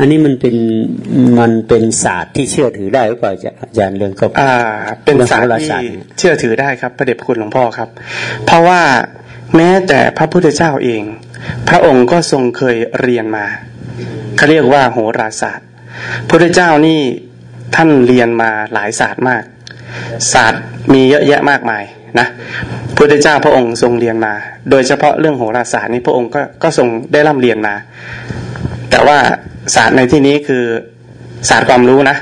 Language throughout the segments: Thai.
อันนี้มันเป็นมันเป็นศาสตร์ที่เชื่อถือได้หรือเปล่าอาจารย์เรื่องก็อ่า เป็นศาสตร์ที่เชื่อถือได้ครับพระเดชพระคุณหลวงพ่อครับ เพราะว่าแม้แต่พระพุทธเจ้าเอง พระองค์ก็ทรงเคยเรียนมาเขาเรียกว่าโหราศาสตร์ พระเจ้านี่ท่านเรียนมาหลายศาสตร์มาก ศาสตร์มีเยอะแยะมากมายนะพระเจ้าพระองค์ทรงเรียนมา โดยเฉพาะเรื่องโหราศาสตร์นี้พระองค์ก็ก็ทรงได้ร่ำเรียนมา แต่ว่าศาสตร์ในที่นี้คือศาสตร์ความรู้นะ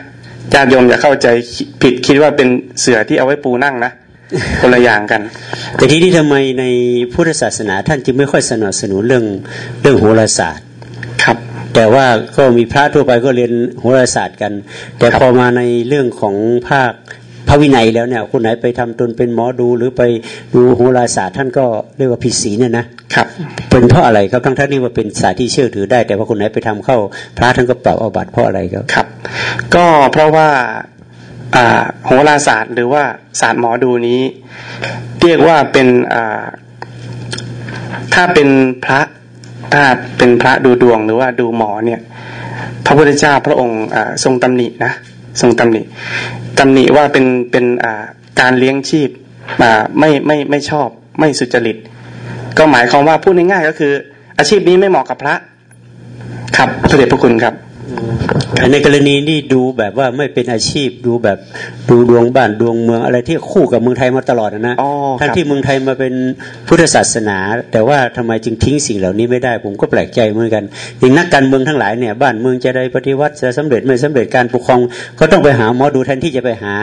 ญาติโยมอย่าเข้าใจผิดคิดว่าเป็นเสือที่เอาไว้ปูนั่งนะคนละอย่างกัน แต่ที่นี่ทำไมในพุทธศาสนาท่านจึงไม่ค่อยสนับสนุนเรื่องเรื่องโหราศาสตร์ครับ แต่ว่าก็มีพระทั่วไปก็เรียนโหราศาสตร์กัน แต่พอมาในเรื่องของภาค พระวินัยแล้วเนี่ยคนไหนไปทำตนเป็นหมอดูหรือไปดูโหราศาสตร์ท่านก็เรียกว่าผิดศีลเนี่ยนะครับเป็นเพราะอะไรครับทั้งท่านนี่ว่าเป็นศาสตร์ที่เชื่อถือได้ แต่ว่าคนไหนไปทำเข้าพระท่านก็ปรับอาบัติเพราะอะไรครับครับ ก็เพราะว่าอ่าโหราศาสตร์ หรือว่าศาสตร์หมอดูนี้ เรียกว่าเป็นอ่าถ้าเป็นพระถ้าเป็นพระดูดวงหรือว่าดูหมอเนี่ย พระพุทธเจ้าพระองค์ทรงตำหนินะทรงตำหนิ ตำหนิว่าเป็นเป็นการเลี้ยงชีพไม่ไม่ไม่ชอบไม่สุจริต ก็หมายความว่าพูดง่ายๆก็คือ อาชีพนี้ไม่เหมาะกับพระ ครับพระเดชพระคุณครับ ในกรณีนี่ดูแบบว่าไม่เป็นอาชีพดูแบบดูดวงบ้านดวงเมืองอะไรที่คู่กับเมืองไทยมาตลอดนะทั้งที่เมืองไทยมาเป็นพุทธศาสนา แต่ว่าทำไมจึงทิ้งสิ่งเหล่านี้ไม่ได้ ผมก็แปลกใจเหมือนกันอย่างนักการเมืองทั้งหลายเนี่ยบ้านเมืองจะได้ปฏิวัติจะสำเร็จไม่สำเร็จการปกครองก็ต้องไปหาหมอดูแทนที่จะไปหา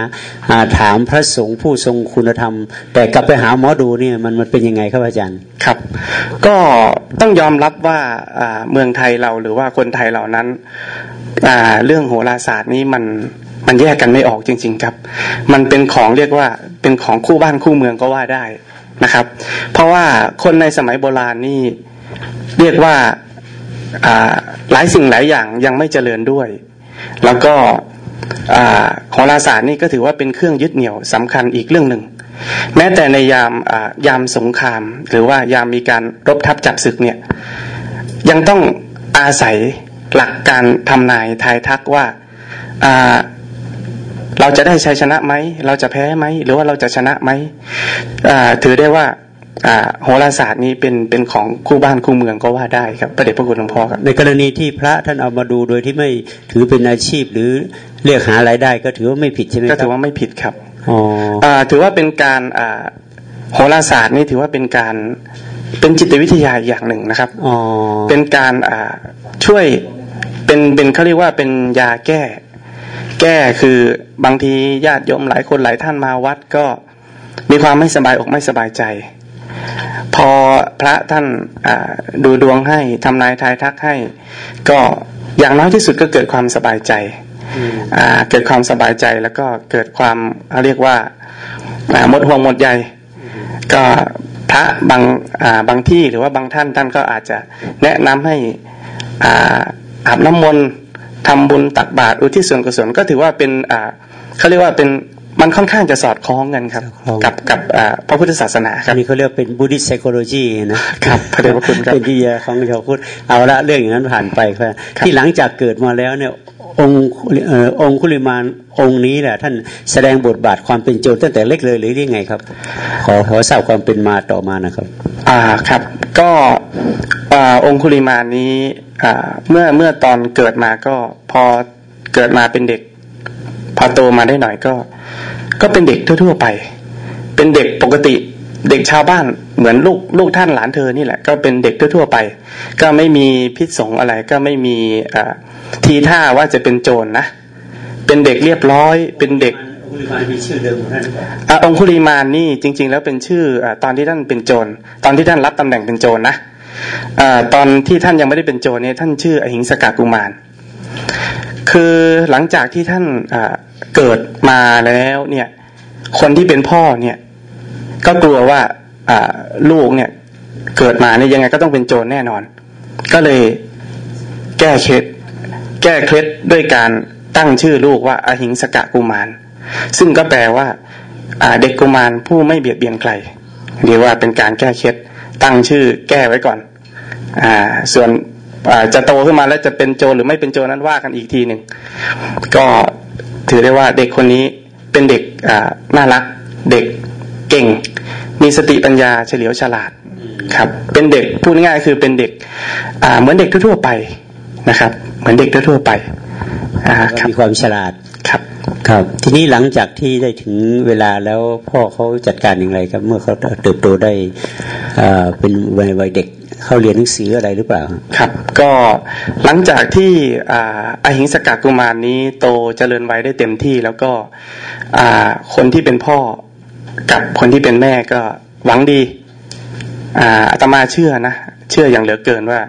ถามพระสงฆ์ผู้ทรงคุณธรรม แต่กลับไปหาหมอดูเนี่ยมันมันเป็นยังไงครับอาจารย์ครับ ก็ต้องยอมรับว่าเมืองไทยเราหรือว่าคนไทยเหล่านั้น เรื่องโหราศาสตร์นี้มันมันแยกกันไม่ออกจริง ๆ ครับ มันเป็นของเรียกว่าเป็นของคู่บ้านคู่เมืองก็ว่าได้นะครับ เพราะว่าคนในสมัยโบราณนี่เรียกว่าหลายสิ่งหลายอย่างยังไม่เจริญด้วย แล้วก็โหราศาสตร์นี่ก็ถือว่าเป็นเครื่องยึดเหนี่ยวสำคัญอีกเรื่องหนึ่ง แม้แต่ในยามยามสงคราม หรือว่ายามมีการรบทับจับศึกเนี่ยยังต้องอาศัย หลักการทำนายทายทักว่าเราจะได้ชัยชนะไหม เราจะแพ้ไหม หรือว่าเราจะชนะไหมถือได้ว่าโหราศาสตร์นี้เป็นเป็นของคู่บ้านคู่เมืองก็ว่าได้ครับประเด็จพระคุณหลวงพ่อครับในกรณีที่พระท่านเอามาดูโดยที่ไม่ถือเป็นอาชีพหรือเรียกหารายได้ ก็ถือว่าไม่ผิดใช่ไหมก็ถือว่าไม่ผิดครับอ๋อถือว่าเป็นการโหราศาสตร์นี่ถือว่าเป็นการ เป็นจิตวิทยาอย่างหนึ่งนะครับอ๋อเป็นการช่วยเป็นเป็นเขาเรียกว่าเป็นยาแก้ แก้คือบางทีญาติโยมหลายคนหลายท่านมาวัดก็มีความไม่สบายอกไม่สบายใจ พอพระท่านดูดวงให้ทำนายทายทักให้ ก็อย่างน้อยที่สุดก็เกิดความสบายใจเกิดความสบายใจแล้วก็เกิดความเรียกว่าหมดห่วงหมดใยก็ พระบางบางที่หรือว่าบางท่านท่านก็อาจจะแนะนำให้อาบน้ำมนต์ทำบุญตักบาตรอุทิศส่วนกุศลก็ถือว่าเป็นเขาเรียกว่าเป็น มันค่อนข้างจะสอดคล้องกันครับ กับกับพระพุทธศาสนาครับนี่เขาเรียกเป็นบูดิสไซโคโลจีนะครับพระเดชพระคุณครับเป็นที่ของชาวพุทธเอาละเรื่องอย่างนั้นผ่านไปครับที่หลังจากเกิดมาแล้วเนี่ยองค์องคุลิมานองค์นี้แหละท่านแสดงบทบาทความเป็นโจรตั้งแต่เล็กเลยหรือยังไงครับ ขอขอทราบความเป็นมาต่อมานะครับ อ่าครับ ก็องคุลิมานนี้เมื่อเมื่อตอนเกิดมาก็พอเกิดมาเป็นเด็ก พอโตมาได้หน่อยก็ ก็เป็นเด็กทั่ว ๆ ไป เป็นเด็กปกติ เด็กชาวบ้านเหมือนลูกลูกท่านหลานเธอนี่แหละ ก็เป็นเด็กทั่ว ๆ ไป ก็ไม่มีพิษสงอะไรก็ไม่มีทีท่าว่าจะเป็นโจรนนะเป็นเด็กเรียบร้อย เป็นเด็กองคุลิมานนี่จริง ๆ แล้วเป็นชื่อตอนที่ท่านเป็นโจรตอนที่ท่านรับตำแหน่งเป็นโจรนะอตอนที่ท่านยังไม่ได้เป็นโจรเนี่ยท่านชื่ออหิงสกากุมาร คือหลังจากที่ท่านเกิดมาแล้วเนี่ย คนที่เป็นพ่อเนี่ย ก็กลัวว่าลูกเนี่ย เกิดมาเนี่ยยังไงก็ต้องเป็นโจรแน่นอน ก็เลยแก้เคล็ดแก้เคล็ดด้วยการตั้งชื่อลูกว่าอาหิงสกะกุมาร ซึ่งก็แปลว่าเด็กกุมารผู้ไม่เบียดเบียนใครเรียกว่าเป็นการแก้เคล็ดตั้งชื่อแก้ไว้ก่อน อ่า ส่วน จะโตขึ้นมาแล้วจะเป็นโจรหรือไม่เป็นโจรนั้นว่ากันอีกทีหนึ่งก็ถือได้ว่าเด็กคนนี้เป็นเด็กน่ารัก เด็กเก่ง มีสติปัญญาเฉลียวฉลาดครับ เป็นเด็กพูดง่ายๆคือเป็นเด็กเหมือนเด็กทั่วๆไปนะครับ เหมือนเด็กทั่วๆไปมีความฉลาดครับครับ ทีนี้หลังจากที่ได้ถึงเวลาแล้วพ่อเขาจัดการอย่างไรครับ เมื่อเขาเติบโตได้ เป็นวัยวัยเด็กเขาเรียนหนังสืออะไรหรือเปล่า ครับ ก็หลังจากที่อหิงสกักุมารนี้โตเจริญวัยได้เต็มที่ แล้วก็คนที่เป็นพ่อกับคนที่เป็นแม่ก็หวังดีอาตมาเชื่อนะ เชื่ออย่างเหลือเกินว่า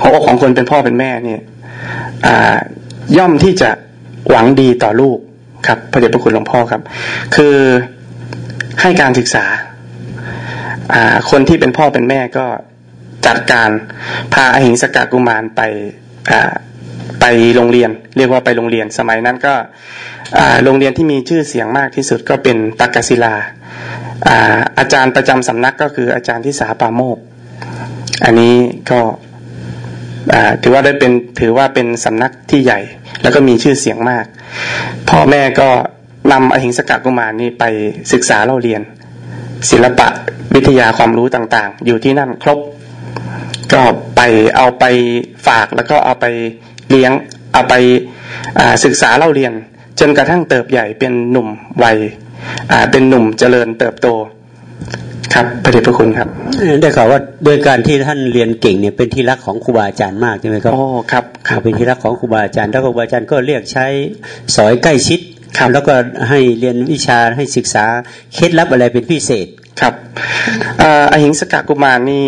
หัวอกของคนเป็นพ่อเป็นแม่เนี่ยย่อมที่จะหวังดีต่อลูกครับพระเดชพระคุณหลวงพ่อครับ คือให้การศึกษา คนที่เป็นพ่อเป็นแม่ก็จัดการพาอหิงสกากุมารไปไปโรงเรียน เรียกว่าไปโรงเรียนสมัยนั้นก็โรงเรียนที่มีชื่อเสียงมากที่สุดก็เป็นตักกศิลาอาจารย์ประจำสำนักก็คืออาจารย์ที่สาปาโมก อันนี้ก็ถือว่าได้เป็นถือว่าเป็นสำนักที่ใหญ่ แล้วก็มีชื่อเสียงมาก พ่อแม่ก็นำอหิงสกากุมารนี้ไปศึกษาเล่าเรียน ศิลปะวิทยาความรู้ต่างๆ อยู่ที่นั่นครบ ก็ไปเอาไปฝากแล้วก็เอาไปเลี้ยง เอาไปศึกษาเล่าเรียน จนกระทั่งเติบใหญ่เป็นหนุ่มวัยเป็นหนุ่มเจริญเติบโตครับพระเดชพระคุณครับได้ข่าวว่าโดยการที่ท่านเรียนเก่งเนี่ยเป็นที่รักของครูบาอาจารย์มากใช่ไหมครับโอ้ครับครับเป็นที่รักของครูบาอาจารย์แล้วครูบาอาจารย์ก็เรียกใช้สอยใกล้ชิด ครับแล้วก็ให้เรียนวิชาให้ศึกษาเคล็ดลับอะไรเป็นพิเศษครับอหิงสกะกุมารนี่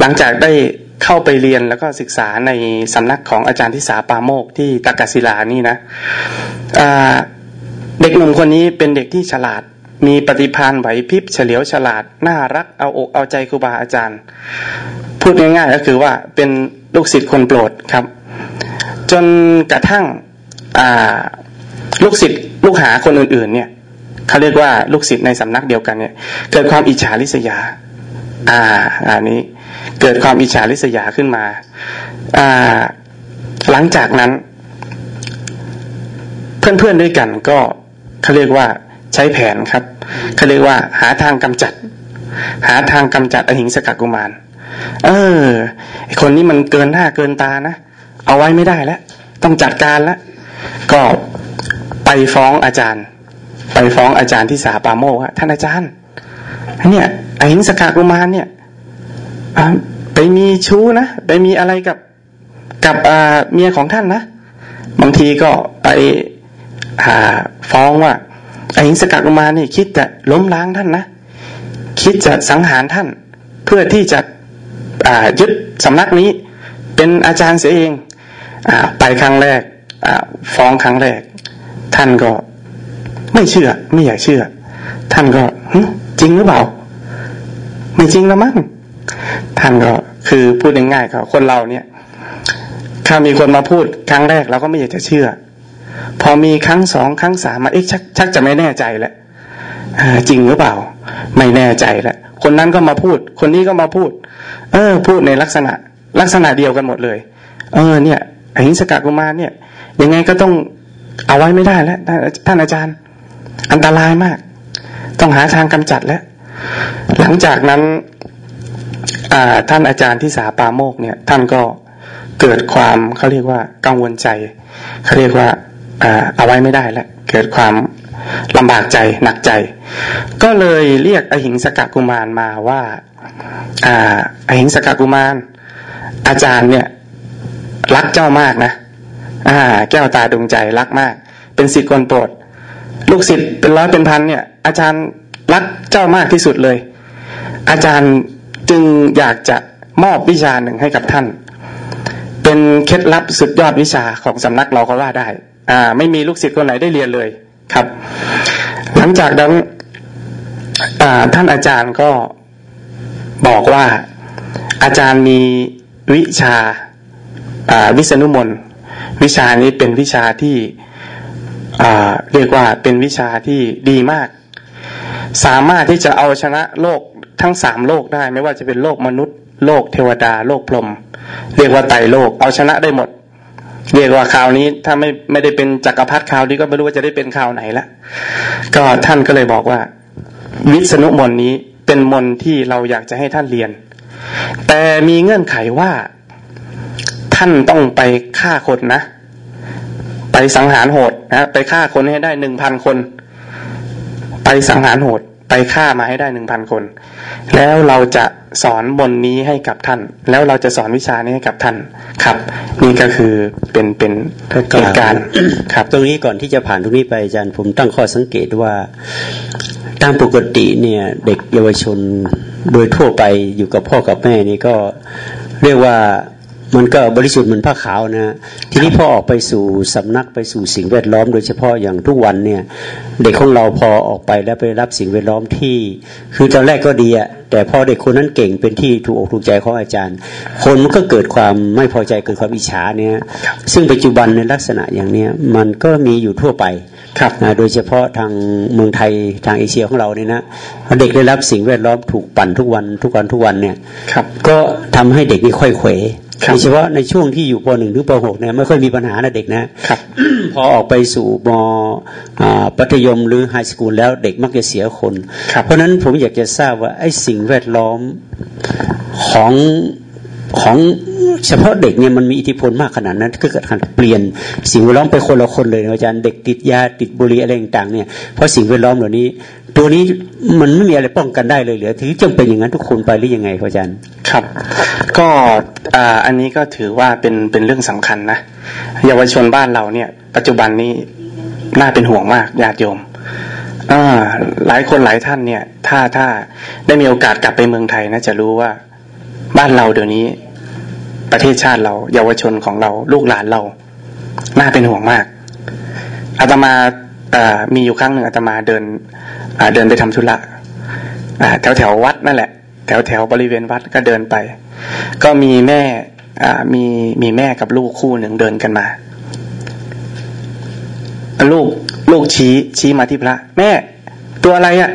หลังจากได้เข้าไปเรียนแล้วก็ศึกษาในสำนักของอาจารย์ทิสาปาโมกที่ตากศิลานี่นะเด็กหนุ่มคนนี้เป็นเด็กที่ฉลาด มีปฏิภาณไหวพริบเฉลียวฉลาด น่ารักเอาอกเอาใจครูบาอาจารย์ พูดง่ายๆก็คือว่าเป็นลูกศิษย์คนโปรดครับ จนกระทั่ง ลูกศิษย์ลูกหาคนอื่น ๆ เนี่ยเขาเรียกว่าลูกศิษย์ในสำนักเดียวกันเนี่ย เกิดความอิจฉาริษยา อ่า อันนี้เกิดความอิจฉาริษยาขึ้นมา อ่า หลังจากนั้น เพื่อนๆด้วยกันก็เขาเรียกว่าใช้แผนครับเขาเรียกว่า หาทางกำจัด หาทางกำจัดอหิงสกักุมาร เออคนนี้มันเกินหน้าเกินตานะ เอาไว้ไม่ได้แล้ว ต้องจัดการแล้ว ก็ ฟ้องอาจารย์ ไปฟ้องอาจารย์ที่สาปาโมกท่านอาจารย์เนี่ยอหิงสกักุมารเนี่ยไปมีชู้นะไปมีอะไรกับกับเมียของท่านนะบางทีก็ไปฟ้องว่าไอ้หิงสกัดมานี่คิดจะล้มล้างท่านนะคิดจะสังหารท่าน เพื่อที่จะยึดสำนักนี้ เป็นอาจารย์เสียเองอไปครั้งแรกฟ้องครั้งแรก ท่านก็ไม่เชื่อ ไม่อยากเชื่อ ท่านก็จริงหรือเปล่า ไม่จริงแล้วมั้งท่านก็คือพูดง่ายๆก็คนเราเนี่ยถ้ามีคนมาพูดครั้งแรกเราก็ไม่อยากจะเชื่อ พอมีครั้งสองครั้งสามมาเอ๊ะชักชักจะไม่แน่ใจแล้วจริงหรือเปล่า ไม่แน่ใจแล้วคนนั้นก็มาพูด คนนี้ก็มาพูด เออ พูดในลักษณะ ลักษณะเดียวกันหมดเลย เออ เนี่ยอหิงสกักุมารเนี่ย ยังไงก็ต้อง เอาไว้ไม่ได้แล้วท่านอาจารย์ อันตรายมาก ต้องหาทางกำจัดแล้ว หลังจากนั้นท่านอาจารย์ที่สาปาโมกเนี่ย ท่านก็เกิดความเขาเรียกว่ากังวลใจเขาเรียกว่าเอาไว้ไม่ได้แล้วเกิดความลำบากใจหนักใจ ก็เลยเรียกอหิงสกกุมารมาว่าอาอหิงสกกุมาร อาจารย์เนี่ย รักเจ้ามากนะ อ่า แก้วตาดวงใจรักมาก เป็นศิษย์คนโปรด ลูกศิษย์เป็นร้อยเป็นพันเนี่ย อาจารย์รักเจ้ามากที่สุดเลย อาจารย์จึงอยากจะมอบวิชาหนึ่งให้กับท่าน เป็นเคล็ดลับสุดยอดวิชาของสำนักเราก็ว่าได้ อ่า ไม่มีลูกศิษย์คนไหนได้เรียนเลยครับ หลังจากนั้นท่านอาจารย์ก็บอกว่าอาจารย์มีวิชาวิษณุมน วิชานี้เป็นวิชาที่เรียกว่าเป็นวิชาที่ดีมาก สามารถที่จะเอาชนะโลกทั้งสามโลกได้ ไม่ว่าจะเป็นโลกมนุษย์ โลกเทวดา โลกพรหมเรียกว่าไตโลก เอาชนะได้หมด เรียกว่าคราวนี้ถ้าไม่ไม่ได้เป็นจักรพรรดิคราวนี้ก็ไม่รู้ว่าจะได้เป็นคราวไหนละก็ท่านก็เลยบอกว่า วิษณุมนนี้เป็นมนที่เราอยากจะให้ท่านเรียน แต่มีเงื่อนไขว่า ท่านต้องไปฆ่าคนนะ ไปสังหารโหดนะไปฆ่าคนให้ได้หนึ่งพันคน ไปสังหารโหด ไปฆ่ามาให้ได้หนึ่งพันคน แล้วเราจะสอนบนนี้ให้กับท่าน แล้วเราจะสอนวิชานี้ให้กับท่านครับ นี่ก็คือเป็นเป็นเหตุการณ์ครับ ตรงนี้ก่อนที่จะผ่านตรงนี้ไปอาจารย์ผมตั้งข้อสังเกตว่าตามปกติเนี่ยเด็กเยาวชนโดยทั่วไปอยู่กับพ่อกับแม่นี่ก็เรียกว่า มันก็บริสุทธิ์เหมือนผ้าขาวนะทีนี้พอออกไปสู่สำนักไปสู่สิ่งแวดล้อม โดยเฉพาะอย่างทุกวันเนี่ย เด็กของเราพอออกไปแล้วไปรับสิ่งแวดล้อมที่ คือตอนแรกก็ดีอะแต่พอเด็กคนนั้นเก่งเป็นที่ถูกอกถูกใจของอาจารย์ คนมันก็เกิดความไม่พอใจเกิดความอิจฉาเนี่ยซึ่งปัจจุบันในลักษณะอย่างเนี้ยมันก็มีอยู่ทั่วไปครับนะโดยเฉพาะทางเมืองไทยทางเอเชียของเราเนี่ยนะเด็กได้รับสิ่งแวดล้อมถูกปั่นทุกวันทุกวันทุกวันเนี่ยก็ทำให้เด็กนี่ค่อยเขว โดยเฉพาะในช่วงที่อยู่ปหนึ่งหรือปหกเนี่ยไม่ค่อยมีปัญหานะเด็กนะพอออกไปสู่มปัธยมหรือไฮสคูลแล้วเด็กมักจะเสียคน เพราะนั้นผมอยากจะทราบว่าไอ้สิ่งแวดล้อมของของเฉพาะเด็กเนี่ยมันมีอิทธิพลมากขนาดนั้นก็เกิดการเปลี่ยนสิ่งแวดล้อมไปคนละคนเลยอาจารย์เด็กติดยาติดบุหรี่อะไรต่างๆเนี่ยเพราะสิ่งแวดล้อมเหล่านี้ ตัวนี้มันไม่มีอะไรป้องกันได้เลยเหลือถือจำเป็นอย่างนั้นทุกคนไปหรือยังไงอาจารย์ครับ ก็อันนี้ก็ถือว่าเป็นเป็นเรื่องสำคัญนะเยาวชนบ้านเราเนี่ย ปัจจุบันนี้น่าเป็นห่วงมากญาติโยมหลายคนหลายท่านเนี่ย ถ้าถ้าได้มีโอกาสกลับไปเมืองไทยนะจะรู้ว่าบ้านเราเดี๋ยวนี้ ประเทศชาติเรา เยาวชนของเรา ลูกหลานเรา น่าเป็นห่วงมากอาตมามีอยู่ครั้งหนึ่งอาตมาเดินเดินไปทำธุระแถวแถววัดนั่นแหละ แถวแถวบริเวณวัดก็เดินไป ก็มีแม่มีมีแม่กับลูกคู่หนึ่งเดินกันมา ลูกลูกชี้ชี้มาที่พระ แม่ ตัวอะไรอะ่ะ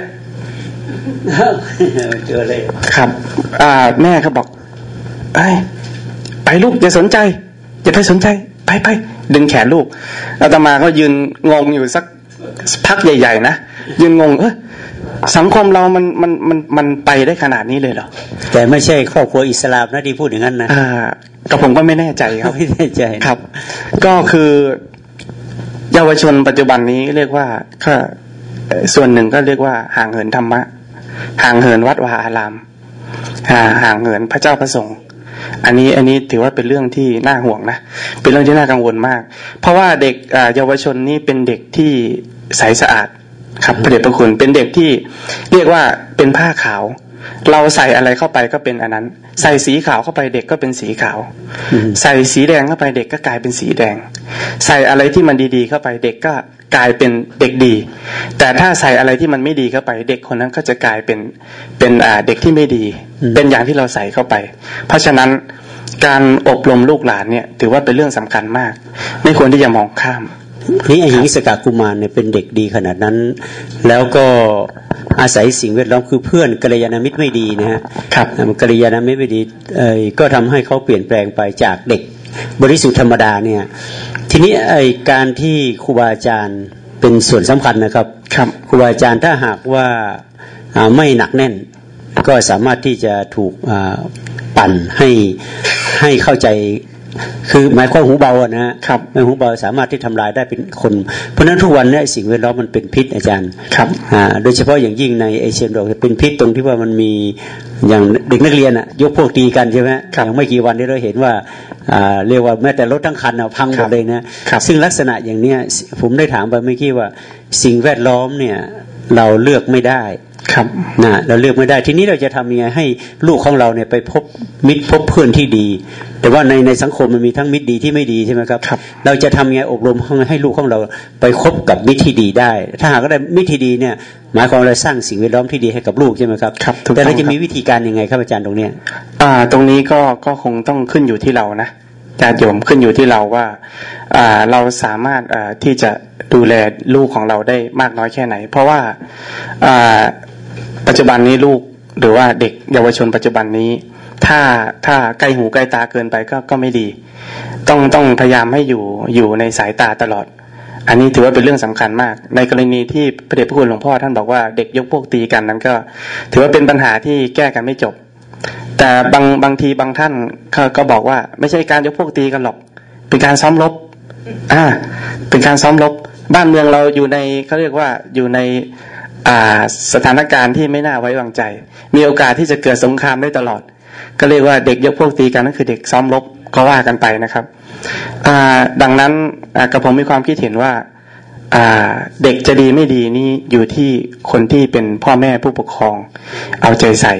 เจอเลยครับ อ่า แม่เขาบอกไปไปลูกอย่าสนใจ อย่าไปสนใจ ไปไปดึงแขนลูกอาตมาก็ยืนงงอยู่สักพักใหญ่ ๆ นะยืนงง เออ สังคมเรามันมันมันมันไปได้ขนาดนี้เลยเหรอ แต่ไม่ใช่ครอบครัวอิสลามนะที่พูดอย่างนั้นนะอ่าก็ผมก็ไม่แน่ใจครับไม่แน่ใจครับ ก็คือเยาวชนปัจจุบันนี้เรียกว่าก็ส่วนหนึ่งก็เรียกว่าห่างเหินธรรมะ ห่างเหินวัดวาอารามห่างเหินพระเจ้าพระสงฆ์อันนี้อันนี้ถือว่าเป็นเรื่องที่น่าห่วงนะเป็นเรื่องที่น่ากังวลมาก เพราะว่าเด็กเยาวชนนี่เป็นเด็กที่ใสสะอาด ครับพระเดชพระคุณเป็นเด็กที่เรียกว่าเป็นผ้าขาว เราใส่อะไรเข้าไปก็เป็นอันนั้น ใส่สีขาวเข้าไปเด็กก็เป็นสีขาว ใส่สีแดงเข้าไปเด็กก็กลายเป็นสีแดง ใส่อะไรที่มันดีๆเข้าไปเด็กก็กลายเป็นเด็กดี แต่ถ้าใส่อะไรที่มันไม่ดีเข้าไป เด็กคนนั้นก็จะกลายเป็นเป็นอ่าเด็กที่ไม่ดี เป็นอย่างที่เราใส่เข้าไป เพราะฉะนั้นการอบรมลูกหลานเนี่ย ถือว่าเป็นเรื่องสำคัญมาก ไม่ควรที่จะมองข้าม นี่ไอ้หิงสกากุมารเนี่ยเป็นเด็กดีขนาดนั้น แล้วก็อาศัยสิ่งแวดล้อมคือเพื่อนกัลยาณมิตรไม่ดีนะฮะครับกัลยาณมิตรไม่ดีเอ่ก็ทำให้เขาเปลี่ยนแปลงไปจากเด็กบริสุทธิ์ธรรมดาเนี่ย ทีนี้ไอการที่ครูบาอาจารย์เป็นส่วนสำคัญนะครับครับครูบาอาจารย์ถ้าหากว่าไม่หนักแน่น ก็สามารถที่จะถูกปั่นให้ให้เข้าใจ คือหมายความหูเบาอะนะครับหูเบาสามารถที่ทำลายได้เป็นคน เพราะนั้นทุกวันนี้สิ่งแวดล้อมมันเป็นพิษอาจารย์ครับอ่าโดยเฉพาะอย่างยิ่งในเอเชียโลกเป็นพิษตรงที่ว่ามันมีอย่างเด็กนักเรียนอะยกพวกตีกันใช่ไหมอย่างไม่กี่วันนี้เราเห็นว่าอ่าเรียกว่าแม้แต่รถทั้งคันอะพังหมดเลยนะซึ่งลักษณะอย่างเนี้ยผมได้ถามไปเมื่อกี้ว่าสิ่งแวดล้อมเนี่ยเราเลือกไม่ได้ ครับนะเราเลือกไม่ได้ทีนี้เราจะทำยังไงให้ลูกของเราเนี่ยไปพบมิตรพบเพื่อนที่ดี แต่ว่าในในสังคมมันมีทั้งมิตรดีที่ไม่ดีใช่ไหมครับรบเราจะทำยังไงอบรมให้ลูกของเราไปคบกับมิตรที่ดีได้ ถ้าหากได้มิตรที่ดีเนี่ยหมายความเราสร้างสิ่งแวดล้อมที่ดีให้กับลูกใช่ไหมครับครับแต่เราจะมีวิธีการยังไงครับอาจารย์ตรงเนี้ยอ่า ตรงนี้ก็ก็คงต้องขึ้นอยู่ที่เรานะญาติโยมขึ้นอยู่ที่เราว่าอ่าเราสามารถอ่าที่จะดูแลลูกของเราได้มากน้อยแค่ไหน เพราะว่าอ่า ปัจจุบันนี้ลูกหรือว่าเด็กเยาวชนปัจจุบันนี้ ถ้าถ้าใกล้หูใกล้ตาเกินไปก็ก็ไม่ดี ต้องต้องพยายามให้อยู่อยู่ในสายตาตลอด อันนี้ถือว่าเป็นเรื่องสำคัญมาก ในกรณีที่พระเดชพระคุณหลวงพ่อท่านบอกว่าเด็กยกพวกตีกันนั้นก็ ถือว่าเป็นปัญหาที่แก้กันไม่จบ แต่บางบางทีบางท่านก็บอกว่าไม่ใช่การยกพวกตีกันหรอก เป็นการซ้อมรบอ่าเป็นการซ้อมรบบ้านเมืองเราอยู่ในเขาเรียกว่าอยู่ใน สถานการณ์ที่ไม่น่าไว้วางใจ มีโอกาสที่จะเกิดสงครามได้ตลอด ก็เรียกว่าเด็กยกพวกตีกันนั่นคือเด็กซ้อมรบก็ว่ากันไปนะครับดังนั้นกับผมมีความคิดเห็นว่าเด็กจะดีไม่ดีนี่อยู่ที่คนที่เป็นพ่อแม่ผู้ปกครอง เอาใจใส่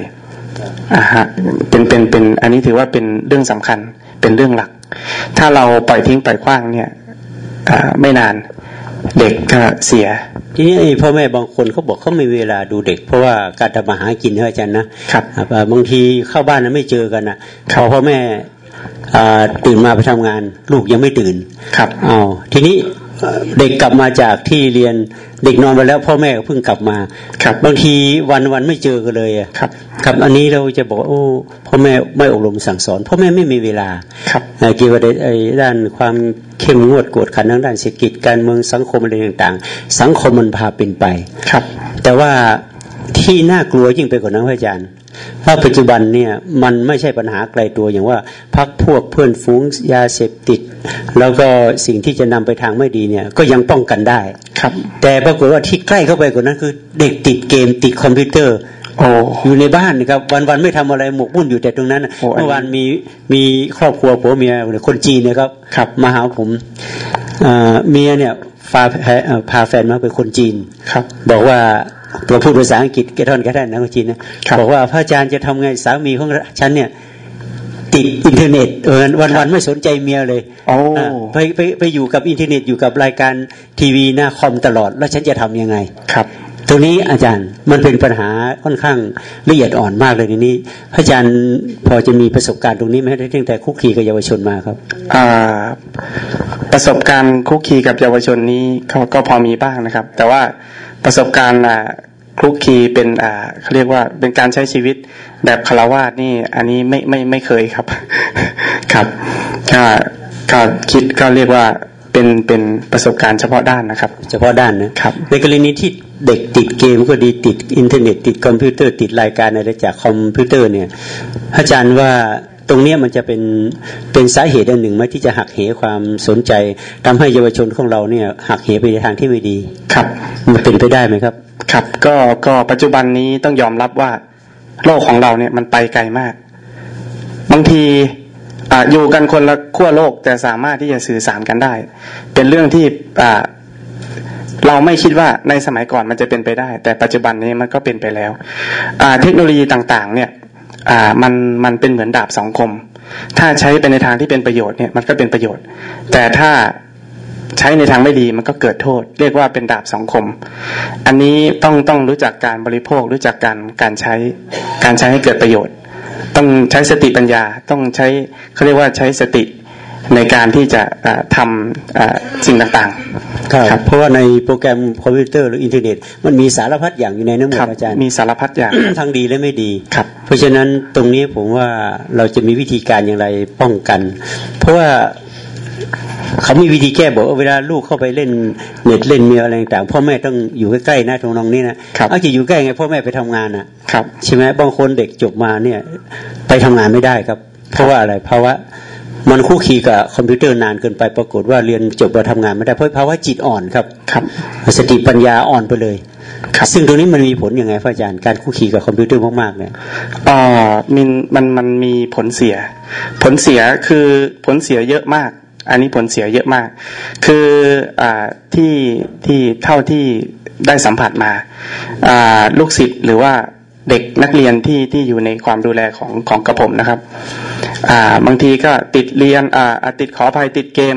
ฮะเป็นเป็นเป็นอันนี้ถือว่าเป็นเรื่องสำคัญเป็นเรื่องหลัก ถ้าเราปล่อยทิ้งปล่อยคว้างเนี่ยไม่นาน เด็กก็เสีย ทีนี้พ่อแม่บางคนเขาบอกเขาไม่มีเวลาดูเด็ก เพราะว่าการทำมาหากินเนอะอาจารย์นะครับบางทีเข้าบ้านแล้วไม่เจอกันนะพอพ่อแม่ตื่นมาไปทำงาน ลูกยังไม่ตื่นครับอ้าวทีนี้เด็กกลับมาจากที่เรียน เด็กนอนไปแล้วพ่อแม่เพิ่งกลับมาครับบางทีวันวันไม่เจอกันเลยครับ ครับอันนี้เราจะบอกโอ้พ่อแม่ไม่อบรมสั่งสอนพ่อแม่ไม่มีเวลาครับเกี่ยวกับด้านความเข้มงวดกวดขันทางด้านเศรษฐกิจการเมืองสังคมอะไรต่างๆ สังคมมันพาเป็นไปครับ แต่ว่าที่น่ากลัวยิ่งไปกว่านั้นพระอาจารย์ ว่าปัจจุบันเนี่ยมันไม่ใช่ปัญหาไกลตัวอย่างว่าพักพวกเพื่อนฝูงยาเสพติด แล้วก็สิ่งที่จะนำไปทางไม่ดีเนี่ยก็ยังป้องกันได้ครับ แต่ปรากฏว่าที่ใกล้เข้าไปกว่านั้นคือ เด็กติดเกมติดคอมพิวเตอร์โอ้อยู่ในบ้านนะครับวันๆไม่ทำอะไรหมกมุ่นอยู่แต่ตรงนั้นเมื่อวานมีมีครอบครัวผัวเมียคนจีนนะครับครับมาหาผมเมียเนี่ยพาพาแฟนมาเป็นคนจีนครับ บอกว่า ตัวพูดภาษาอังกฤษแกท่อนแกท่านนะคนจีนนะบอกว่าพระอาจารย์จะทำไงสามีของฉันเนี่ยติดอินเทอร์เน็ตเออวันวันไม่สนใจเมียเลยไปไปไปอยู่กับอินเทอร์เน็ตอยู่กับรายการทีวีหน้าคอมตลอด แล้วฉันจะทํำยังไงครับตรงนี้อาจารย์มันเป็นปัญหาค่อนข้างละเอียดอ่อนมากเลยในนี้พระอาจารย์พอจะมีประสบการณ์ตรงนี้ไหมได้ตั้งแต่คุกคีกับเยาวชนมาครับอ่าประสบการณ์คุกคีกับเยาวชนนี้ก็ก็พอมีบ้างนะครับ แต่ว่า ประสบการณ์คลุกคีเป็นอ่าเขาเรียกว่าเป็นการใช้ชีวิตแบบคารวาสนี่ อันนี้ไม่ไม่ไม่เคยครับ ครับก็ก็คิดก็เรียกว่าเป็นเป็นประสบการณ์เฉพาะด้านนะครับ เฉพาะด้านนะครับ ในกรณีที่เด็กติดเกมก็ดีติดอินเทอร์เน็ต ติดคอมพิวเตอร์ติดรายการอะไรจากคอมพิวเตอร์เนี่ยอาจารย์ว่า ตรงนี้มันจะเป็นเป็นสาเหตุอันหนึ่งไหมที่จะหักเหความสนใจทำให้เยาวชนของเราเนี่ยหักเหไปในทางที่ไม่ดีครับ มันเป็นไปได้ไหมครับ ครับ ก็ก็ปัจจุบันนี้ต้องยอมรับว่า โลกของเราเนี่ยมันไปไกลมาก บางทีออยู่กันคนละขั้วโลก แต่สามารถที่จะสื่อสารกันได้ เป็นเรื่องที่อ่าเราไม่คิดว่าในสมัยก่อนมันจะเป็นไปได้ แต่ปัจจุบันนี้มันก็เป็นไปแล้วอ่าเทคโนโลยีต่าง ๆ เนี่ย อ่ามันมันเป็นเหมือนดาบสองคม ถ้าใช้ไปในทางที่เป็นประโยชน์เนี่ยมันก็เป็นประโยชน์ แต่ถ้าใช้ในทางไม่ดีมันก็เกิดโทษ เรียกว่าเป็นดาบสองคม อันนี้ต้องต้องรู้จักการบริโภครู้จักการการใช้การใช้ให้เกิดประโยชน์ ต้องใช้สติปัญญาต้องใช้เขาเรียกว่าใช้สติ ในการที่จะทำสิ่งต่างๆครับเพราะว่าในโปรแกรมคอมพิวเตอร์หรืออินเทอร์เน็ตมันมีสารพัดอย่างอยู่ในนั้นหมดอาจารย์มีสารพัดอย่างทั้งดีและไม่ดีครับเพราะฉะนั้นตรงนี้ผมว่าเราจะมีวิธีการอย่างไรป้องกัน เพราะว่าเขามีวิธีแก้บอกเวลาลูกเข้าไปเล่นเน็ตเล่นเมียอะไรต่างพ่อแม่ต้องอยู่ใกล้ๆนะตรงน้องนี้นะเอาจะอยู่ใกล้ไงพ่อแม่ไปทำงานอะครับใช่ไหมบางคนเด็กจบมาเนี่ยไปทำงานไม่ได้ครับ เพราะว่าอะไรเพราะว่า มันคลุกคลีกับคอมพิวเตอร์นานเกินไปปรากฏว่าเรียนจบมาทำงานไม่ได้เพราะภาวะจิตอ่อนครับครับ สติปัญญาอ่อนไปเลยครับซึ่งตรงนี้มันมีผลยังไงพระอาจารย์การคลุกคลีกับคอมพิวเตอร์มากๆเนี่ยอ่ามันมันมันมีผลเสีย ผลเสียคือผลเสียเยอะมาก อันนี้ผลเสียเยอะมาก คืออ่าที่ที่เท่าที่ได้สัมผัสมาอ่าลูกศิษย์หรือว่า เด็กนักเรียนที่ที่อยู่ในความดูแลของของกระผมนะครับ อ่า บางทีก็ติดเรียนอ่าติดขออภัยติดเกม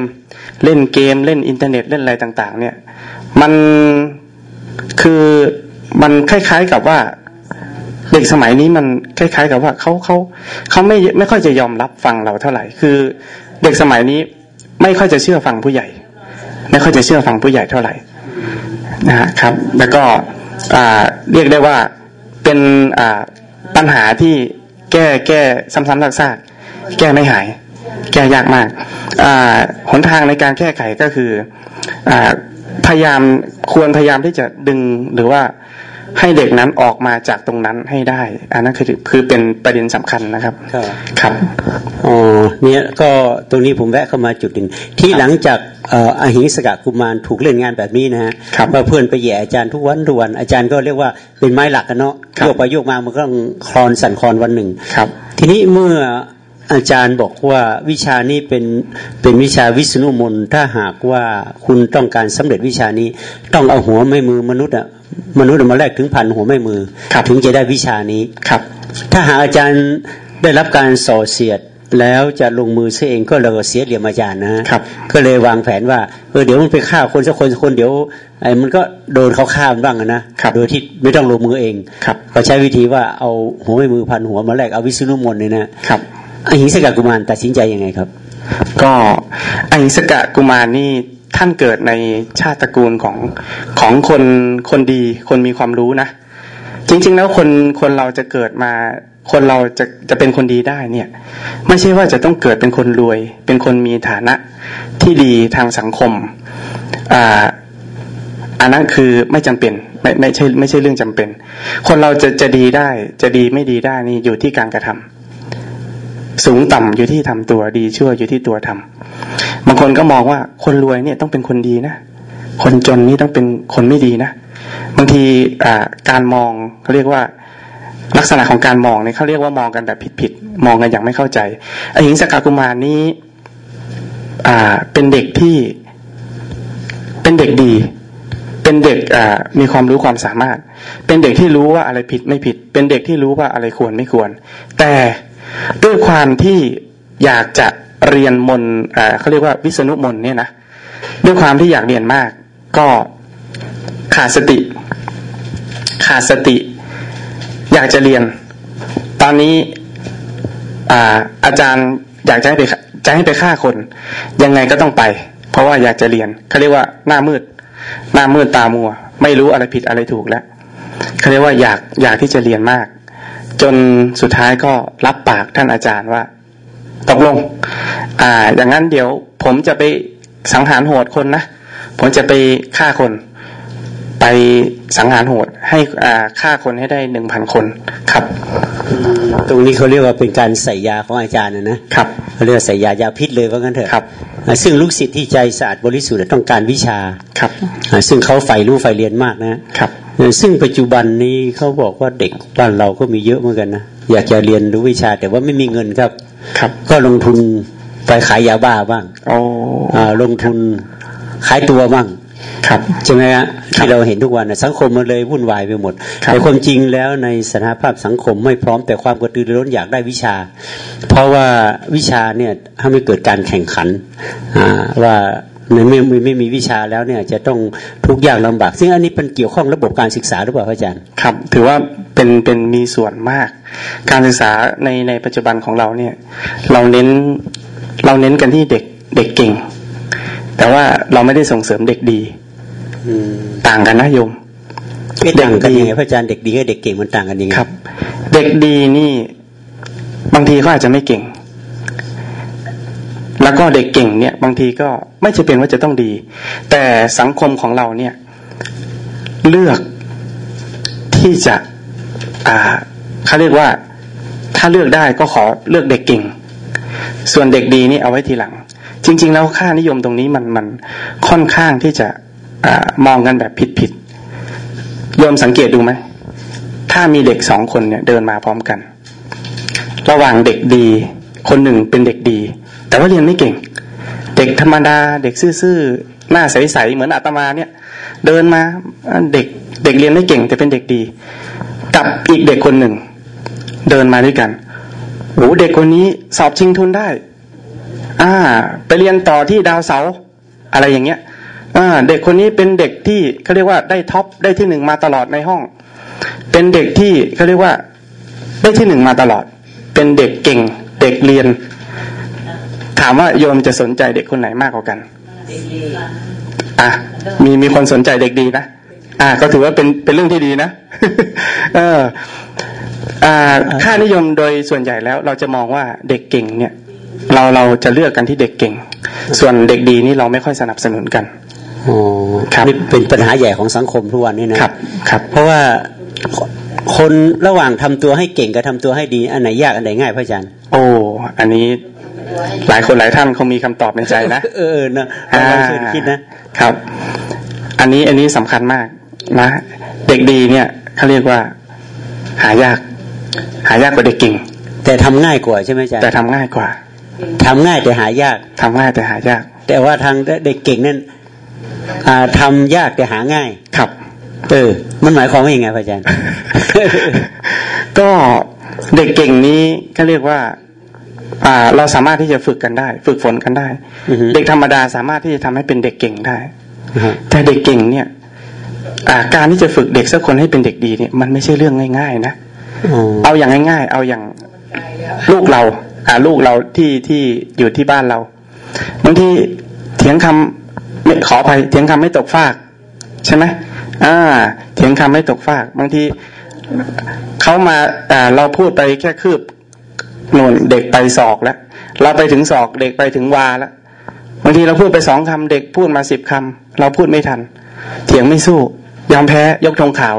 เล่นเกม เล่นอินเทอร์เน็ตเล่นอะไรต่าง ๆ เนี่ย มันคือมันคล้ายๆกับว่าเด็กสมัยนี้มันคล้าย ๆ กับว่าเขาเขาเขาไม่ไม่ค่อยจะยอมรับฟังเราเท่าไหร่ คือเด็กสมัยนี้ไม่ค่อยจะเชื่อฟังผู้ใหญ่ ไม่ค่อยจะเชื่อฟังผู้ใหญ่เท่าไหร่นะครับ แล้วก็อ่าเรียกได้ว่า เป็นปัญหาที่แก้แก้ซ้ำๆซากๆแก้ไม่หาย แก้ยากมากหนทางในการแก้ไขก็คืออพยายามควรพยายามที่จะดึงหรือว่า ให้เด็กนั้นออกมาจากตรงนั้นให้ได้ อันนั้นคือคือเป็นประเด็นสำคัญนะครับ ครับอ๋อเนี่ยก็ตรงนี้ผมแวะเข้ามาจุดหนึ่งที่หลังจากอหิสกะกุมารถูกเล่นงานแบบนี้นะฮะว่าเพื่อนไปแย่อาจารย์ทุกวันทุกวันอาจารย์ก็เรียกว่าเป็นไม้หลักกันเนาะโยกไปโยกมามันก็คลอนสั่นคลอนวันหนึ่งครับ ทีนี้เมื่อ อาจารย์บอกว่าวิชานี้เป็นเป็นวิชาวิษณุมนถ้าหากว่าคุณต้องการสำเร็จวิชานี้ ต้องเอาหัวไม่มือมนุษย์อะมนุษย์มาแลกถึงพันหัวไม่มือ ถึงจะได้วิชานี้ครับ ถ้าหากอาจารย์ได้รับการส่อเสียดแล้วจะลงมือเสียเองก็เลยเสียเหลี่ยมอาจารย์นะครับ ก็เลยวางแผนว่าเออเดี๋ยวมันไปฆ่าคนสักคนสักคนเดี๋ยวไอ้มันก็โดนเขาฆ่ามันบ้างนะโดยที่ไม่ต้องลงมือเองครับก็ใช้วิธีว่าเอาหัวไม่มือพันหัวมาแลกเอาวิสุนุมนเนี่ยนะครับ อหิสกะกุมารตัดสินใจยังไงครับ ก็อหิสกะกุมารนี่ท่านเกิดในชาติตระกูลของของคนคนดี คนมีความรู้นะ จริง ๆ แล้วคนคนเราจะเกิดมา คนเราจะจะเป็นคนดีได้เนี่ย ไม่ใช่ว่าจะต้องเกิดเป็นคนรวย เป็นคนมีฐานะที่ดีทางสังคมอ่าอันนั้นคือไม่จำเป็นไม่ไม่ใช่ไม่ใช่เรื่องจำเป็น คนเราจะจะดีได้จะดีไม่ดีได้นี่อยู่ที่การกระทำ สูงต่ำอยู่ที่ทำตัวดีชั่วอยู่ที่ตัวทำบางคนก็มองว่าคนรวยเนี่ยต้องเป็นคนดีนะคนจนนี่ต้องเป็นคนไม่ดีนะบางทีการมองเขาเรียกว่าลักษณะของการมองเนี่ยเขาเรียกว่ามองกันแบบผิดๆมองกันอย่างไม่เข้าใจไอหญิงสกากุมารนี้อ่าเป็นเด็กที่เป็นเด็กดี เป็นเด็กอ่ามีความรู้ความสามารถ เป็นเด็กที่รู้ว่าอะไรผิดไม่ผิด เป็นเด็กที่รู้ว่าอะไรควรไม่ควร แต่ ด้วยความที่อยากจะเรียนมนเขาเรียกว่าวิษณุมนเนี่ยนะด้วยความที่อยากเรียนมาก ก็ขาดสติ ขาดสติ อยากจะเรียน ตอนนี้อาอาจารย์อยากจะให้ไปจะให้ไปฆ่าคน ยังไงก็ต้องไป เพราะว่าอยากจะเรียนเขาเรียกว่าหน้ามืด หน้ามืดตามัว ไม่รู้อะไรผิดอะไรถูกแล้วเขาเรียกว่าอยากอยากที่จะเรียนมาก จนสุดท้ายก็รับปากท่านอาจารย์ว่าตกลง อ่า อย่างนั้นเดี๋ยว ผมจะไปสังหารโหดคนนะ ผมจะไปฆ่าคน ไปสังหารโหด ให้อ่าฆ่าคนให้ได้หนึ่งพันคนครับ ตรงนี้เขาเรียกว่าเป็นการใส่ยาของอาจารย์นะครับเขาเรียกใส่ยายาพิษเลยว่างั้นเถอะครับ ซึ่งลูกศิษย์ที่ใจสะอาดบริสุทธิ์ต้องการวิชาครับ ซึ่งเขาใฝ่รู้ใฝ่เรียนมากนะครับ ซึ่งปัจจุบันนี้เขาบอกว่าเด็กบ้านเราก็มีเยอะเหมือนกันนะอยากจะเรียนรู้วิชาแต่ว่าไม่มีเงินครับ ครับ ก็ลงทุนไปขายยาบ้าบ้างอ๋อลงทุนขายตัวบ้างครับใช่ไหมฮะที่เราเห็นทุกวันนะสังคมมันเลยวุ่นวายไปหมด แต่ความจริงแล้วในสถานภาพสังคมไม่พร้อมแต่ความกระตือรือร้นอยากได้วิชา เพราะว่าวิชาเนี่ยทำให้เกิดการแข่งขันว่าไม่ไม่ไม่มีวิชาแล้วเนี่ย จะต้องทุกอย่างลำบาก ซึ่งอันนี้เป็นเกี่ยวข้องระบบการศึกษาหรือเปล่าอาจารย์ ครับ ถือว่าเป็นเป็นมีส่วนมาก การศึกษาในในปัจจุบันของเราเนี่ย เราเน้นเราเน้นกันที่เด็กเด็กเก่ง แต่ว่าเราไม่ได้ส่งเสริมเด็กดีต่างกันนะโยมเด็กดีพระอาจารย์เด็กดีกับเด็กเก่งมันต่างกันยังไงครับ เด็กดีนี่ บางทีเขาอาจจะไม่เก่ง แล้วก็เด็กเก่งเนี่ยบางทีก็ไม่จำเป็นว่าจะต้องดี แต่สังคมของเราเนี่ยเลือกที่จะอ่าเขาเรียกว่าถ้าเลือกได้ก็ขอเลือกเด็กเก่ง ส่วนเด็กดีนี่เอาไว้ทีหลัง จริง ๆ แล้วค่านิยมตรงนี้มันมันค่อนข้างที่จะอมองกันแบบผิดๆโยมสังเกตดูไหมถ้ามีเด็กสองคนเนี่ยเดินมาพร้อมกัน ระหว่างเด็กดี คนหนึ่งเป็นเด็กดี แต่ว่าเรียนไม่เก่ง เด็กธรรมดา เด็กซื่อๆหน้าใสๆเหมือนอาตมาเนี่ย เดินมาเด็กเด็กเรียนไม่เก่ง แต่เป็นเด็กดี กับอีกเด็กคนหนึ่ง เดินมาด้วยกันโอ้เด็กคนนี้สอบชิงทุนได้ อ่า ไปเรียนต่อที่ดาวเสาอะไรอย่างเงี้ยอ่าเด็กคนนี้เป็นเด็กที่เขาเรียกว่าได้ท็อปได้ที่หนึ่งมาตลอดในห้อง เป็นเด็กที่เขาเรียกว่าได้ที่หนึ่งมาตลอด เป็นเด็กเก่ง เด็กเรียน ถามว่าโยมจะสนใจเด็กคนไหนมากกว่ากันอะมีมีคนสนใจเด็กดีนะอะก็ถือว่าเป็นเป็นเรื่องที่ดีนะเออค่านิยมโดยส่วนใหญ่แล้ว เราจะมองว่าเด็กเก่งเนี่ย เราเราจะเลือกกันที่เด็กเก่ง ส่วนเด็กดีนี่เราไม่ค่อยสนับสนุนกันโอ้ครับนี่เป็นปัญหาใหญ่ของสังคมทุกวันนี้นะครับ ครับ เพราะว่าคนระหว่างทำตัวให้เก่งกับทาตัวให้ดีอันไหนยากอันไหนง่ายพระอาจารย์ โอ้ อันนี้ หลายคนหลายท่านเขามีคำตอบในใจนะ เออนะเราช่วยคิดนะครับ อันนี้อันนี้สำคัญมากนะ เด็กดีเนี่ยเขาเรียกว่า หายาก หายากกว่าเด็กเก่ง แต่ทำง่ายกว่าใช่ไหมอาจารย์แต่ทำง่ายกว่าทำง่ายแต่หายากทำง่ายแต่หายาก แต่ว่าทางเด็กเก่งนั่นทำยากแต่หาง่ายครับ เออ มันหมายความว่ายังไงพระอาจารย์ ก็เด็กเก่งนี้ก็เรียกว่า อ่า เราสามารถที่จะฝึกกันได้ ฝึกฝนกันได้ เด็กธรรมดาสามารถที่จะทำให้เป็นเด็กเก่งได้แต่เด็กเก่งเนี่ยอ่าการที่จะฝึกเด็กสักคนให้เป็นเด็กดีเนี่ยมันไม่ใช่เรื่องง่ายๆนะเอาอย่างง่าย ๆ เอาอย่างลูกเราอ่าลูกเราที่ที่อยู่ที่บ้านเราบางทีเถียงคำไม่ขออภัยเถียงคำไม่ตกฟาก ใช่ไหมอ่า เถียงคำไม่ตกฟาก บางทีเขามาอ่าเราพูดไปแค่คืบห นุนเด็กไปศอกแล้ว เราไปถึงศอกเด็กไปถึงวาแล้วบางทีเราพูดไปสองคำเด็กพูดมาสิบคำเราพูดไม่ทัน เถียงไม่สู้ ยอมแพ้ยกธงขาว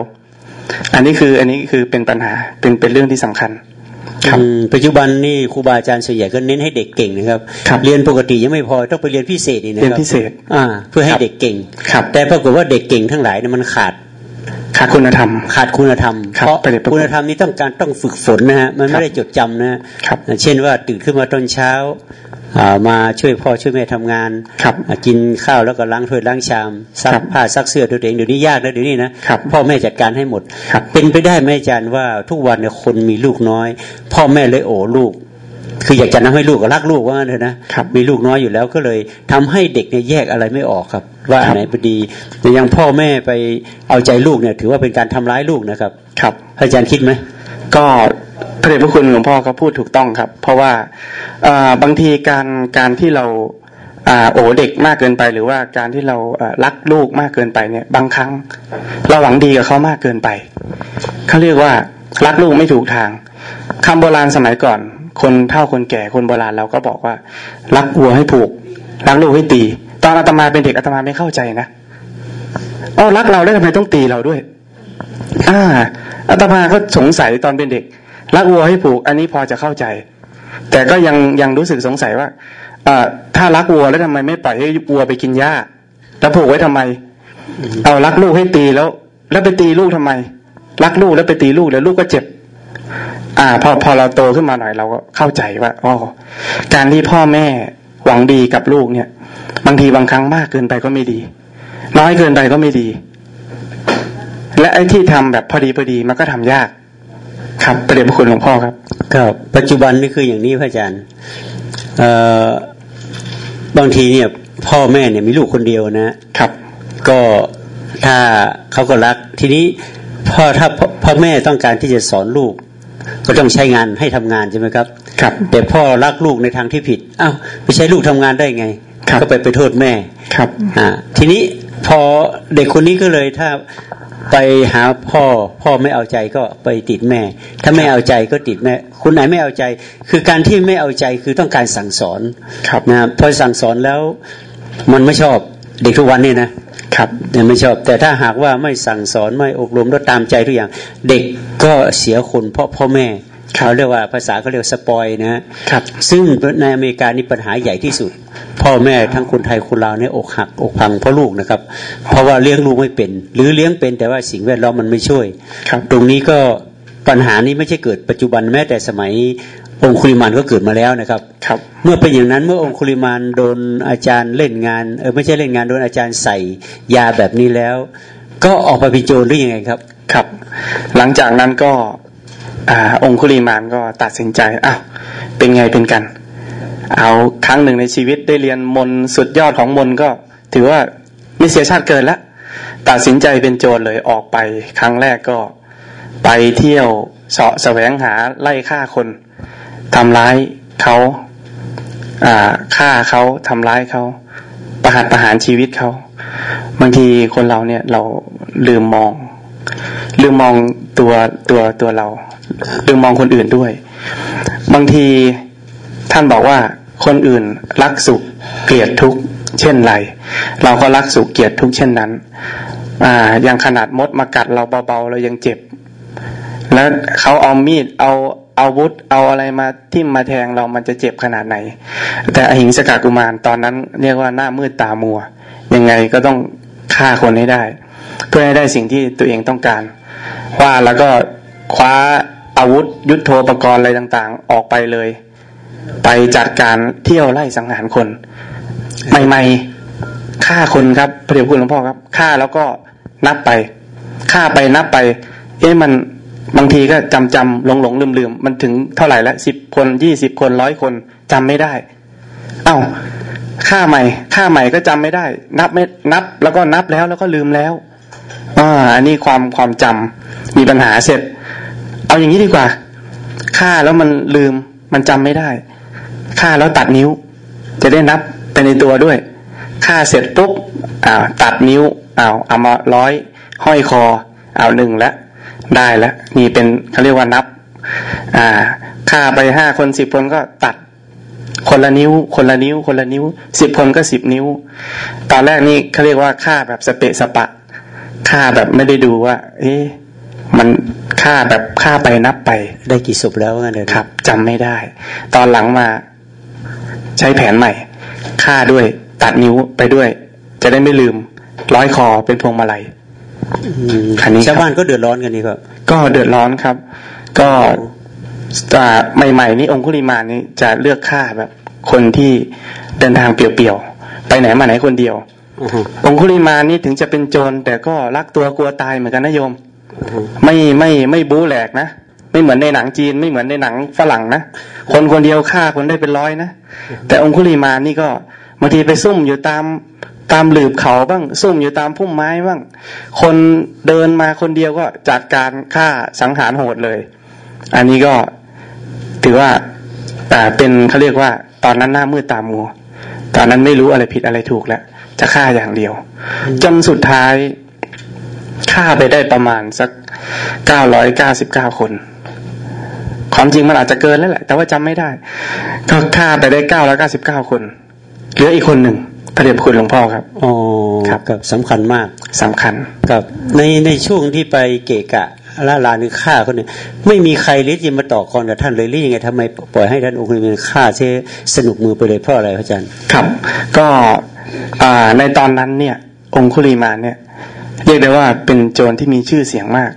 อันนี้คืออันนี้คือเป็นปัญหาเป็นเป็นเรื่องที่สำคัญครับปัจจุบันนี่ครูบาอาจารย์ส่วนใหญ่ก็เน้นให้เด็กเก่งนะครับรบเรียนปกติยังไม่พอต้องไปเรียนพิเศษอีกนะครับเรียนพิเศษอ่าเพื่อให้เด็กเก่งครับแต่ปรากฏว่าเด็กเก่งทั้งหลายเนี่ยมันขาด ขาดคุณธรรม ขาดคุณธรรมเพราะคุณธรรมนี้ต้องการต้องฝึกฝนนะฮะมันไม่ได้จดจำนะเช่นว่าตื่นขึ้นมาตอนเช้ามาช่วยพ่อช่วยแม่ทำงานกินข้าวแล้วก็ล้างถ้วยล้างชามซักผ้าซักเสื้อตัวเองเดี๋ยวนี้ยากนะเดี๋ยวนี้นะพ่อแม่จัดการให้หมด เป็นไปได้ไหมอาจารย์ว่าทุกวันเนี่ยคนมีลูกน้อย พ่อแม่เลยโอ้ลูก คืออยากจะทำให้ลูกก็รักลูกว่างั้นเถอะนะมีลูกน้อยอยู่แล้วก็เลยทำให้เด็กเนี่ยแยกอะไรไม่ออกครับ ว่าอันไหนพอดีแต่ยังพ่อแม่ไปเอาใจลูกเนี่ย ถือว่าเป็นการทำร้ายลูกนะครับ ครับอาจารย์คิดไหมก็พระเดชพระคุณหลวงพ่อก็พูดถูกต้องครับ เพราะว่าบางทีการการที่เราโอ้เด็กมากเกินไปหรือว่าการที่เรารักลูกมากเกินไปเนี่ย บางครั้ง เราหวังดีกับเขามากเกินไปเขาเรียกว่ารักลูกไม่ถูกทางคำโบราณสมัยก่อน คนเท่าคนแก่คนโบราณเราก็บอกว่า รักวัวให้ผูก รักลูกให้ตี ตอนอาตมาเป็นเด็กอาตมาไม่เข้าใจนะออรักเราแล้วทำไมต้องตีเราด้วย อ่าอาตมาก็สงสัยตอนเป็นเด็ก รักวัวให้ผูก อันนี้พอจะเข้าใจ แต่ก็ยังยังรู้สึกสงสัยว่าอ่าถ้ารักวัวแล้วทำไมไม่ปล่อยให้วัวไปกินหญ้าแล้วผูกไว้ทำไม เอารักลูกให้ตีแล้ว แล้วไปตีลูกทำไม รักลูกแล้วไปตีลูกแล้วลูกก็เจ็บ อ่า พอพอเราโตขึ้นมาหน่อยเราก็เข้าใจว่าอ๋อการที่พ่อแม่หวังดีกับลูกเนี่ย บางทีบางครั้งมากเกินไปก็ไม่ดี น้อยเกินไปก็ไม่ดี และไอ้ที่ทำแบบพอดีพอดีมันก็ทำยาก ครับประเด็นพระคุณหลวงพ่อครับครับปัจจุบันนี่คืออย่างนี้พระอาจารย์เอ่อบางทีเนี่ย พ่อแม่เนี่ยมีลูกคนเดียวนะครับ ก็ถ้าเขาก็รัก ทีนี้พ่อถ้าพ่อแม่ต้องการที่จะสอนลูก ก็ต้องใช้งานให้ทำงานใช่ไหมครับ ครับ แต่พ่อรักลูกในทางที่ผิดอ้าวไปใช้ลูกทำงานได้ไง ก็ไปไปโทษแม่ครับอ่าทีนี้พอเด็กคนนี้ก็เลยถ้าไปหาพ่อพ่อไม่เอาใจก็ไปติดแม่ ถ้าไม่เอาใจก็ติดแม่ คุณไหนไม่เอาใจ คือการที่ไม่เอาใจคือต้องการสั่งสอนครับนะพอสั่งสอนแล้วมันไม่ชอบเด็กทุกวันนี่นะครับแต่ไม่ชอบ แต่ถ้าหากว่าไม่สั่งสอนไม่อบรมแล้วตามใจทุกอย่าง เด็กก็เสียคนเพราะพ่อแม่เขาเรียกว่าภาษาเขาเรียกสปอยนะครับซึ่งในอเมริกานี่ปัญหาใหญ่ที่สุด พ่อแม่ทั้งคนไทยคนลาวเนี่ยอกหักอกพังเพราะลูกนะครับ เพราะว่าเลี้ยงลูกไม่เป็น หรือเลี้ยงเป็นแต่ว่าสิ่งแวดล้อมมันไม่ช่วยครับตรงนี้ก็ปัญหานี้ไม่ใช่เกิดปัจจุบันแม้แต่สมัยองคุลิมานก็เกิดมาแล้วนะครับครับ เมื่อเป็นอย่างนั้นเมื่อองคุลิมานโดนอาจารย์เล่นงานเออไม่ใช่เล่นงานโดนอาจารย์ใส่ยาแบบนี้แล้ว ก็ออกมาเป็นโจรหรือยังไงครับครับ หลังจากนั้นก็อองคุลิมานก็ตัดสินใจอ้าวเป็นไงเป็นกัน เอาครั้งหนึ่งในชีวิตได้เรียนมนสุดยอดของมนก็ ถือว่าไม่เสียชาติเกินละตัดสินใจเป็นโจรเลยออกไป ครั้งแรกก็ ไปเที่ยวเสาะแสวงหาไล่ฆ่าคนทำร้ายเขาฆ่าเขาทำร้ายเขาประหารประหารชีวิตเขาบางทีคนเราเนี่ยเราลืมมอง ลืมมองตัวตัวตัวเรา ลืมมองคนอื่นด้วย บางที ท่านบอกว่าคนอื่นรักสุขเกลียดทุกข์เช่นไร เราก็รักสุขเกลียดทุกข์เช่นนั้น อ่าอย่างขนาดมดมากัดเราเบาๆเรายังเจ็บ แล้วเขาเอามีดเอาอาวุธเอาอะไรมาทิ่มมาแทงเรามันจะเจ็บขนาดไหน แต่อหิงสกากุมารตอนนั้นเรียกว่าหน้ามืดตามัว ยังไงก็ต้องฆ่าคนให้ได้ เพื่อให้ได้สิ่งที่ตัวเองต้องการ ว่าแล้วก็คว้าอาวุธยุทโธปกรณ์อะไรต่างๆ ออกไปเลย ไปจัดการเที่ยวไล่สังหารคน ใหม่ๆฆ่าคนครับพระเดชคุณหลวงพ่อครับฆ่าแล้วก็นับไปฆ่าไปนับไป เอ๊ะมันบางทีก็จำจำหลงหลงลืมลืมมันถึงเท่าไหร่ละสิบคนยี่สิบคนร้อยคนจำไม่ได้ เอา้าค่าใหม่ค่าใหม่ก็จำไม่ได้ นับไม่นับ แล้วก็นับแล้วแล้วก็ลืมแล้วอ่าอันนี้ความความจำมีปัญหาเสร็จ เอาอย่างนี้ดีกว่าค่าแล้วมันลืมมันจำไม่ได้ ค่าแล้วตัดนิ้ว จะได้นับไปในตัวด้วยค่าเสร็จปุ๊บอ้าวตัดนิ้วอ้าวเอามาร้อยห้อยคออ้าวหนึ่งแล้วได้แล้วนี่เป็นเขาเรียกว่านับ อ่าค่าไปห้าคนสิบคนก็ตัด คนละนิ้ว คนละนิ้ว คนละนิ้วสิบคนก็สิบนิ้ว ตอนแรกนี่เขาเรียกว่าค่าแบบสเปะสปะค่าแบบไม่ได้ดูว่า เอ๊ะมันค่าแบบค่าไปนับไป ได้กี่ศพแล้วงั้นเลยครับจำไม่ได้ ตอนหลังมา ใช้แผนใหม่ค่าด้วย ตัดนิ้วไปด้วย จะได้ไม่ลืม ร้อยคอเป็นพวงมาลัยอันนี้ชาวบ้านก็เดือดร้อนกันนี่ครับ ก็เดือดร้อนครับ ก็ใหม่ๆนี่องคุลิมานี่จะเลือกฆ่าแบบ คนที่เดินทางเปลี่ยวๆไปไหนมาไหนคนเดียวองคุลิมานี่ถึงจะเป็นโจรแต่ก็รักตัวกลัวตายเหมือนกันนะโยม ไม่ไม่ไม่บู๊แหลกนะ ไม่เหมือนในหนังจีนไม่เหมือนในหนังฝรั่งนะคนคนเดียวฆ่าคนได้เป็นร้อยนะแต่องคุลิมานี่ก็บางทีไปซุ่มอยู่ตามตามหลืบเขาบ้างซุ่มอยู่ตามพุ่มไม้บ้าง คนเดินมาคนเดียวก็จัดการฆ่าสังหารโหดเลย อันนี้ก็ถือว่าแต่เป็นเขาเรียกว่า ตอนนั้นหน้ามืดตามัว ตอนนั้นไม่รู้อะไรผิดอะไรถูกแล้วจะฆ่าอย่างเดียวจนสุดท้ายฆ่าไปได้ประมาณสักเก้าร้อยเก้าสิบเก้าคน ความจริงมันอาจจะเกินแล้วแหละ แต่ว่าจำไม่ได้ ก็ฆ่าไปได้เก้าร้อยเก้าสิบเก้าคน เหลืออีกคนหนึ่งพระเดชคุณหลวงพ่อครับอ๋อครับกับสำคัญมากสำคัญกับในในช่วงที่ไปเกะกะล่าลาหรือฆ่าคนเนี่ยไม่มีใครลิยินมาต่อกรกับท่านเลยหรือยังไงทำไมปล่อยให้ท่านองค์นี้ฆ่าเชสนุกมือไปเลยเพราะอะไรพระอาจารย์ครับ ก็ในตอนนั้นเนี่ย องคุลีมาเนี่ย เรียกได้ว่าเป็นโจรที่มีชื่อเสียงมาก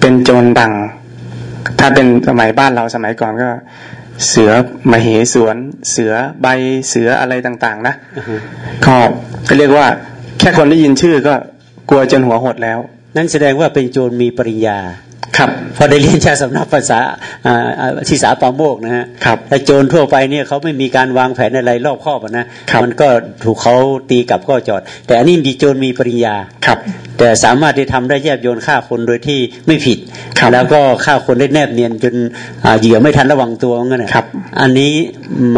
เป็นโจรดัง ถ้าเป็นสมัยบ้านเราสมัยก่อนก็ เสือมเหสวน เสือใบเสืออะไรต่างๆ นะก็ก็เรียกว่า แค่คนได้ยินชื่อก็กลัวจนหัวหดแล้ว นั่นแสดงว่าเป็นโจรมีปริญญา ครับพอได้เรียนชาสำนักภาษาทิสาปาโมกนะฮะครับแต่โจรทั่วไปเนี่ยเขาไม่มีการวางแผนอะไรรอบคอบนะมันก็ถูกเขาตีกลับก็จอด แต่อันนี้ดีโจรมีปริญญาครับ แต่สามารถที่ทำได้แยบโยนฆ่าคนโดยที่ไม่ผิดแล้วก็ฆ่าคนได้แนบเนียนจนเหยื่อไม่ทันระวังตัวงั้นนะครับ อันนี้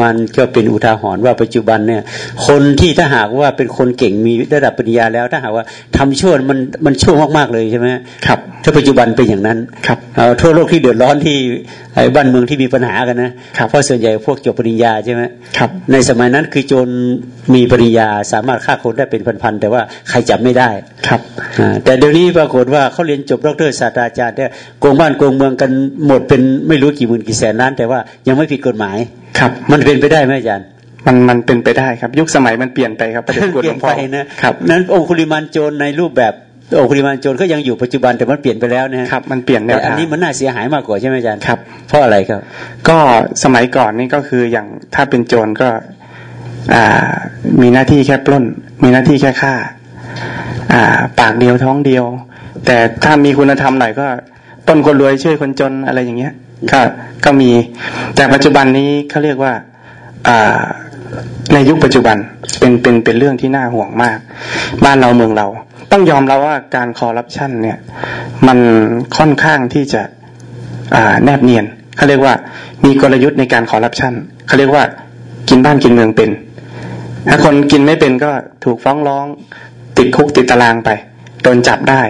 มันก็เป็นอุทาหรณ์ว่าปัจจุบันเนี่ย คนที่ถ้าหากว่าเป็นคนเก่งมีระดับปริญญาแล้วถ้าหากว่าทำชั่วมันมันชั่วมากๆเลยใช่ไหมครับถ้าปัจจุบันเป็นอย่างนั้นครับทั่วโลกที่เดือดร้อนที่ไอ้บ้านเมืองที่มีปัญหากันนะเพราะส่วนใหญ่พวกจบปริญญาใช่ไหมครับในสมัยนั้นคือโจรมีปริญญาสามารถฆ่าคนได้เป็นพันๆแต่ว่าใครจับไม่ได้ครับแต่เดี๋ยวนี้ปรากฏว่าเขาเรียนจบดรศาสตราจารย์เนี่ยโกงบ้านโกงเมืองกันหมดเป็นไม่รู้กี่หมื่นกี่แสนล้าน แต่ว่ายังไม่ผิดกฎหมายครับมันเป็นไปได้ไหมอาจารย์มันมันเป็นไปได้ครับ ยุคสมัยมันเปลี่ยนไปครับประเด็นกฎหลวงพ่อนะครับนั้นองคุลิมานโจรในรูปแบบ โอคุริมานโจรก็ยังอยู่ปัจจุบันแต่มันเปลี่ยนไปแล้วนะครับ มันเปลี่ยนแนวอันนี้มันน่าเสียหายมากกว่าใช่ไหมอาจารย์ครับ เพราะอะไรครับ ก็สมัยก่อนนี่ก็คืออย่างถ้าเป็นโจรก็อ่ามีหน้าที่แค่ปล้น มีหน้าที่แค่ฆ่าอ่าปากเดียวท้องเดียว แต่ถ้ามีคุณธรรมหน่อยก็ปล้นคนรวยช่วยคนจนอะไรอย่างเงี้ยก็ก็มี แต่ปัจจุบันนี้เขาเรียกว่าอ่าในยุคปัจจุบันเป็นเป็นเป็นเรื่องที่น่าห่วงมาก บ้านเราเมืองเรา ต้องยอมรับว่าการคอร์รัปชันเนี่ย มันค่อนข้างที่จะแนบเนียนเขาเรียกว่ามีกลยุทธ์ในการคอร์รัปชันเขาเรียกว่ากินบ้านกินเมืองเป็น ถ้าคนกินไม่เป็นก็ถูกฟ้องร้อง ติดคุกติดตารางไปโดนจับได้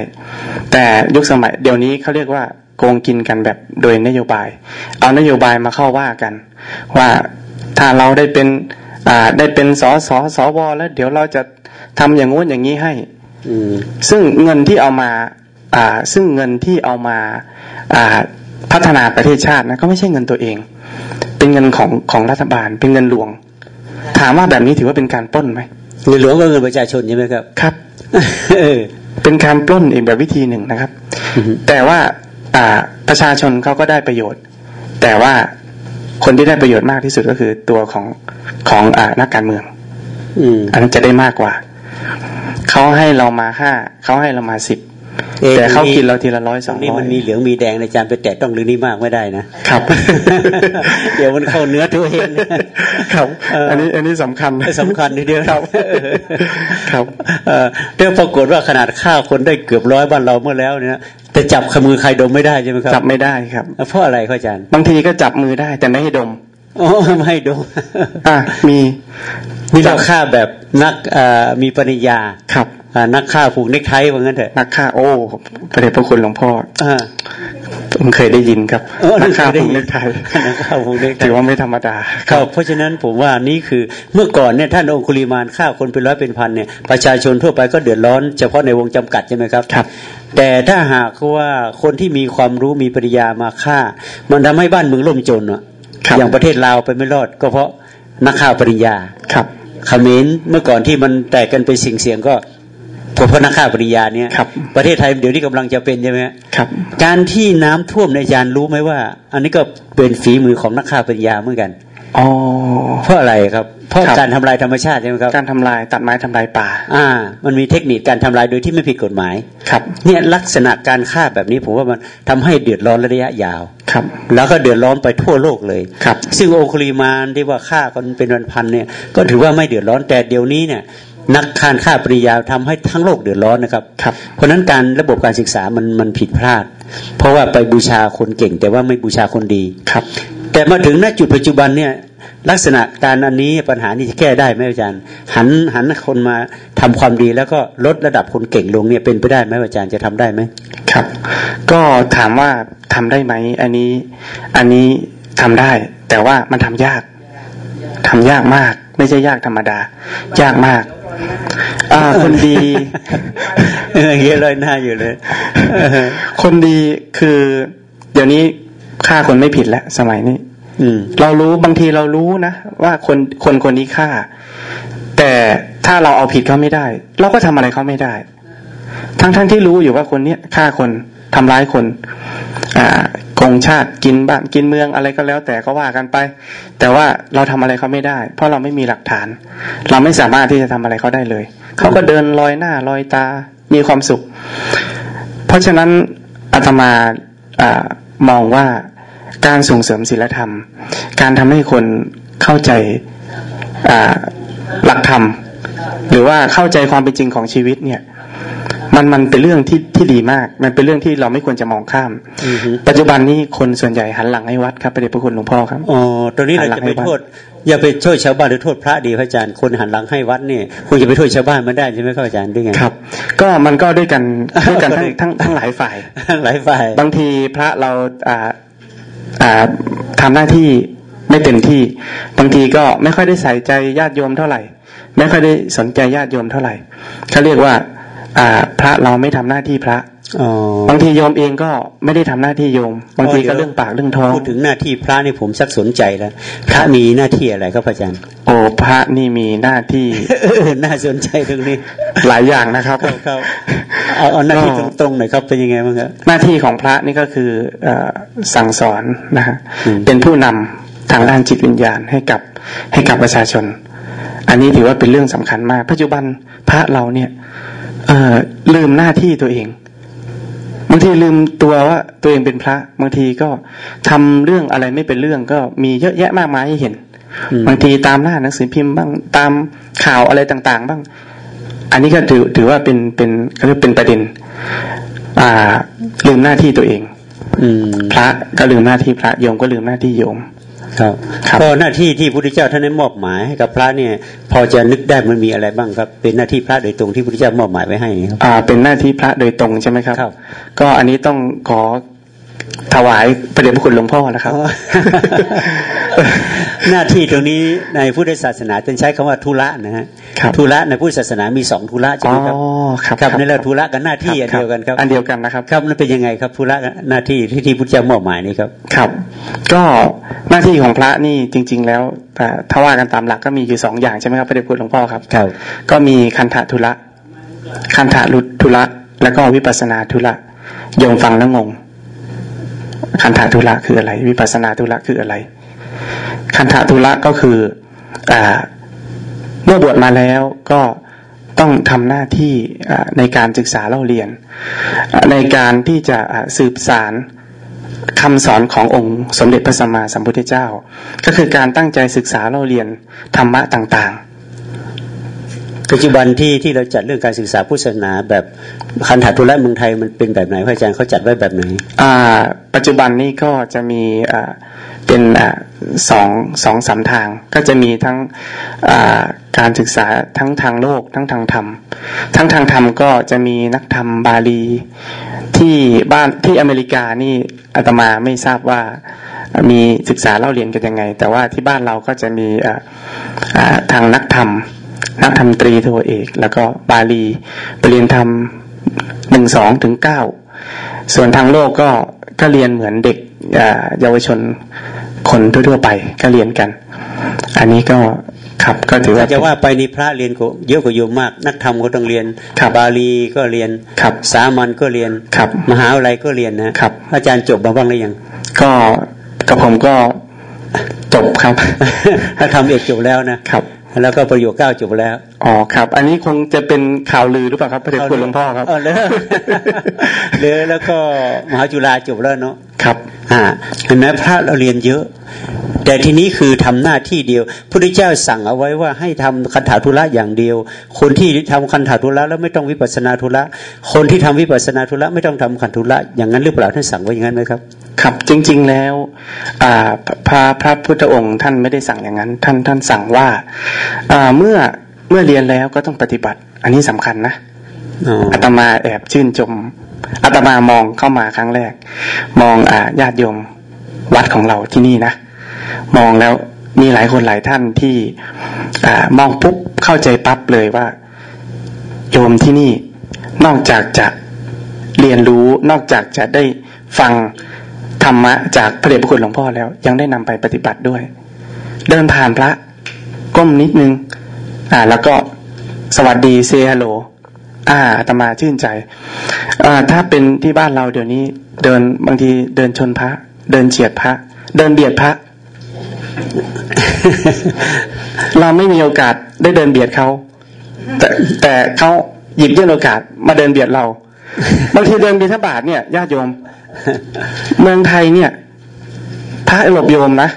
แต่ยุคสมัยเดี๋ยวนี้เขาเรียกว่าโกงกินกันแบบโดยนโยบาย เอานโยบายมาเข้าว่ากัน ว่าถ้าเราได้เป็นได้เป็นสอสอสอวอแล้วเดี๋ยวเราจะทำอย่างงู้นอย่างนี้ให้ ซึ่งเงินที่เอามาอ่าซึ่งเงินที่เอามาอ่าพัฒนาประเทศชาตินะก็ไม่ใช่เงินตัวเอง เป็นเงินของของรัฐบาล เป็นเงินหลวง ถามว่าแบบนี้ถือว่าเป็นการปล้นไหมเงินหลวงก็เงินประชาชนใช่ไหมครับครับเออเป็นการปล้นอีกแบบวิธีหนึ่งนะครับ แต่ว่าอ่าประชาชนเขาก็ได้ประโยชน์ แต่ว่าคนที่ได้ประโยชน์มากที่สุดก็คือตัวของของอ่านักการเมืองอืมอันนั้นจะได้มากกว่า เขาให้เรามาห้าเขาให้เรามาสิบแต่เขากินเราทีละร้อยสองร้อยนี่มันมีเหลืองมีแดงในจานไปแตะต้องเรื่องนี้มากไม่ได้นะครับ เดี๋ยวมันเข้าเนื้อตัวเองครับ อันนี้อันนี้สำคัญสำคัญทีเดียวครับ ครับเรื่องปรากฏว่าขนาดฆ่าคนได้เกือบร้อยบ้านเราเมื่อแล้วเนี่ยแต่จับขมือใครดมไม่ได้ใช่ไหมครับจับไม่ได้ครับเพราะอะไรครับอาจารย์บางทีก็จับมือได้แต่ไม่ให้ดม อ๋อไม่ให้ดมอ่ามีนี่เราฆ่าแบบนักมีปริญญาครับนักฆ่าผูกเนกไทว่างั้นเถอะนักฆ่าโอ้พระเดชพระคุณหลวงพ่อผมเคยได้ยินครับนักฆ่าผูกเนกไทนักฆ่าผูกเนกไทถือว่าไม่ธรรมดาครับเพราะฉะนั้นผมว่านี่คือเมื่อก่อนเนี่ยท่านองคุลิมานฆ่าคนเป็นร้อยเป็นพันเนี่ยประชาชนทั่วไปก็เดือดร้อนเฉพาะในวงจำกัดใช่ไหมครับครับ แต่ถ้าหากว่าคนที่มีความรู้มีปริญญามาฆ่า มันทำให้บ้านเมืองล่มจนอะ อย่างประเทศลาวไปไม่รอด ก็เพราะนักข่าวปริญญาครับเขมรเมื่อก่อนที่มันแตกกันไปสิ่งเสียงก็พวกนักข่าวปริญญาเนี่ยประเทศไทยเดี๋ยวนี้กำลังจะเป็นใช่ไหมครับ การที่น้ำท่วมในยานรู้ไหมว่า อันนี้ก็เป็นฝีมือของนักข่าวปริญญาเหมือนกัน อ๋อเพราะอะไรครับเพราะการทำลายธรรมชาติใช่ไหมครับการทำลายตัดไม้ทำลายป่า อ่า มันมีเทคนิคการทำลายโดยที่ไม่ผิดกฎหมาย ครับเนี่ยลักษณะการฆ่าแบบนี้ผมว่ามันทำให้เดือดร้อนระยะยาวครับ แล้วก็เดือดร้อนไปทั่วโลกเลยครับ ซึ่งโอคุลิมานที่ว่าฆ่ากันเป็นวันพันเนี่ย ก็ถือว่าไม่เดือดร้อนแต่เดี๋ยวนี้เนี่ยนักคานฆ่าปริยาทำให้ทั้งโลกเดือดร้อนนะครับครับ เพราะนั้นการระบบการศึกษามันมันผิดพลาด เพราะว่าไปบูชาคนเก่ง แต่ว่าไม่บูชาคนดีครับ แต่มาถึงณจุดปัจจุบันเนี่ยลักษณะการอันนี้ปัญหานี้จะแก้ได้ไหมอาจารย์ หันหันคนมาทำความดีแล้วก็ลดระดับคนเก่งลงเนี่ยเป็นไปได้ไหมอาจารย์จะทำได้ไหมครับ ก็ถามว่าทำได้ไหมอันนี้อันนี้ทำได้ แต่ว่ามันทำยากทำยากมาก ไม่ใช่ยากธรรมดา ยากมากอ่าคนดีเฮียลอยหน้าอยู่เลย คนดีคือ เดี๋ยวนี้ ฆ่าคนไม่ผิดแล้วสมัยนี้เรารู้บางทีเรารู้นะว่าคนคนคนนี้ฆ่า แต่ถ้าเราเอาผิดเขาไม่ได้ เราก็ทำอะไรเขาไม่ได้ ทั้งทั้งที่รู้อยู่ว่าคนเนี้ยฆ่าคนทำร้ายคน อ่ากงชาติกินบ้านกินเมืองอะไรก็แล้ว แต่ก็ว่ากันไป แต่ว่าเราทำอะไรเขาไม่ได้ เพราะเราไม่มีหลักฐาน เราไม่สามารถที่จะทำอะไรเขาได้เลย เขาก็เดินลอยหน้าลอยตา มีความสุข เพราะฉะนั้นอาตมาอามองว่า การส่งเสริมศีลธรรม การทำให้คนเข้าใจหลักธรรม หรือว่าเข้าใจความเป็นจริงของชีวิตเนี่ย มันมันเป็นเรื่องที่ที่ดีมาก มันเป็นเรื่องที่เราไม่ควรจะมองข้ามปัจจุบันนี้คนส่วนใหญ่หันหลังให้วัดครับประเดชพระคุณหลวงพ่อครับอ๋อตรงนี้เราจะไปโทษอย่าไปโทษชาวบ้านหรือโทษพระดีพระอาจารย์คนหันหลังให้วัดเนี่ยคุณจะไปโทษชาวบ้านไม่ได้ใช่ไหมครับอาจารย์ด้วยไงครับ ก็มันก็ด้วยกันด้วยกันทั้งทั้งทั้งหลายฝ่ายหลายฝ่าย บางทีพระเราอ่า ทำหน้าที่ไม่เต็มที่ บางทีก็ไม่ค่อยได้ใส่ใจญาติโยมเท่าไหร่ ไม่ค่อยได้สนใจญาติโยมเท่าไหร่เขาเรียกว่าพระเราไม่ทำหน้าที่พระ บางทีโยมเองก็ไม่ได้ทำหน้าที่โยม บางทีก็เรื่องปากเรื่องท้องพูดถึงหน้าที่พระนี่ผมสักสนใจแล้ว พระมีหน้าที่อะไรครับอาจารย์ โอ้พระนี่มีหน้าที่น่าสนใจตรงนี้ หลายอย่างนะครับครับเอาเอาหน้าที่ตรงๆหน่อยครับเป็นยังไงบ้างครับหน้าที่ของพระนี่ก็คืออสั่งสอนนะฮะเป็นผู้นำทางด้านจิตวิญญาณให้กับให้กับประชาชน อันนี้ถือว่าเป็นเรื่องสำคัญมาก ปัจจุบันพระเราเนี่ยเอลืมหน้าที่ตัวเอง บางทีลืมตัวว่าตัวเองเป็นพระบางทีก็ทำเรื่องอะไรไม่เป็นเรื่องก็มีเยอะแยะมากมายให้เห็น บางทีตามหน้าหนังสือพิมพ์บ้างตามข่าวอะไรต่าง ๆ บ้าง อันนี้ก็ถือถือว่าเป็นเป็นก็คือเป็นประเด็น อ่าลืมหน้าที่ตัวเองอืพระก็ลืมหน้าที่พระโยมก็ลืมหน้าที่โยม ครับก็หน้าที่ที่พระพุทธเจ้าท่านได้มอบหมายให้กับพระเนี่ย พอจะนึกได้มันมีอะไรบ้างครับ เป็นหน้าที่พระโดยตรงที่พระพุทธเจ้ามอบหมายไว้ให้ครับอ่าเป็นหน้าที่พระโดยตรงใช่ไหมครับครับ ก็อันนี้ต้องขอ ถวายประเดชพระคุณหลวงพ่อนะครับ หน้าที่ตรงนี้ในพุทธศาสนาจะใช้คำว่าธุระนะฮะธุระในพุทธศาสนามีสองธุระใช่ไหมครับครับในเรื่องธุระกับหน้าที่อันเดียวกันครับ อันเดียวกันนะครับครับนั่นเป็นยังไงครับธุระหน้าที่ที่ที่พุทธเจ้ามอบหมายนี่ครับครับ ก็หน้าที่ของพระนี่จริง ๆ แล้วแต่ถ้าว่ากันตามหลักก็มีอยู่สองอย่างใช่ไหมครับพระเดชพระคุณหลวงพ่อครับครับ ก็มีคันธทุระคันธรุธุระแล้วก็วิปัสนาธุระโยมฟังแล้วงง คันธทุระคืออะไร วิปัสนาทุระคืออะไร คันธทุระก็คืออเมื่อบวชมาแล้วก็ต้องทำหน้าที่ในการศึกษาเล่าเรียน ในการที่จะสืบสารคำสอนขององค์สมเด็จพระสัมมาสัมพุทธเจ้า ก็คือการตั้งใจศึกษาเล่าเรียนธรรมะต่าง ปัจจุบันที่ที่เราจัดเรื่องการศึกษาพุทธศาสนา แบบคันถาทุระเมืองไทยมันเป็นแบบไหนพระอาจารย์เขาจัดไว้แบบไหนอ่า ปัจจุบันนี้ก็จะมีอ่าเป็นอ่าสองสองสามทาง ก็จะมีทั้งอ่าการศึกษาทั้งทางโลก ทั้งทางธรรม ทั้งทางธรรมก็จะมีนักธรรมบาลีที่บ้านที่อเมริกานี่อาตมาไม่ทราบว่ามีศึกษาเล่าเรียนกันยังไง แต่ว่าที่บ้านเราก็จะมีทางนักธรรม นักธรรมตรีโทเอก แล้วก็บาลีปรริญญาธรรมหนึ่งสองถึงเก้าส่วนทางโลกก็ก็เรียนเหมือนเด็กเยาวชนคนทั่วๆไปก็เรียนกัน อันนี้ก็ครับก็ถือว่าจะว่าไปนี่พระเรียนก็เยอะกว่าโยมมาก นักธรรมก็ต้องเรียนบาลีก็เรียนครับสามัญก็เรียนครับมหาวิทยาลัยก็เรียนนะครับอาจารย์จบมาบ้างหรือยัง ก็กับผมก็จบครับถ้าทำเอกจบแล้วนะครับ แล้วก็ประโยคเก้าจบแล้ว อ๋อครับ อันนี้คงจะเป็นข่าวลือหรือเปล่าครับพระเดชคุณหลวงพ่อครับเออเลยเลยแล้วก็มหาจุฬาจบแล้วเนาะครับอ่าเห็นไหมพระเราเรียนเยอะ แต่ทีนี้คือทำหน้าที่เดียวพระเจ้าสั่งเอาไว้ว่าให้ทำคันถาธุระอย่างเดียว คนที่ทำคันถาธุระแล้วไม่ต้องวิปัสนาธุระคนที่ทำวิปัสนาธุระไม่ต้องทำคันธุระอย่างนั้นหรือเปล่าท่านสั่งไว้อย่างนั้นไหมครับ ครับจริง ๆแล้วพระพระพุทธองค์ท่านไม่ได้สั่งอย่างนั้น ท่านท่านสั่งว่าเมื่อเมื่อเรียนแล้วก็ต้องปฏิบัติ อันนี้สำคัญนะอาตมาแอบชื่นชมอาตมามองเข้ามาครั้งแรก มองอาญาติโยมวัดของเราที่นี่นะมองแล้วมีหลายคนหลายท่านที่อมองปุ๊บเข้าใจปั๊บเลยว่า โยมที่นี่นอกจากจะเรียนรู้นอกจากจะได้ฟัง ธรรมะจากพระเดชพระคุณหลวงพ่อแล้ว ยังได้นำไปปฏิบัติด้วย เดินผ่านพระ ก้มนิดนึง อ่า แล้วก็สวัสดีเซฮัลโหลอ่าตมาชื่นใจอ่าถ้าเป็นที่บ้านเราเดี๋ยวนี้เดินบางทีเดินชนพระ เดินเฉียดพระ เดินเบียดพระ เราไม่มีโอกาสได้เดินเบียดเขาแต่แต่เขาหยิบยื่นโอกาสมาเดินเบียดเรา บางทีเดินบิณฑบาตเนี่ยญาติโยม เมืองไทยเนี่ย พระหลบโยมนะ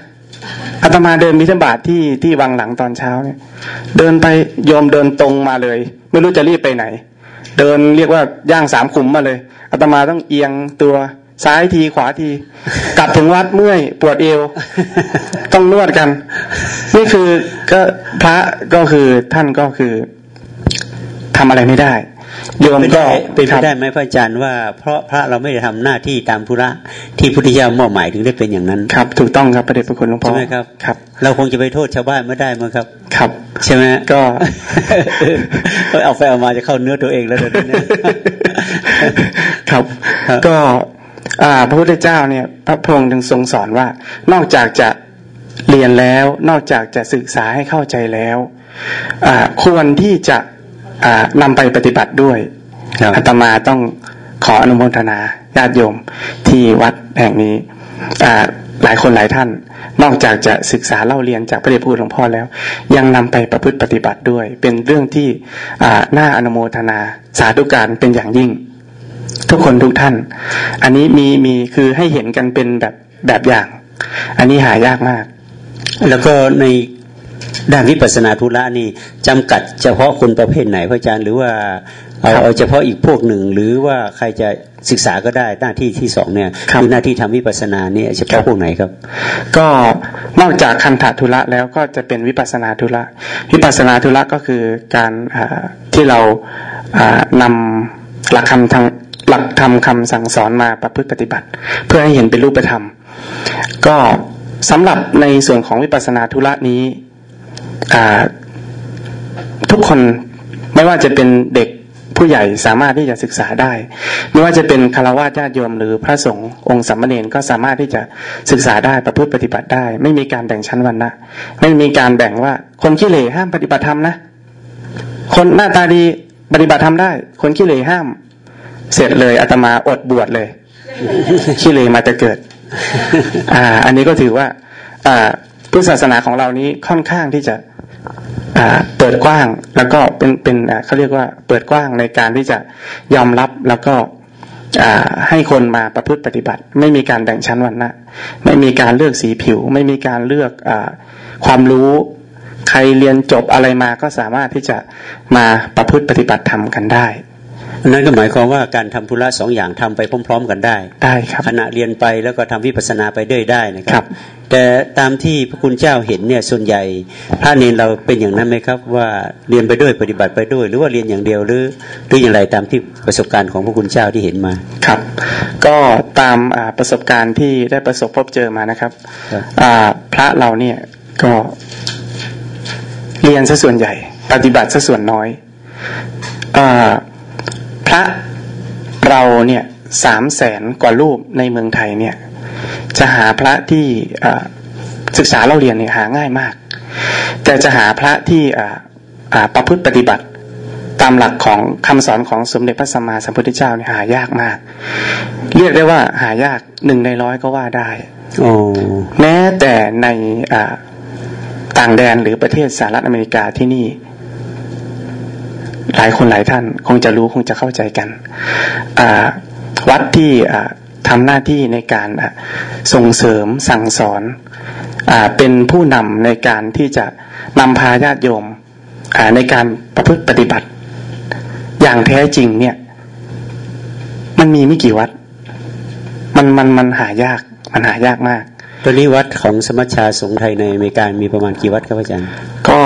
อาตมาเดินมิถบาทที่ที่วังหลังตอนเช้าเนี่ย เดินไปโยมเดินตรงมาเลย ไม่รู้จะรีบไปไหน เดินเรียกว่าย่างสามขุมมาเลยอาตมาต้องเอียงตัวซ้ายทีขวาที กลับถึงวัดเมื่อยปวดเอว ต้องนวดกัน นี่คือก็พระก็คือท่านก็คือทำอะไรไม่ได้ โยมก็เป็นไปได้ไหมพระอาจารย์ว่า เพราะพระเราไม่ได้ทำหน้าที่ตามธุระที่พุทธิยามอบหมายถึงได้เป็นอย่างนั้นครับ ถูกต้องครับประเด็จพระคุณหลวงพ่อใช่ไหมครับครับ เราคงจะไปโทษชาวบ้านไม่ได้มั้งครับ ครับ ใช่ไหมก็เอาไปเอามาจะเข้าเนื้อตัวเองแล้วเดี๋ยวนี้ครับ ก็อ่าพระพุทธเจ้าเนี่ย พระพงศ์จึงทรงสอนว่า นอกจากจะเรียนแล้ว นอกจากจะศึกษาให้เข้าใจแล้วอ่าควรที่จะ นำไปปฏิบัติด้วยอาตมาต้องขออนุโมทนาญาติโยมที่วัดแห่งนี้หลายคนหลายท่าน นอกจากจะศึกษาเล่าเรียนจากพระเดชพระคุณหลวงพ่อแล้ว ยังนำไปประพฤติปฏิบัติด้วย เป็นเรื่องที่น่าอนุโมทนาสาธุการเป็นอย่างยิ่ง ทุกคนทุกท่าน อันนี้มีมีคือให้เห็นกันเป็นแบบแบบอย่าง อันนี้หายากมาก แล้วก็ใน ด้านวิปัสนาธุระนี่จำกัดเฉพาะคนประเภทไหนพระอาจารย์หรือว่าเอาเอาเฉพาะอีกพวกหนึ่ง หรือว่าใครจะศึกษาก็ได้หน้าที่ที่สองเนี่ยคือหน้าที่ทำวิปัสนาเนี่ยเฉพาะพวกไหนครับ ก็นอกจากคันธทุระแล้วก็จะเป็นวิปัสนาธุระวิปัสนาธุระก็คือการที่เรานำหลักคำทางหลักธรรมคาสั่งสอนมาประพฤติปฏิบัติ เพื่อให้เห็นเป็นรูปธรรม ก็สำหรับในส่วนของวิปัสนาธุระนี้ ทุกคนไม่ว่าจะเป็นเด็กผู้ใหญ่สามารถที่จะศึกษาได้ ไม่ว่าจะเป็นคารวะญาติโยมหรือพระสงฆ์องค์สัมมาเนก็สามารถที่จะศึกษาได้ประพฤติปฏิบัติได้ ไม่มีการแบ่งชั้นวรรณะไม่มีการแบ่งว่าคนขี้เหร่ห้ามปฏิบัติธรรมนะ คนหน้าตาดีปฏิบัติธรรมได้ คนขี้เหร่ห้าม เสร็จเลยอาตมาอดบวชเลยขี้เหร่มาจะเกิด อ่า อันนี้ก็ถือว่า อ่า พุทธศาสนาของเรานี้ค่อนข้างที่จะเปิดกว้าง แล้วก็เป็นเป็นเขาเรียกว่าเปิดกว้างในการที่จะยอมรับแล้วก็ให้คนมาประพฤติปฏิบัติ ไม่มีการแบ่งชั้นวรรณะไม่มีการเลือกสีผิว ไม่มีการเลือกอความรู้ใครเรียนจบอะไรมาก็สามารถที่จะมาประพฤติปฏิบัติธรรมกันได้ นั่นก็หมายความว่าการทำธุระสองอย่างทำไปพร้อม ๆ กันได้ได้ครับขณะเรียนไปแล้วก็ทำวิปัสสนาไปด้วยได้นะครับ แต่ตามที่พระคุณเจ้าเห็นเนี่ยส่วนใหญ่พระเนรเราเป็นอย่างนั้นไหมครับ ว่าเรียนไปด้วยปฏิบัติไปด้วย หรือว่าเรียนอย่างเดียวหรือหรืออย่างไรตามที่ประสบการณ์ของพระคุณเจ้าที่เห็นมาครับ ก็ตามประสบการณ์ที่ได้ประสบพบเจอมานะครับพระเราเนี่ยก็เรียนซะส่วนใหญ่ ปฏิบัติซะส่วนน้อยอพ ระเราเนี่ยสามแสนกว่ารูปในเมืองไทยเนี่ย จะหาพระที่ศึกษาเราเรียนเนี่ยหาง่ายมาก แต่จะหาพระที่ประพฤติปฏิบัติตามหลักของคำสอนของสมเด็จพระสัมมาสัมพุทธเจ้าเนี่ยหายากมาก เรียกได้ว่าหายากหนึ่งในร้อยก็ว่าได้แม้แต่ในต่างแดนหรือประเทศสหรัฐอเมริกาที่นี่ หลายคนหลายท่านคงจะรู้คงจะเข้าใจกันวัดที่ทำหน้าที่ในการส่งเสริมสั่งสอนอเป็นผู้นำในการที่จะนำพาญาติโยมในการประพฤติปฏิบัติ อย่างแท้จริงเนี่ย มันมีไม่กี่วัด มันมันมันหายากมันหายากมากตัวนี้วัดของสมัชชาสงฆ์ไทยในอเมริกามีประมาณกี่วัดครับอาจารย์ ก็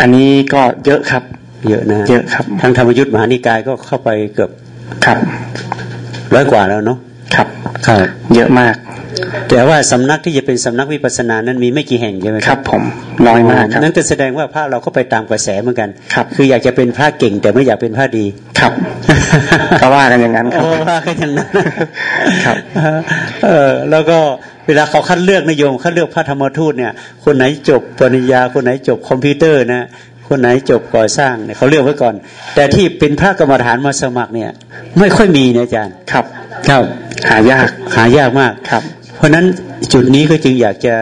อันนี้ก็เยอะครับ เยอะนะเยอะครับทางธรรมยุทธ์มหานิกายก็เข้าไปเกือบครับร้อยกว่าแล้วเนาะครับครับเยอะมาก แต่ว่าสำนักที่จะเป็นสำนักวิปัสสนานั้นมีไม่กี่แห่งใช่ไหมครับ ผมน้อยมากครับนั่นจะแสดงว่าพระเราก็ไปตามกระแสเหมือนกันครับ คืออยากจะเป็นพระเก่ง แต่ไม่อยากเป็นพระดีครับก็ว่ากันอย่างนั้นครับว่ากันอย่างนั้นครับเออแล้วก็เวลาเขาคัดเลือกนโยมคัดเลือกพระธรรมทูตเนี่ย คนไหนจบปริญญาคนไหนจบคอมพิวเตอร์นะ คนไหนจบก่อสร้างเนี่ยเขาเลือกไว้ก่อน แต่ที่เป็นพระกรรมฐานมาสมัครเนี่ย ไม่ค่อยมีนะอาจารย์ครับ ครับหายากหายากมากครับ เพราะนั้นจุดนี้ก็จึงอยากจะ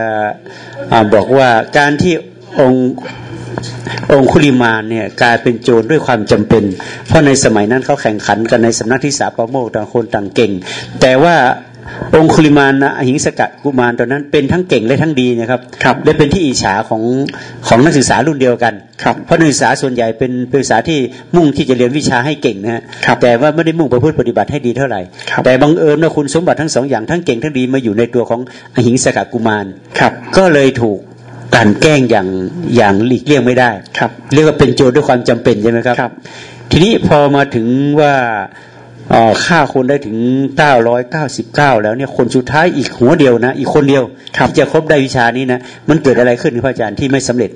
อบอกว่าการที่องค์องคุลิมานเนี่ยกลายเป็นโจรด้วยความจำเป็น เพราะในสมัยนั้นเขาแข่งขันกันในสำนักที่สาปโมกต่างคนต่างเก่ง แต่ว่า องคุลิมานนะหิงสกัดกุมารตอนนั้นเป็นทั้งเก่งและทั้งดีนะครับครับและเป็นที่อิจฉาของของนักศึกษารุ่นเดียวกันครับเพราะนักศึกษาส่วนใหญ่เป็นนักศึกษาที่มุ่งที่จะเรียนวิชาให้เก่งนะฮะแต่ว่าไม่ได้มุ่งประพฤติปฏิบัติให้ดีเท่าไหร่ แต่บังเอิญว่าคุณสมบัติทั้งสองอย่างทั้งเก่งทั้งดีมาอยู่ในตัวของอหิงสกัดกุมารครับก็เลยถูกการแกล้งอย่างอย่างหลีกเลี่ยงไม่ได้ครับเรียกว่าเป็นโจรด้วยความจำเป็นใช่ไหมครับครับทีนี้พอมาถึงว่า ฆ่าคนได้ถึงเก้าร้อยเก้าสิบเก้าแล้วเนี่ยคนสุดท้ายอีกหัวเดียวนะ อีกคนเดียวที่จะครบได้วิชานี้นะมันเกิดอะไรขึ้นพระอาจารย์ที่ไม่สำเร็จ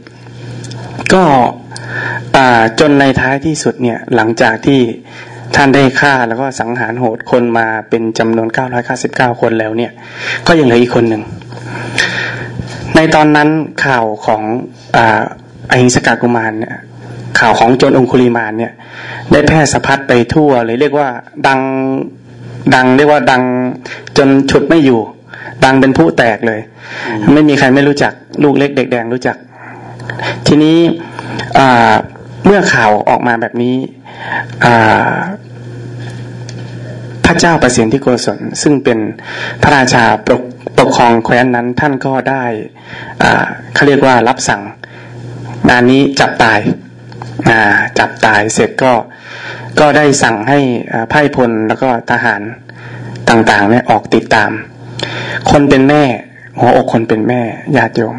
ก็จนในท้ายที่สุดเนี่ยหลังจากที่ท่านได้ฆ่าแล้วก็สังหารโหดคนมาเป็นจำนวนเก้าร้อยเก้าสิบเก้าคนแล้วเนี่ย ก็ยังเหลืออีกคนหนึ่ง ในตอนนั้นข่าวของอ่าอหิงสกากุมารเนี่ย ข่าวของโจรองคุลิมานเนี่ย ได้แพร่สะพัดไปทั่วเลยเรียกว่าดังดังเรียกว่าดังจนฉุดไม่อยู่ ดังเป็นผู้แตกเลย ไม่มีใครไม่รู้จักลูกเล็กเด็กแดงรู้จัก ทีนี้เมื่อข่าวออกมาแบบนี้พระเจ้าประสิทธิโกศลซึ่งเป็นพระราชาปกปกครองแคว้นนั้นท่านก็ได้เขาเรียกว่ารับสั่งงานนี้จับตาย จับตายเสร็จก็ก็ได้สั่งให้ไพ่พลแล้วก็ทหารต่างๆเนี่ยออกติดตาม คนเป็นแม่หัวอกคนเป็นแม่ญาติโยม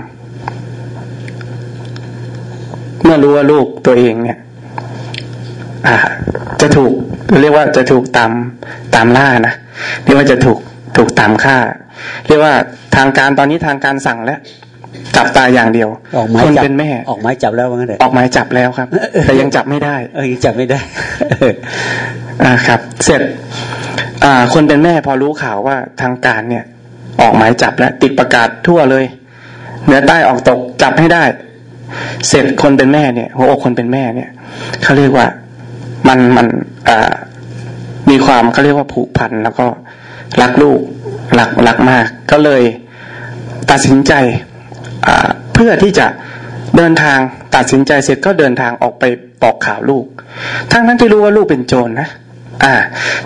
เมื่อรู้ว่าลูกตัวเองเนี่ยจะถูกเรียกว่าจะถูกตามตามล่านะเรียกว่าจะถูกถูกตามฆ่า เรียกว่าทางการตอนนี้ทางการสั่งแล้ว จับตายอย่างเดียวออกหมายจับเป็นแม่ ออกหมายจับแล้วว่างั้นเถอะออกหมายจับแล้วครับ แต่ยังจับไม่ได้ เออยังจับไม่ได้อ่าครับ เสร็จ อ่า คนเป็นแม่พอรู้ข่าวว่าทางการเนี่ย ออกหมายจับแล้วติดประกาศทั่วเลยเหนือใต้ออกตกจับให้ได้ เสร็จคนเป็นแม่เนี่ยหัวอกคนเป็นแม่เนี่ยเขาเรียกว่ามันมันอ่ามีความเขาเรียกว่าผูกพันแล้วก็รักลูกรักรักมาก ก็เลยตัดสินใจ เพื่อที่จะเดินทางตัดสินใจเสร็จก็เดินทางออกไปบอกข่าวลูก ทั้งนั้นที่รู้ว่าลูกเป็นโจรนะอ่า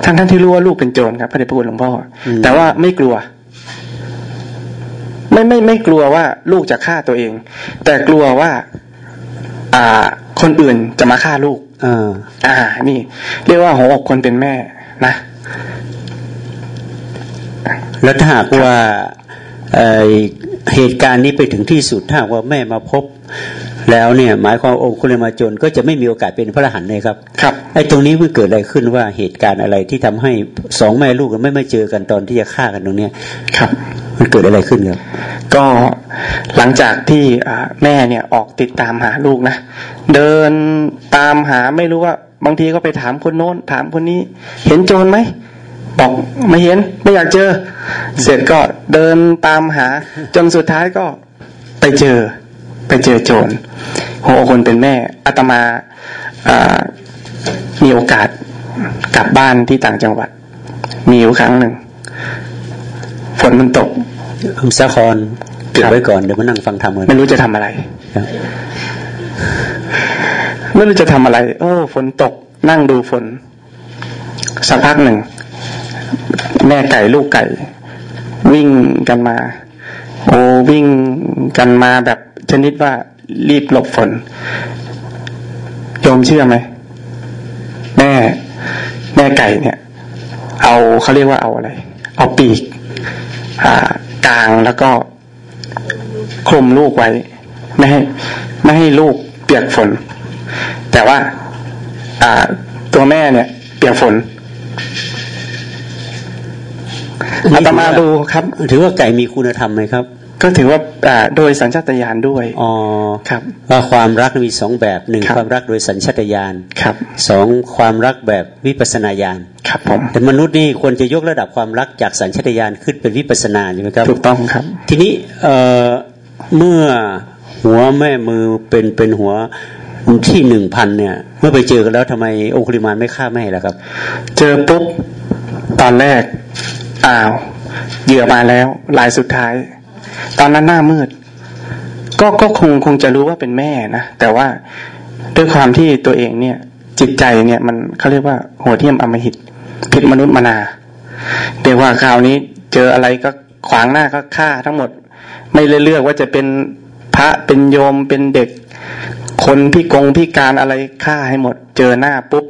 ทั้งนั้นที่รู้ว่าลูกเป็นโจรครับพระเดชพระคุณหลวงพ่อแต่ว่าไม่กลัว ไม่ไม่ไม่กลัวว่าลูกจะฆ่าตัวเอง แต่กลัวว่า อ่า คนอื่นจะมาฆ่าลูกอ่าอ่า นี่ เรียกว่าหัวอกคนเป็นแม่นะแล้วถ้าหากว่า เหตุการณ์นี้ไปถึงที่สุดถ้าว่าแม่มาพบแล้วเนี่ยหมายความองค์คุลมาจนก็จะไม่มีโอกาสเป็นพระอรหันต์เลยครับครับไอ้ตรงนี้มันเกิดอะไรขึ้นว่าเหตุการณ์อะไรที่ทำให้สองแม่ลูกไม่ไม่เจอกันตอนที่จะฆ่ากันตรงเนี้ยครับ มันเกิดอะไรขึ้นครับก็หลังจากที่แม่เนี่ยออกติดตามหาลูกนะเดินตามหาไม่รู้ว่า บางทีก็ไปถามคนโน้นถามคนนี้ เห็นโจรไหม บอกไม่เห็นไม่อยากเจอ เสร็จก็เดินตามหา จนสุดท้ายก็ไปเจอ ไปเจอโจรหัวคนเป็นแม่อาตมามีโอกาสกลับบ้านที่ต่างจังหวัด มีอยู่ครั้งหนึ่งฝนมันตกอัมสาคอนเก็บไว้ก่อนเดี๋ยวมานั่งฟังธรรมเลยไม่รู้จะทำอะไรไม่รู้จะทำอะไร เออฝนตกนั่งดูฝนสักพักหนึ่ง แม่ไก่ลูกไก่ วิ่งกันมา โอ้วิ่งกันมาแบบชนิดว่ารีบหลบฝนโยมเชื่อไหมแม่แม่ไก่เนี่ย เอาเขาเรียกว่าเอาอะไร เอาปีกกลางแล้วก็คลุมลูกไว้ ไม่ให้ไม่ให้ลูกเปียกฝน แต่ว่า อ่าตัวแม่เนี่ย เปียกฝน อาตมาดูครับ ถือว่าไก่มีคุณธรรมไหมครับ ก็ถือว่าอ่าโดยสัญชาตญาณด้วยอ๋อครับว่าความรักมีสองแบบหนึ่งความรักโดยสัญชาตญาณครับสองความรักแบบวิปัสนาญาณครับผมแต่มนุษย์นี่ควรจะยกระดับความรักจากสัญชาตญาณขึ้นเป็นวิปัสนาใช่ไหมครับถูกต้องครับ ทีนี้เอ่อเมื่อหัวแม่มือเป็นเป็นหัวที่หนึ่งพันเนี่ย เมื่อไปเจอกันแล้วทำไมองคุลิมานไม่ฆ่าแม่ล่ะครับ เจอปุ๊บตอนแรก อ้าเหยื่อมาแล้วลายสุดท้าย ตอนนั้นหน้ามืด ก็ก็คงคงจะรู้ว่าเป็นแม่นะแต่ว่าด้วยความที่ตัวเองเนี่ย จิตใจเนี่ยมันเขาเรียกว่าหัวเทียมอมหิตผิดมนุษย์มนาเดี๋ยวว่าคราวนี้เจออะไรก็ขวางหน้าก็ฆ่าทั้งหมด ไม่เลือกว่าจะเป็นพระเป็นโยมเป็นเด็ก คนพี่กงพี่การอะไรฆ่าให้หมด เจอหน้าปุ๊บ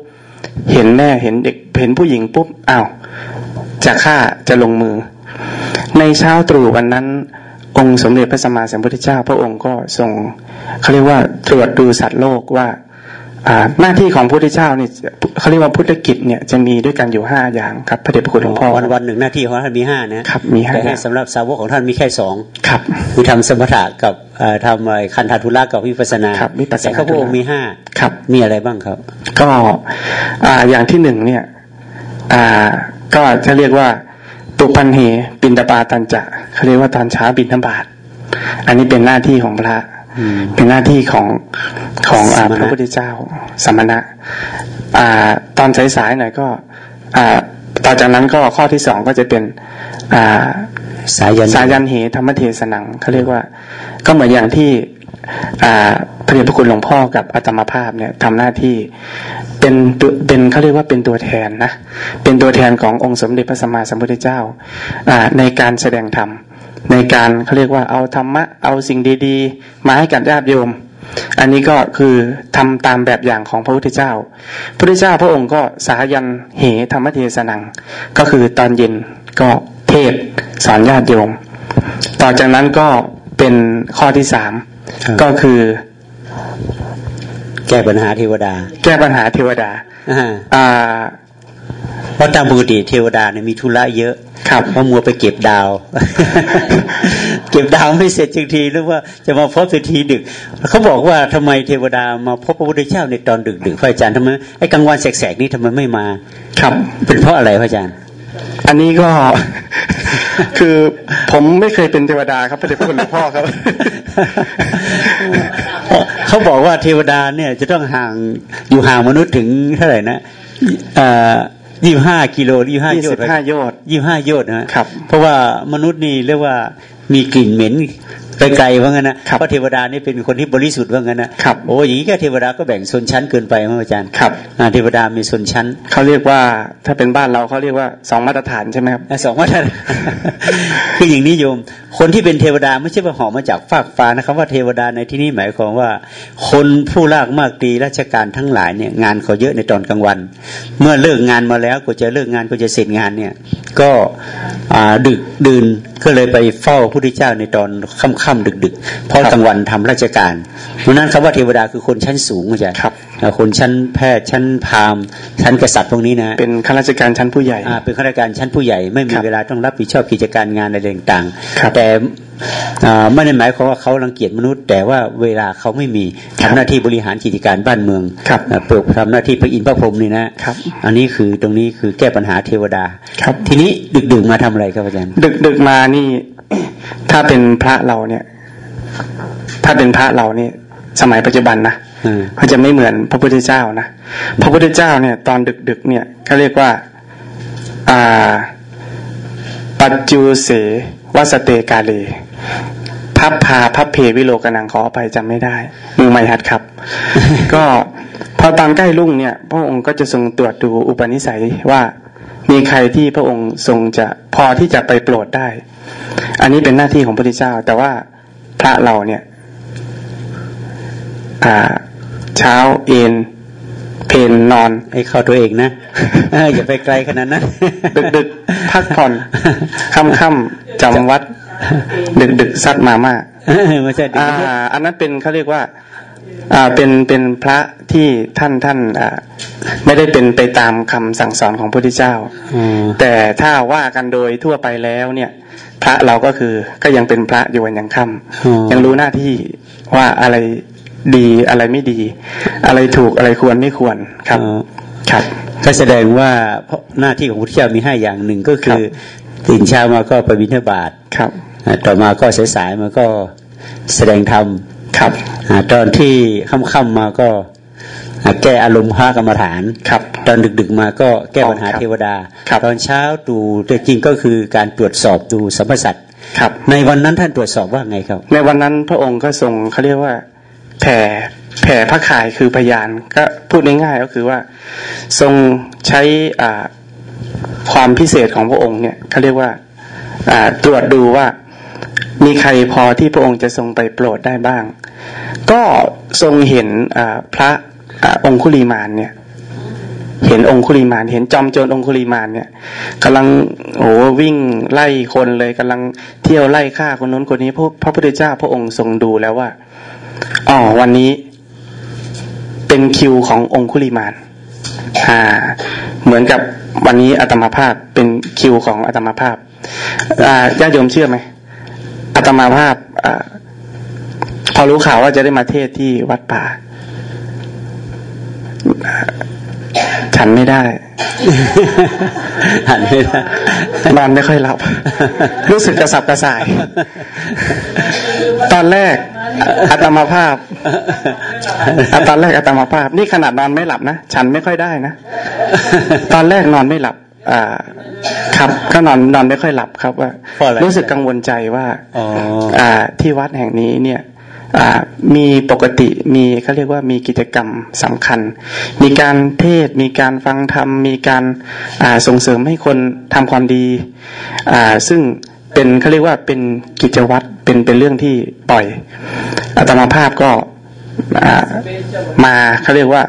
เห็นแม่เห็นเด็กเห็นผู้หญิงปุ๊บอ้าว จะฆ่าจะลงมือ ในเช้าตรู่วันนั้น องค์สมเด็จพระสัมมาสัมพุทธเจ้า พระองค์ก็ทรงเขาเรียกว่าตรวจดูสัตว์โลกว่าหน้าที่ของพระพุทธเจ้าเนี่ยเขาเรียกว่าพุทธกิจเนี่ยจะมีด้วยกันอยู่ห้าอย่างครับพระเดชพระคุณหลวงพ่อวันวันหนึ่งหน้าที่ของท่านมีห้านะครับมีห้าแต่สำหรับสาวกของท่านมีแค่สองครับคือทำสมถะกับทำคันธทุระกับวิปัสนาครับวิปัสนาแต่พระองค์มีห้าครับมีอะไรบ้างครับ ก็อย่างที่หนึ่งเนี่ย ก็จะเรียกว่าตุพันเหปินตาปาตันจะเขาเรียกว่าตอนเช้าบินธบาตอันนี้เป็นหน้าที่ของพระเป็นหน้าที่ของของอพระพุทธเจ้าสมณะอ่า ตอนสายๆหน่อยก็ อ่าต่อจากนั้นก็ข้อที่สองก็จะเป็น อ่าสายันสายันเหธรรมเทศนังเขาเรียกว่า ก็เหมือนอย่างที่อ่า พระเดชพระคุณหลวงพ่อกับอาตมาภาพเนี่ยทำหน้าที่เป็นเป็นเขาเรียกว่าเป็นตัวแทนนะเป็นตัวแทนขององค์สมเด็จพระสัมมาสัมพุทธเจ้าในการแสดงธรรมในการเขาเรียกว่าเอาธรรมะเอาสิ่งดีๆ มาให้กับญาติโยม อันนี้ก็คือทำตามแบบอย่างของพระพุทธเจ้า พระพุทธเจ้าพระองค์ก็สายันเหธรรมเทศนัง ก็คือตอนเย็นก็เทศสอนญาติโยม ต่อจากนั้นก็เป็นข้อที่สาม ก็คือแก้ปัญหาเทวดา แก้ปัญหาเทวดาอ่าเพราะตามปกติเทวดาเนี่ยมีธุระเยอะครับเพราะมัวไปเก็บดาว เก็บดาวไม่เสร็จจริงๆหรือว่าจะมาพบสักทีดึกเขาบอกว่าทำไมเทวดามาพบพระพุทธเจ้าในตอนดึกๆพระอาจารย์ทำไมไอ้กลางวันแสกๆนี่ทำไมไม่มา ครับ เป็นเพราะอะไรพระอาจารย์ อันนี้ก็คือผมไม่เคยเป็นเทวดาครับพระเดชพระคุณหลวงพ่อครับ เขาบอกว่าเทวดาเนี่ยจะต้องห่างอยู่ห่างมนุษย์ถึงเท่าไหร่นะยี่ห้ากิโลยี่ห้าโยชน์ยี่ห้าโยชน์ยี่ห้าโยชน์นะครับ เพราะว่ามนุษย์นี่เรียกว่ามีกลิ่นเหม็น ไกลๆว่างั้นนะเพราะเทวดานี่เป็นคนที่บริสุทธิ์ว่างั้นนะครับโอ้ยางนี้แค่เทวดาก็แบ่งชนชั้นเกินไปมั้งอาจารย์ครับเทวดามีชนชั้นเขาเรียกว่าถ้าเป็นบ้านเราเขาเรียกว่าสองมาตรฐานใช่ไหมครับสองมาตรฐานคืออย่างนี้โยมคนที่เป็นเทวดาไม่ใช่ว่าหอมาจากฟากฟ้านะครับ ว่าเทวดาในที่นี้หมายความว่า คนผู้ลากมากดีราชการทั้งหลายเนี่ยงานเขาเยอะในตอนกลางวัน เมื่อเลิกงานมาแล้วก็จะเลิกงานก็จะเสร็จงานเนี่ย ก็ดึกดื่นก็เลยไปเฝ้าพระพุทธเจ้าในตอนค่ำๆดึก ๆ เพราะกลางวันทำราชการเพราะนั้นคำว่าเทวดาคือคนชั้นสูงอาจารย์ครับคนชั้นแพทย์ชั้นพราหมณ์ชั้นกษัตริย์พวกนี้นะเป็นข้าราชการชั้นผู้ใหญ่อ่าเป็นข้าราชการชั้นผู้ใหญ่ไม่มีเวลาต้องรับผิดชอบกิจการงานอะไรต่างๆแต่ไม่ได้หมายความว่าเขารังเกียจมนุษย์ แต่ว่าเวลาเขาไม่มีทำหน้าที่บริหารกิจการบ้านเมืองเปิดทำหน้าที่พระอินทร์พระพรหมนี่นะอันนี้คือตรงนี้คือแก้ปัญหาเทวดาครับทีนี้ดึกๆมาทำอะไรครับอาจารย์ดึกๆมานี่ถ้าเป็นพระเราเนี่ย ถ้าเป็นพระเราเนี่ยสมัยปัจจุบันนะ เขาจะไม่เหมือนพระพุทธเจ้านะพระพุทธเจ้าเนี่ย ตอนดึกๆเนี่ยเขาเรียกว่า อ่า ปัจจุเสวสเตกาเลพับพาพับเพวิโลกนังขอไปจำไม่ได้ มือไม่หัดครับ ก็พอตามใกล้รุ่งเนี่ย พระองค์ก็จะทรงตรวจดูอุปนิสัยว่ามีใครที่พระองค์ทรงจะพอที่จะไปโปรดได้ อันนี้เป็นหน้าที่ของพระพุทธเจ้า แต่ว่าพระเราเนี่ย อ่า เช้าเอนเพนนอนให้เข้าตัวเองนะอย่าไปไกลขนาดนั้นดึกๆพักผ่อนค่ำๆจำวัด ดึกๆซัดมาม่าไม่ใช่อ่า อันนั้นเป็นเขาเรียกว่า อ่าเป็นเป็นพระที่ท่านท่านอ่าไม่ได้เป็นไปตามคำสั่งสอนของพระพุทธเจ้าแต่ถ้าว่ากันโดยทั่วไปแล้วเนี่ย พระเราก็คือก็ยังเป็นพระอยู่วันยังค่ำยังรู้หน้าที่ว่าอะไร ดีอะไรไม่ดี อะไรถูกอะไรควรไม่ควรครับครับก็แสดงว่าหน้าที่ของพระเจ้ามีให้อย่างหนึ่งก็คือตื่นเช้ามาก็ไปบิณฑบาตครับต่อมาก็สายๆมาก็แสดงธรรมครับตอนที่ค่ำๆมาก็แก้อารมณ์พระกรรมฐานครับ ตอนดึกๆมาก็แก้ปัญหาเทวดา ตอนเช้าดูแต่จริงก็คือการตรวจสอบดูสัมพสัตครับ ในวันนั้นท่านตรวจสอบว่าไงครับ ในวันนั้นพระองค์ก็ทรงเขาเรียกว่า แผ่แผ่พระขายคือพยานก็พูดง่ายๆก็คือว่าทรงใช้อ่าความพิเศษของพระองค์เนี่ยเขาเรียกว่าอ่าตรวจดูว่ามีใครพอที่พระองค์จะทรงไปโปรดได้บ้าง ก็ทรงเห็นพระองคุลีมานเนี่ย เห็นองคุลีมาน เห็นจอมโจรองคุลีมานเนี่ยกำลังโอ้วิ่งไล่คนเลยกำลังเที่ยวไล่ฆ่าคนนู้นคนนี้พระพระพุทธเจ้าพระองค์ทรงดูแล้วว่า อ๋อวันนี้เป็นคิวขององคุลีมานอ่า เหมือนกับวันนี้อาตมาภาพเป็นคิวของอาตมาภาพอ่าญาติโยมเชื่อไหมอาตมาภาพอ่าพอรู้ข่าวว่าจะได้มาเทศที่วัดป่า ฉันไม่ได้หันไม่ได้นอนไม่ค่อยหลับ รู้สึกกระสับกระส่าย ตอนแรกอาตมาภาพตอนแรกอาตมาภาพ นี่ขนาดนอนไม่หลับนะ ฉันไม่ค่อยได้นะ ตอนแรกนอนไม่หลับอ่าครับก็นอนนอนไม่ค่อยหลับครับว่า รู้สึกกังวลใจว่าอ่าที่วัดแห่งนี้เนี่ย มีปกติมีเขาเรียกว่ามีกิจกรรมสำคัญ มีการเทศมีการฟังธรรม มีการส่งเสริมให้คนทำความดี ซึ่งเป็นเขาเรียกว่าเป็นกิจวัตรเป็นเป็นเรื่องที่ปล่อยอาตมาภาพก็มาเขาเรียกว่า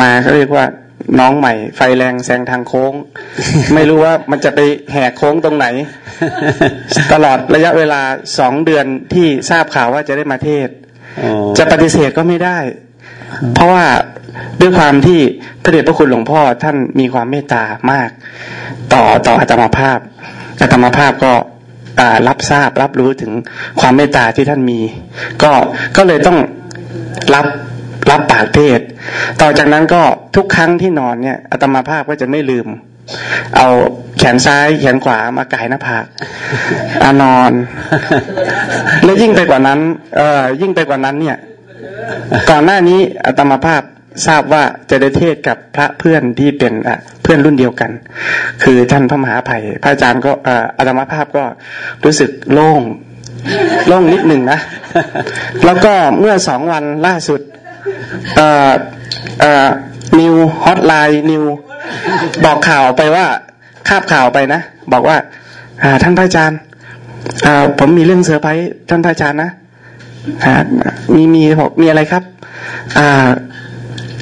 มาเขาเรียกว่า น้องใหม่ ไฟแรงแซงทางโค้ง ไม่รู้ว่ามันจะไปแหกโค้งตรงไหน ตลอดระยะเวลาสองเดือนที่ทราบข่าวว่าจะได้มาเทศจะปฏิเสธก็ไม่ได้ เพราะว่าด้วยความที่พระเดชพระคุณหลวงพ่อท่านมีความเมตตามาก ต่อต่ออาตมาภาพอาตมาภาพก็รับทราบรับรู้ถึงความเมตตาที่ท่านมี ก็ก็เลยต้องรับ รับปากเทศ ต่อจากนั้นก็ทุกครั้งที่นอนเนี่ยอาตมาภาพก็จะไม่ลืม เอาแขนซ้ายแขนขวามาก่ายหน้าผากอานอน แล้วยิ่งไปกว่านั้น เอ่อยิ่งไปกว่านั้นเนี่ย ก่อนหน้านี้อาตมาภาพทราบว่าจะได้เทศกับพระเพื่อนที่เป็นเพื่อนรุ่นเดียวกัน คือท่านพระมหาภัยพระอาจารย์ก็อาตมาภาพก็รู้สึกโล่งโล่งนิดหนึ่งนะ แล้วก็เมื่อสองวันล่าสุด news hotline news บอกข่าวไปว่าคาบข่าวไปนะบอกว่าท่านพระอาจารย์ผมมีเรื่องเซอร์ไพรส์ท่านพระอาจารย์นะมีมีบอกมีอะไรครับ อ่า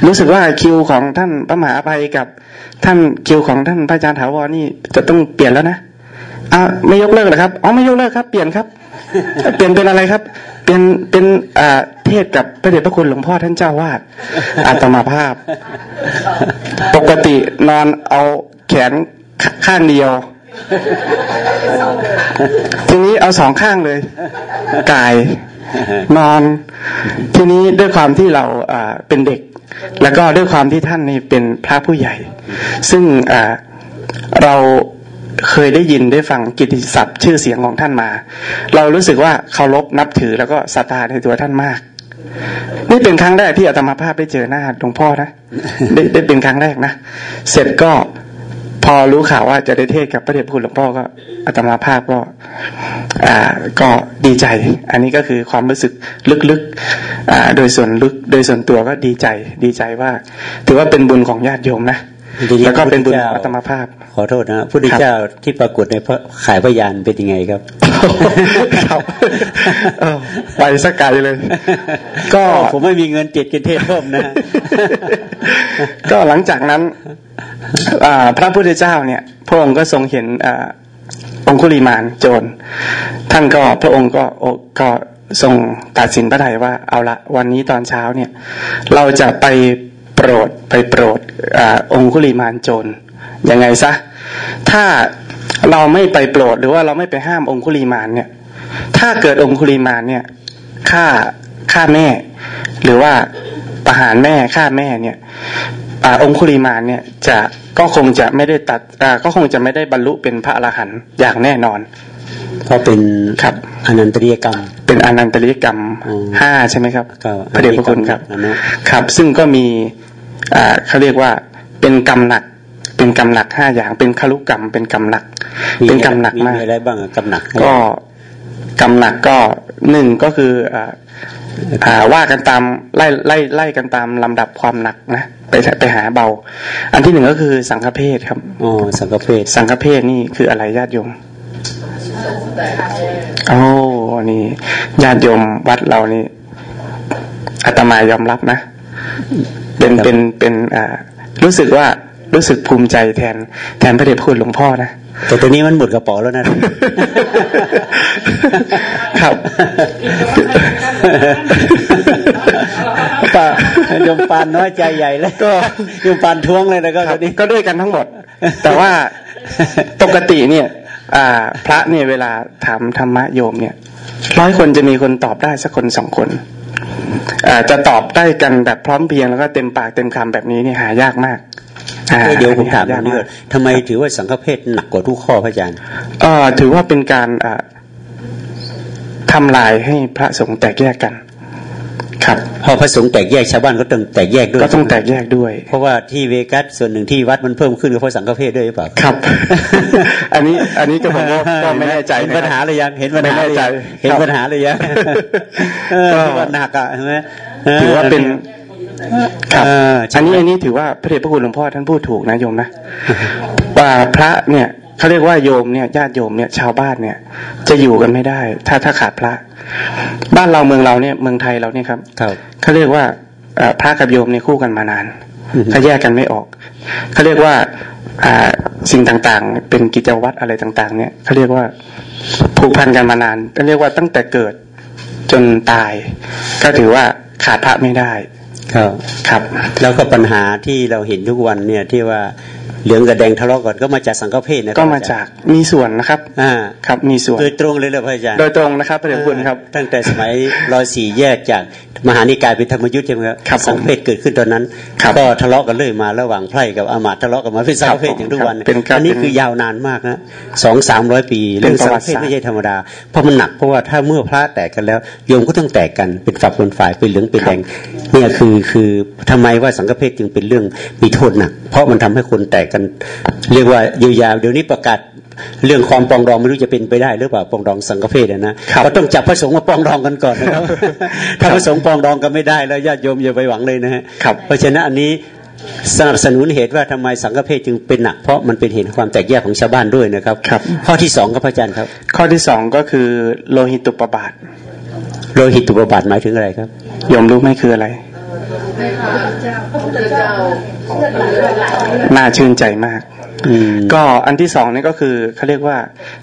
รู้สึกว่าคิวของท่านพระมหาภัยกับ ท่านคิวของท่านพระอาจารย์ถาวรนี่จะต้องเปลี่ยนแล้วนะอ่าไม่ยกเลิกหรอครับอ๋อไม่ยกเลิกครับ เปลี่ยนครับ เปลี่ยนเป็นอะไรครับ เป็นเป็นอ่าเทศกับพระเดชพระคุณหลวงพ่อท่านเจ้าวาดอาตมาภาพ ปกตินอนเอาแขนข้างเดียว ทีนี้เอาสองข้างเลยกายนอน ทีนี้ด้วยความที่เราเป็นเด็ก แล้วก็ด้วยความที่ท่านนี่เป็นพระผู้ใหญ่ ซึ่งเรา เคยได้ยินได้ฟังกิติศัพท์ชื่อเสียงของท่านมา เรารู้สึกว่าเคารพนับถือแล้วก็ศรัทธาในตัวท่านมาก นี่เป็นครั้งแรกที่อาตมาภาพได้เจอหน้าหลวงพ่อนะได้ได้เป็นครั้งแรกนะเสร็จก็พอรู้ข่าวว่าจะได้เทศกับพระเดชพระคุณหลวงพ่อก็อาตมาภาพก็อ่าก็ดีใจ อันนี้ก็คือความรู้สึกลึกๆอ่าโดยส่วนลึกโดยส่วนตัวก็ดีใจ ดีใจว่า ถือว่าเป็นบุญของญาติโยมนะ แล้วก็เป็นบุญของอาตมาภาพ ขอโทษนะพุทธเจ้าที่ปรากฏในขายพยานเป็นยังไงครับครับไปสักไกลเลย ก็ผมไม่มีเงินเจ็ดกินเทศเพิ่มนะ ก็หลังจากนั้นพระพุทธเจ้าเนี่ย พระองค์ก็ทรงเห็นองคุลิมานโจร ท่านก็พระองค์ก็ก็ทรงตัดสินพระทัยว่าเอาละวันนี้ตอนเช้าเนี่ย เราจะไป โปรดไปโปรดอองคุลิมานโจรยังไงซะถ้าเราไม่ไปโปรดหรือว่าเราไม่ไปห้ามองคุลิมานเนี่ย ถ้าเกิดองคุลิมานเนี่ยฆ่าฆ่าแม่ หรือว่าประหารแม่ฆ่าแม่เนี่ยอองคุลิมานเนี่ยจะก็คงจะไม่ได้ตัดก็คงจะไม่ได้บรรลุเป็นพระอรหันต์อย่างแน่นอนเพราะเป็นครับอนันตริยกรรม เป็นอนันตริยกรรมห้าใช่ไหมครับพระเดชพระคุณครับครับ ซึ่งก็มีอ่า เขาเรียกว่าเป็นกรรมหนัก เป็นกรรมหนักห้าอย่าง เป็นคลุกรรม เป็นกรรมหนัก เป็นกรรมหนักมากมีอะไรบ้างกรรมหนัก ก็กรรมหนักก็หนึ่งก็คืออ่าว่ากันตามไล่ไล่ไล่กันตามลำดับความหนักนะไปไปหาเบา อันที่หนึ่งก็คือสังฆเพศครับอ๋อสังฆเพศสังฆเพศนี่คืออะไรญาติโยมโอ้นี่ญาติโยมวัดเรานี่อาตมายอมรับนะ เป็นเป็นเป็นอ่ารู้สึกว่ารู้สึกภูมิใจแทนแทนพระเดชพระคุณหลวงพ่อนะแต่ตัวนี้มันหมดกระเป๋าแล้วนะครับป่ายมปานน้อยใจใหญ่แล้วก็ยมปานท้วงเลยนะก็นี้ก็ด้วยกันทั้งหมด แต่ว่าปกติเนี่ย อ่า พระเนี่ยเวลาถามธรรมะโยมเนี่ยร้อยคนจะมีคนตอบได้สักคนสองคนอ่า จะตอบได้กันแบบพร้อมเพียงแล้วก็เต็มปากเต็มคำแบบนี้นี่หายากมากเดี๋ยวผมถามนี่ก่อนทำไมถือว่าสังฆเพศหนักกว่าทุกข้อพระอาจารย์ถือว่าเป็นการทำลายให้พระสงฆ์แตกแยกกัน ครับพอพระสงฆ์แตกแยกชาวบ้านก็ต้องแตกแยกด้วยก็ต้องแตกแยกด้วย เพราะว่าที่เวกัสส่วนหนึ่งที่วัดมันเพิ่มขึ้นก็เพราะสังฆเพศด้วยหรือเปล่าครับ อันนี้อันนี้ก็ผมก็ไม่แน่ใจเห็นปัญหาเลยยังเห็นปัญหาเลยเห็นปัญหาเลยยังก็หนักอะใช่ไหมถือว่าเป็นครับอันนี้อันนี้ถือว่าพระเดชพระคุณหลวงพ่อท่านพูดถูกนะโยมนะว่าพระเนี่ย เขาเรียกว่าโยมเนี่ยญาติโยมเนี่ยชาวบ้านเนี่ย จะอยู่กันไม่ได้ ถ้าถ้าขาดพระ บ้านเราเมืองเราเนี่ยเมืองไทยเราเนี่ยครับเขาเรียกว่าพระกับโยมเนี่ยคู่กันมานานเขาแยกกันไม่ออกเขาเรียกว่าสิ่งต่างๆ เป็นกิจวัตรอะไรต่าง ๆ เนี่ยเขาเรียกว่าผูกพันกันมานานเรียกว่าตั้งแต่เกิดจนตาย ก็ถือว่าขาดพระไม่ได้ ครับครับ แล้วก็ปัญหาที่เราเห็นทุกวันเนี่ยที่ว่า เหลืองกับแดงทะเลาะกันก็มาจากสังฆเพศนะก็มาจากมีส่วนนะครับอ่าครับมีส่วนโดยตรงเลยเลยพระอาจารย์โดยตรงนะครับพระเดชคุณครับ ตั้งแต่สมัยรอยสี่แยกจากมหานิกายเป็นธรรมยุทธ์ใช่ไหมครับสังฆเพศเกิดขึ้นตอนนั้น ก็ทะเลาะกันเลยมาระหว่างไพร่กับอามาตทะเลาะกันมาเป็นสังฆเพศอย่างทุกวันอันนี้คือยาวนานมากนะสองสามร้อยปีเรื่องสังฆเพศไม่ใช่ธรรมดาเพราะมันหนักเพราะว่าถ้าเมื่อพระแตกกันแล้วโยมก็ต้องแตกกันเป็นฝักเป็นฝ่ายเป็นเหลืองเป็นแดงเนี่ยคือคือทำไมว่าสังฆเพศจึงเป็นเรื่องมีโทษหนักเพราะมันทำให้คนแตกกัน เรียกว่าเยียวยาเดี๋ยวนี้ประกาศเรื่องความปองดองไม่รู้จะเป็นไปได้หรือเปล่าปองดองสังฆเพศนะก็ต้องจับพระสงฆ์มาปองดองกันก่อนนะครับถ้าพระสงฆ์ปองดองกันไม่ได้แล้วญาติโยมอย่าไปหวังเลยนะฮะเพราะฉะนั้นอันนี้สนับสนุนเหตุว่าทำไมสังฆเพศจึงเป็นหนัก เพราะมันเป็นเหตุความแตกแยกของชาวบ้านด้วยนะครับครับ ข้อที่สองครับพระอาจารย์ครับ ข้อที่สองก็คือโลหิตตุปบาท โลหิตตุปบาทหมายถึงอะไรครับยมรู้ไหมคืออะไร น่าชื่นใจมากก็อันที่สองนี่ก็คือเขาเรียกว่า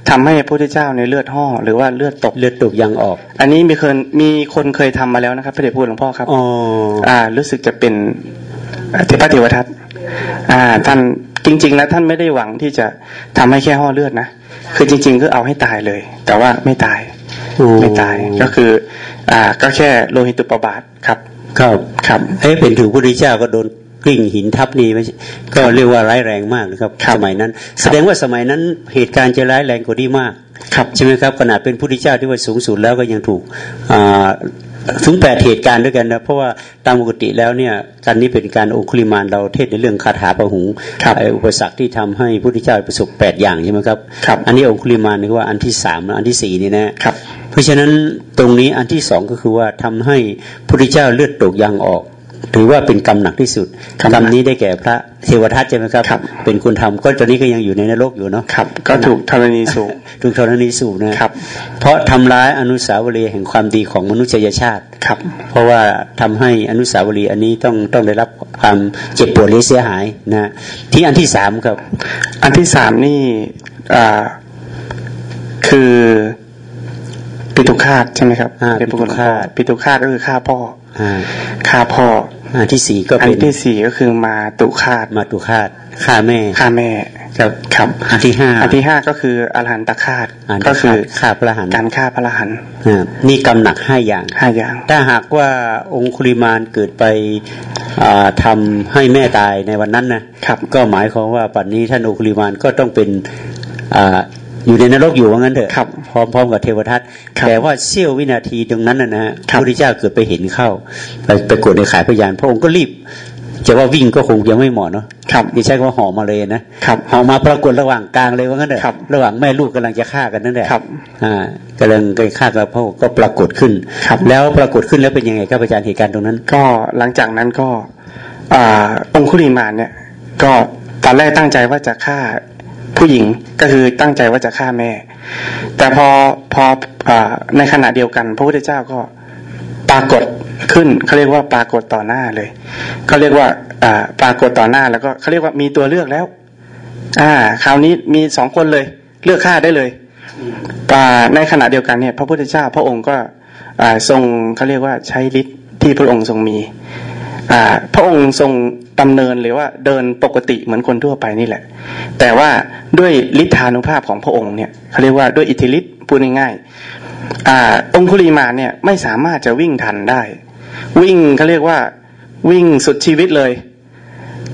ทำให้พระพุทธเจ้าในเลือดห่อหรือว่าเลือดตกเลือดตกยังออก อันนี้มีคนมีคนเคยทำมาแล้วนะครับพระเดชพระหลวงพ่อครับอ๋ออ่า รู้สึกจะเป็นเทพเทวทัตอ่า ท่านจริง ๆ แล้วท่านไม่ได้หวังที่จะทำให้แค่ห่อเลือดนะคือจริง ๆ ก็เอาให้ตายเลย แต่ว่าไม่ตายไม่ตายก็คือ อ่า ก็แค่โลหิตตุปบาทครับ ครับครับเอ้เป็นถึงพระพุทธเจ้าก็โดนกลิ้งหินทับนี่ไม่ก็เรียกว่าร้ายแรงมากนะครับสมัยนั้น แสดงว่าสมัยนั้นเหตุการณ์จะร้ายแรงกว่านี้มากครับใช่ไหมครับขนาดเป็นผู้ที่เจ้าที่ว่าสูงสุดแล้วก็ยังถูกถึงแปดเหตุการณ์ด้วยกันนะเพราะว่าตามปกติแล้วเนี่ยการนี้เป็นการองคุลิมานเราเทศในเรื่องคาถาประหุงไออุปสรรคที่ทำให้ผู้ที่เจ้าประสบแปดอย่างใช่ไหมครับครับอันนี้องคุลิมานนี่ว่าอันที่สามอันที่สี่นี่นะครับ เพราะฉะนั้นตรงนี้อันที่สองก็คือว่าทำให้ผู้ที่เจ้าเลือดตกยางออก ถือว่าเป็นกรรมหนักที่สุดกรรมนี้ได้แก่พระเทวทัตใช่ไหมครับรบเป็นคุณทำก็ตอนนี้ก็ยังอยู่ในนรกอยู่เนาะครับก็ถูกธรณีสูบถูกธรณีสูบนะครับ เพราะทำร้ายอนุสาวรีย์แห่งความดีของมนุษยชาติครับ เพราะว่าทำให้อนุสาวรีย์อันนี้ต้องต้องได้รับความเจ็บปวดหรือเสียหายนะที่อันที่สามครับ อันที่สามนี่อ่าคือ ปิตุคาตใช่ไหมครับเป็นปิตุคาตปิตุคาตก็คือฆ่าพ่อฆ่าพ่ออันที่สี่ก็เป็นอันที่สี่ก็คือมาตุคาตมาตุคาตฆ่าแม่ฆ่าแม่ครับครับอันที่ห้าอันที่ห้าก็คืออรหันตคาตก็คือฆ่าพระหันการฆ่าพระหันนี่กำหนักห้าอย่างห้าอย่าง ถ้าหากว่าองคุลิมานเกิดไปทำให้แม่ตายในวันนั้นนะครับ ก็หมายความว่าปัจจุบันท่านองคุลิมานก็ต้องเป็น อยู่ในนรกอยู่ว่างั้นเถอะพร้อมๆกับเทวทัตแต่ว่าเสี้ยววินาทีตรงนั้นนะฮะพระพุทธเจ้าเกิดไปเห็นเข้า ไปไปกดในขายพยาน พระองค์ก็รีบจะว่าวิ่งก็คงยังไม่เหมาะเนาะครับดิฉันว่าห่อมาเลยนะครับห่อมาปรากฏระหว่างกลางเลยว่างั้นเถอะระหว่างแม่ลูกกำลังจะฆ่ากันนั่นแหละครับอ่ากำลังไปฆ่ากันพระก็ปรากฏขึ้นครับแล้วปรากฏขึ้นแล้วเป็นยังไงครับอาจารย์เหตุการณ์ตรงนั้น ก็หลังจากนั้นก็อ่าองคุลิมานเนี่ยก็ตอนแรกตั้งใจว่าจะฆ่า ผู้หญิงก็คือตั้งใจว่าจะฆ่าแม่ แต่พอพออในขณะเดียวกันพระพุทธเจ้าก็ปรากฏขึ้นเขาเรียกว่าปรากฏต่อหน้าเลยเขาเรียกว่าปรากฏต่อหน้าแล้วก็เขาเรียกว่ามีตัวเลือกแล้ว อ่า คราวนี้มีสองคนเลย เลือกฆ่าได้เลยในขณะเดียวกันเนี่ย พระพุทธเจ้าพระองค์ก็ทรงเขาเรียกว่าใช้ฤทธิ์ที่พระองค์ทรงมี พระองค์ทรงดำเนินหรือว่าเดินปกติเหมือนคนทั่วไปนี่แหละ แต่ว่าด้วยฤทธานุภาพของพระองค์เนี่ยเขาเรียกว่าด้วยอิทธิฤทธิ์พูดง่ายๆองคุลีมาเนี่ยไม่สามารถจะวิ่งทันได้ วิ่งเขาเรียกว่าวิ่งสุดชีวิตเลย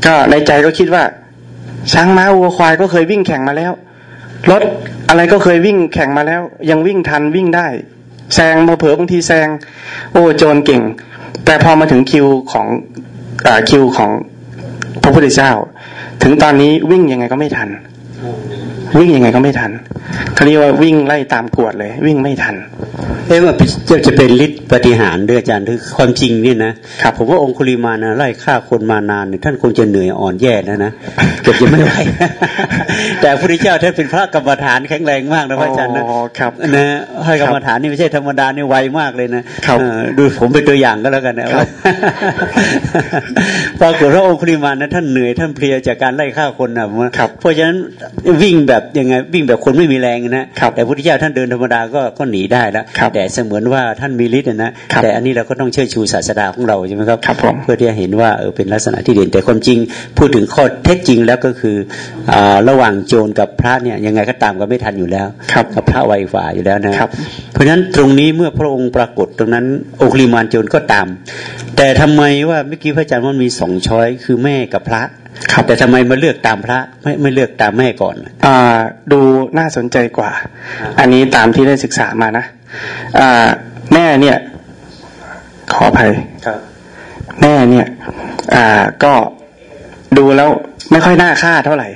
ก็ในใจก็คิดว่า ช้างม้าวัวควายก็เคยวิ่งแข่งมาแล้วรถอะไรก็เคยวิ่งแข่งมาแล้ว ยังวิ่งทันวิ่งได้ แซงมาเผลอบางทีแซงโอ้โจรเก่ง แต่พอมาถึงคิวของอคิวของพระพุทธเจ้า ถึงตอนนี้วิ่งยังไงก็ไม่ทัน วิ่งยังไงก็ไม่ทันเขาเรียกว่าวิ่งไล่ตามกวดเลย วิ่งไม่ทันเอ๊ะมันจะจะเป็นฤทธิ์ปฏิหารด้วยอาจารย์คือความจริงนี่นะครับผมว่าองคุลิมานะไล่ฆ่าคนมานานเนี่ยท่านคงจะเหนื่อยอ่อนแย่แล้วนะเกือบจะไม่ไหวแต่พระพุทธเจ้าท่านเป็นพระกรรมฐานแข็งแรงมากนะพระอาจารย์นะครับนะพระกรรมฐานนี่ไม่ใช่ธรรมดานี่ไวมากเลยนะดูผมเป็นตัวอย่างก็แล้วกันนะปรากฏว่าองคุลิมานะท่านเหนื่อยท่านเพลียจากการไล่ฆ่าคนนะเพราะฉะนั้นวิ่งแบบยังไงวิ่งแบบคนไม่มีแรงนะแต่พระพุทธเจ้าท่านเดินธรรมดาก็ก็หนีได้แล้วแต่เสมือนว่าท่านมีฤทธิ์นะแต่อันนี้เราก็ต้องเชื่อชูศาสดาของเราใช่ไหมครับเพื่อที่จะเห็นว่าเออเป็นลักษณะที่เด่นแต่ความจริงพูดถึงข้อเท็จจริงแล้วก็คืออระหว่างโจรกับพระเนี่ยยังไงก็ตามก็ไม่ทันอยู่แล้วกับพระไวฝ่าอยู่แล้วนะเพราะฉะนั้นตรงนี้เมื่อพระองค์ปรากฏตรงนั้นโอคลิมานโจรก็ตาม แต่ทำไมว่าเมื่อกี้พระอาจารย์ว่ามีสองช้อยคือแม่กับพระครับแต่ทำไมมาเลือกตามพระไม่ไม่เลือกตามแม่ก่อนอ่าดูน่าสนใจกว่า อันนี้ตามที่ได้ศึกษามานะอ่าแม่เนี่ย ขออภัยครับแม่เนี่ย อ่าก็ดูแล้วไม่ค่อยน่าฆ่าเท่าไหร่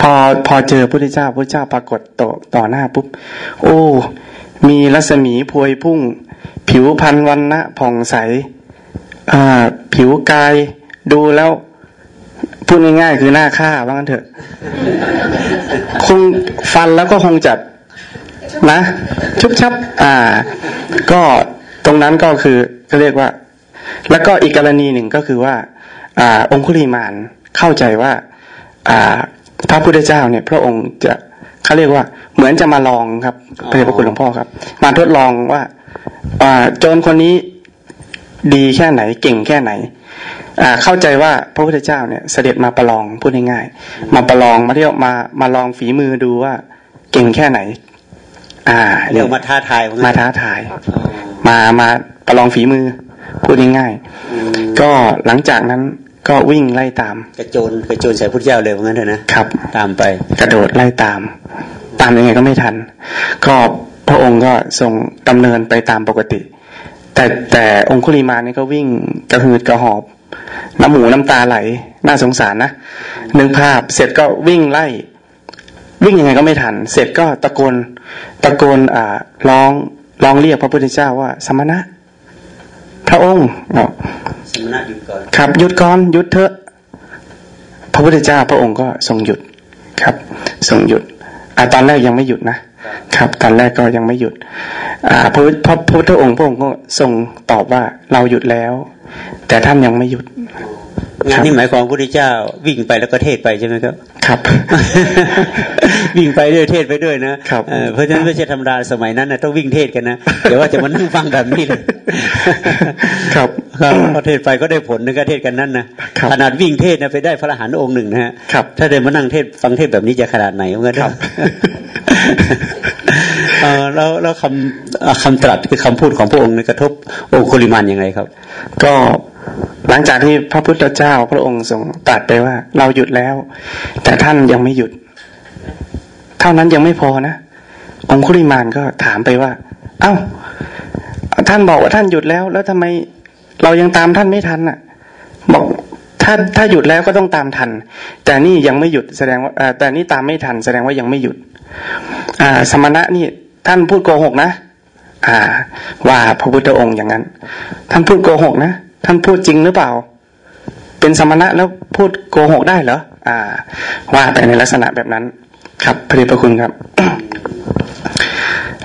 พอพอเจอพระพุทธเจ้าพระเจ้าปรากฏต่อต่อหน้าปุ๊บ โอ้ มีรัศมีพวยพุ่ง ผิวพันวันนะผ่องใส อ่า ผิวกายดูแล้ว พูดง่ายๆคือหน้าฆ่าว่างั้นเถอะ คงฟันแล้วก็คงจัดนะ ชุบชับ อ่า ก็ตรงนั้นก็คือเขาเรียกว่า แล้วก็อีกกรณีหนึ่งก็คือว่า อ่า องคุลีมานเข้าใจว่า อ่า พระพุทธเจ้าเนี่ย พระองค์จะเขาเรียกว่า เหมือนจะมาลองครับพระเดชพระคุณหลวงพ่อครับ มาทดลองว่า อ่าโจรคนนี้ดีแค่ไหนเก่งแค่ไหน เข้าใจว่าพระพุทธเจ้าเนี่ยเสด็จมาประลองพูดง่ายๆมาประลองมาเที่ยวมามาลองฝีมือดูว่าเก่งแค่ไหน อ่าเรียกมาท้าทายมาท้าทาย มามาประลองฝีมือ พูดง่ายๆก็หลังจากนั้นก็วิ่งไล่ตาม กระโจนกระโจนใส่พุทธเจ้าเลยว่างั้นเถอะนะครับ ตามไปกระโดดไล่ตาม ตามยังไงก็ไม่ทัน ก็พระองค์ก็ทรงดำเนินไปตามปกติ แต่แต่องคุลิมานี่ก็วิ่งกระหืดกระหอบ น้ำหูน้ำตาไหล น่าสงสารนะนึกภาพ เสร็จก็วิ่งไล่ วิ่งยังไงก็ไม่ทัน เสร็จก็ตะโกน ตะโกนอ่าร้องร้องเรียกพระพุทธเจ้าว่า สมณะ พระองค์สมณะหยุดก่อนครับหยุดก่อนหยุดเถอะ พระพุทธเจ้าพระองค์ก็ทรงหยุดครับทรงหยุดอ่าตอนแรกยังไม่หยุดนะครับ ตอนแรกก็ยังไม่หยุด อ่าพระพระพุทธองค์พระองค์ก็ทรงตอบว่าเราหยุดแล้ว แต่ท่านยังไม่หยุดงานนี่หมายความพระพุทธเจ้าวิ่งไปแล้วก็เทศไปใช่ไหมครับ ครับ วิ่งไปด้วยเทศไปด้วยนะครับเพราะฉะนั้นไม่ใช่ธรรมดาสมัยนั้นนะต้องวิ่งเทศกันนะเดี๋ยวว่าจะมานั่งฟังแบบนี้เลยครับครับพอเทศไปก็ได้ผลนึงก็เทศกันนั่นนะขนาดวิ่งเทศนะไปได้พระอรหันต์องค์หนึ่งนะฮะถ้าเดินมานั่งเทศฟังเทศแบบนี้จะขนาดไหนเงี้ยครับ แล้วแล้วคำคำตรัสคือคำพูดของพระองค์ในกระทบองคุลิมานยังไงครับ ก็หลังจากที่พระพุทธเจ้าพระองค์ทรงตรัสไปว่า เราหยุดแล้ว แต่ท่านยังไม่หยุด เท่านั้นยังไม่พอนะองคุลิมานก็ถามไปว่า เอา้า ท่านบอกว่าท่านหยุดแล้ว แล้วทำไมเรายังตามท่านไม่ทันอะ บอกถ้าถ้าหยุดแล้วก็ต้องตามทัน แต่นี่ยังไม่หยุดแสดงว่าแต่นี่ตามไม่ทัน แสดงว่ายังไม่หยุด อ่า สมณะนี่ ท่านพูดโกหกนะ อ่า ว่าพระพุทธองค์อย่างนั้น ท่านพูดโกหกนะ ท่านพูดจริงหรือเปล่า เป็นสมณะแล้วพูดโกหกได้เหรอ อ่า ว่าไปในลักษณะแบบนั้น ครับพระเดชพระคุณครับ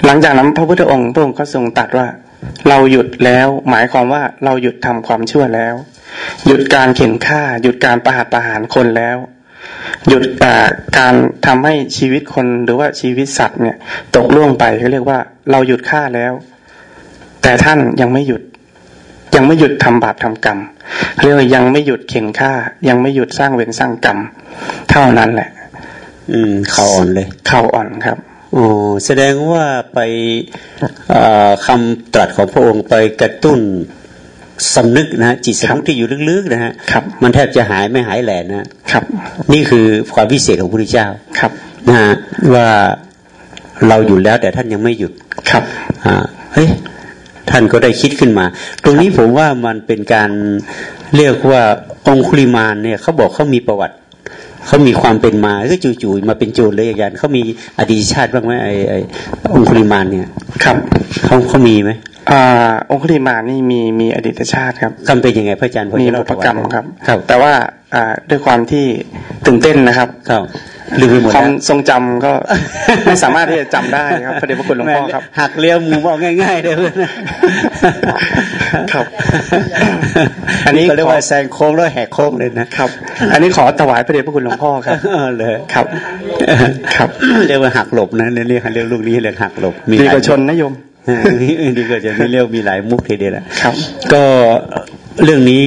หลังจากนั้นพระพุทธองค์พระองค์ก็ทรงตรัสว่า เราหยุดแล้ว หมายความว่าเราหยุดทำความชั่วแล้ว หยุดการเข็นฆ่า หยุดการประหารประหารคนแล้ว หยุดการทำให้ชีวิตคนหรือว่าชีวิตสัตว์เนี่ย ตกล่วงไปเขาเรียกว่าเราหยุดฆ่าแล้ว แต่ท่านยังไม่หยุด ยังไม่หยุดทำบาปทำกรรมเรียกว่ายังไม่หยุดเข็นฆ่า ยังไม่หยุดสร้างเวรสร้างกรรม เท่านั้นแหละ อืมเข่าอ่อนเลยเข่าอ่อนครับโอ้แสดงว่าไปคำตรัสของพระองค์ไปกระตุ้น สำนึกนะจิตสำนึกที่อยู่ลึกๆนะฮะมันแทบจะหายไม่หายแหล่นะครับ นี่คือความพิเศษของพระพุทธเจ้าครับนะฮะว่าเราหยุดแล้วแต่ท่านยังไม่หยุดครับอ่าเฮ้ยท่านก็ได้คิดขึ้นมา ตรงนี้ผมว่ามันเป็นการเรียกว่าองคุลิมานเนี่ยเขาบอกเขามีประวัติเขามีความเป็นมาก็จู่ๆมาเป็นโจรเลยอย่างเขามีอดีตชาติบ้างไหมไอ้ไอ้องคุลิมานเนี่ยครับเขาเขามีไหม อ่าองคุลิมานนี่มีมีอดีตชาติครับกำเป็นยังไงพระอาจารย์มีบุพกรรมครับครับ แต่ว่าอ่าด้วยความที่ตื่นเต้นนะครับครับลืมไปหมดความทรงจำก็ไม่สามารถที่จะจำได้ครับพระเดชพระคุณหลวงพ่อครับหักเลี้ยวหมูบอกง่ายๆเลยครับ อันนี้เรียกว่าแซงโค้งแล้วแหกโค้งเลยนะครับ อันนี้ขอถวายพระเดชพระคุณหลวงพ่อครับเลยครับ ครับเรียกว่าหักหลบนะเรียกเรียกลูกนี้เรียกหักหลบมีดีกว่าชนนะโยม ดีกว่าจะไม่เรียกมีหลายมุกทีเดียวครับ ก็เรื่องนี้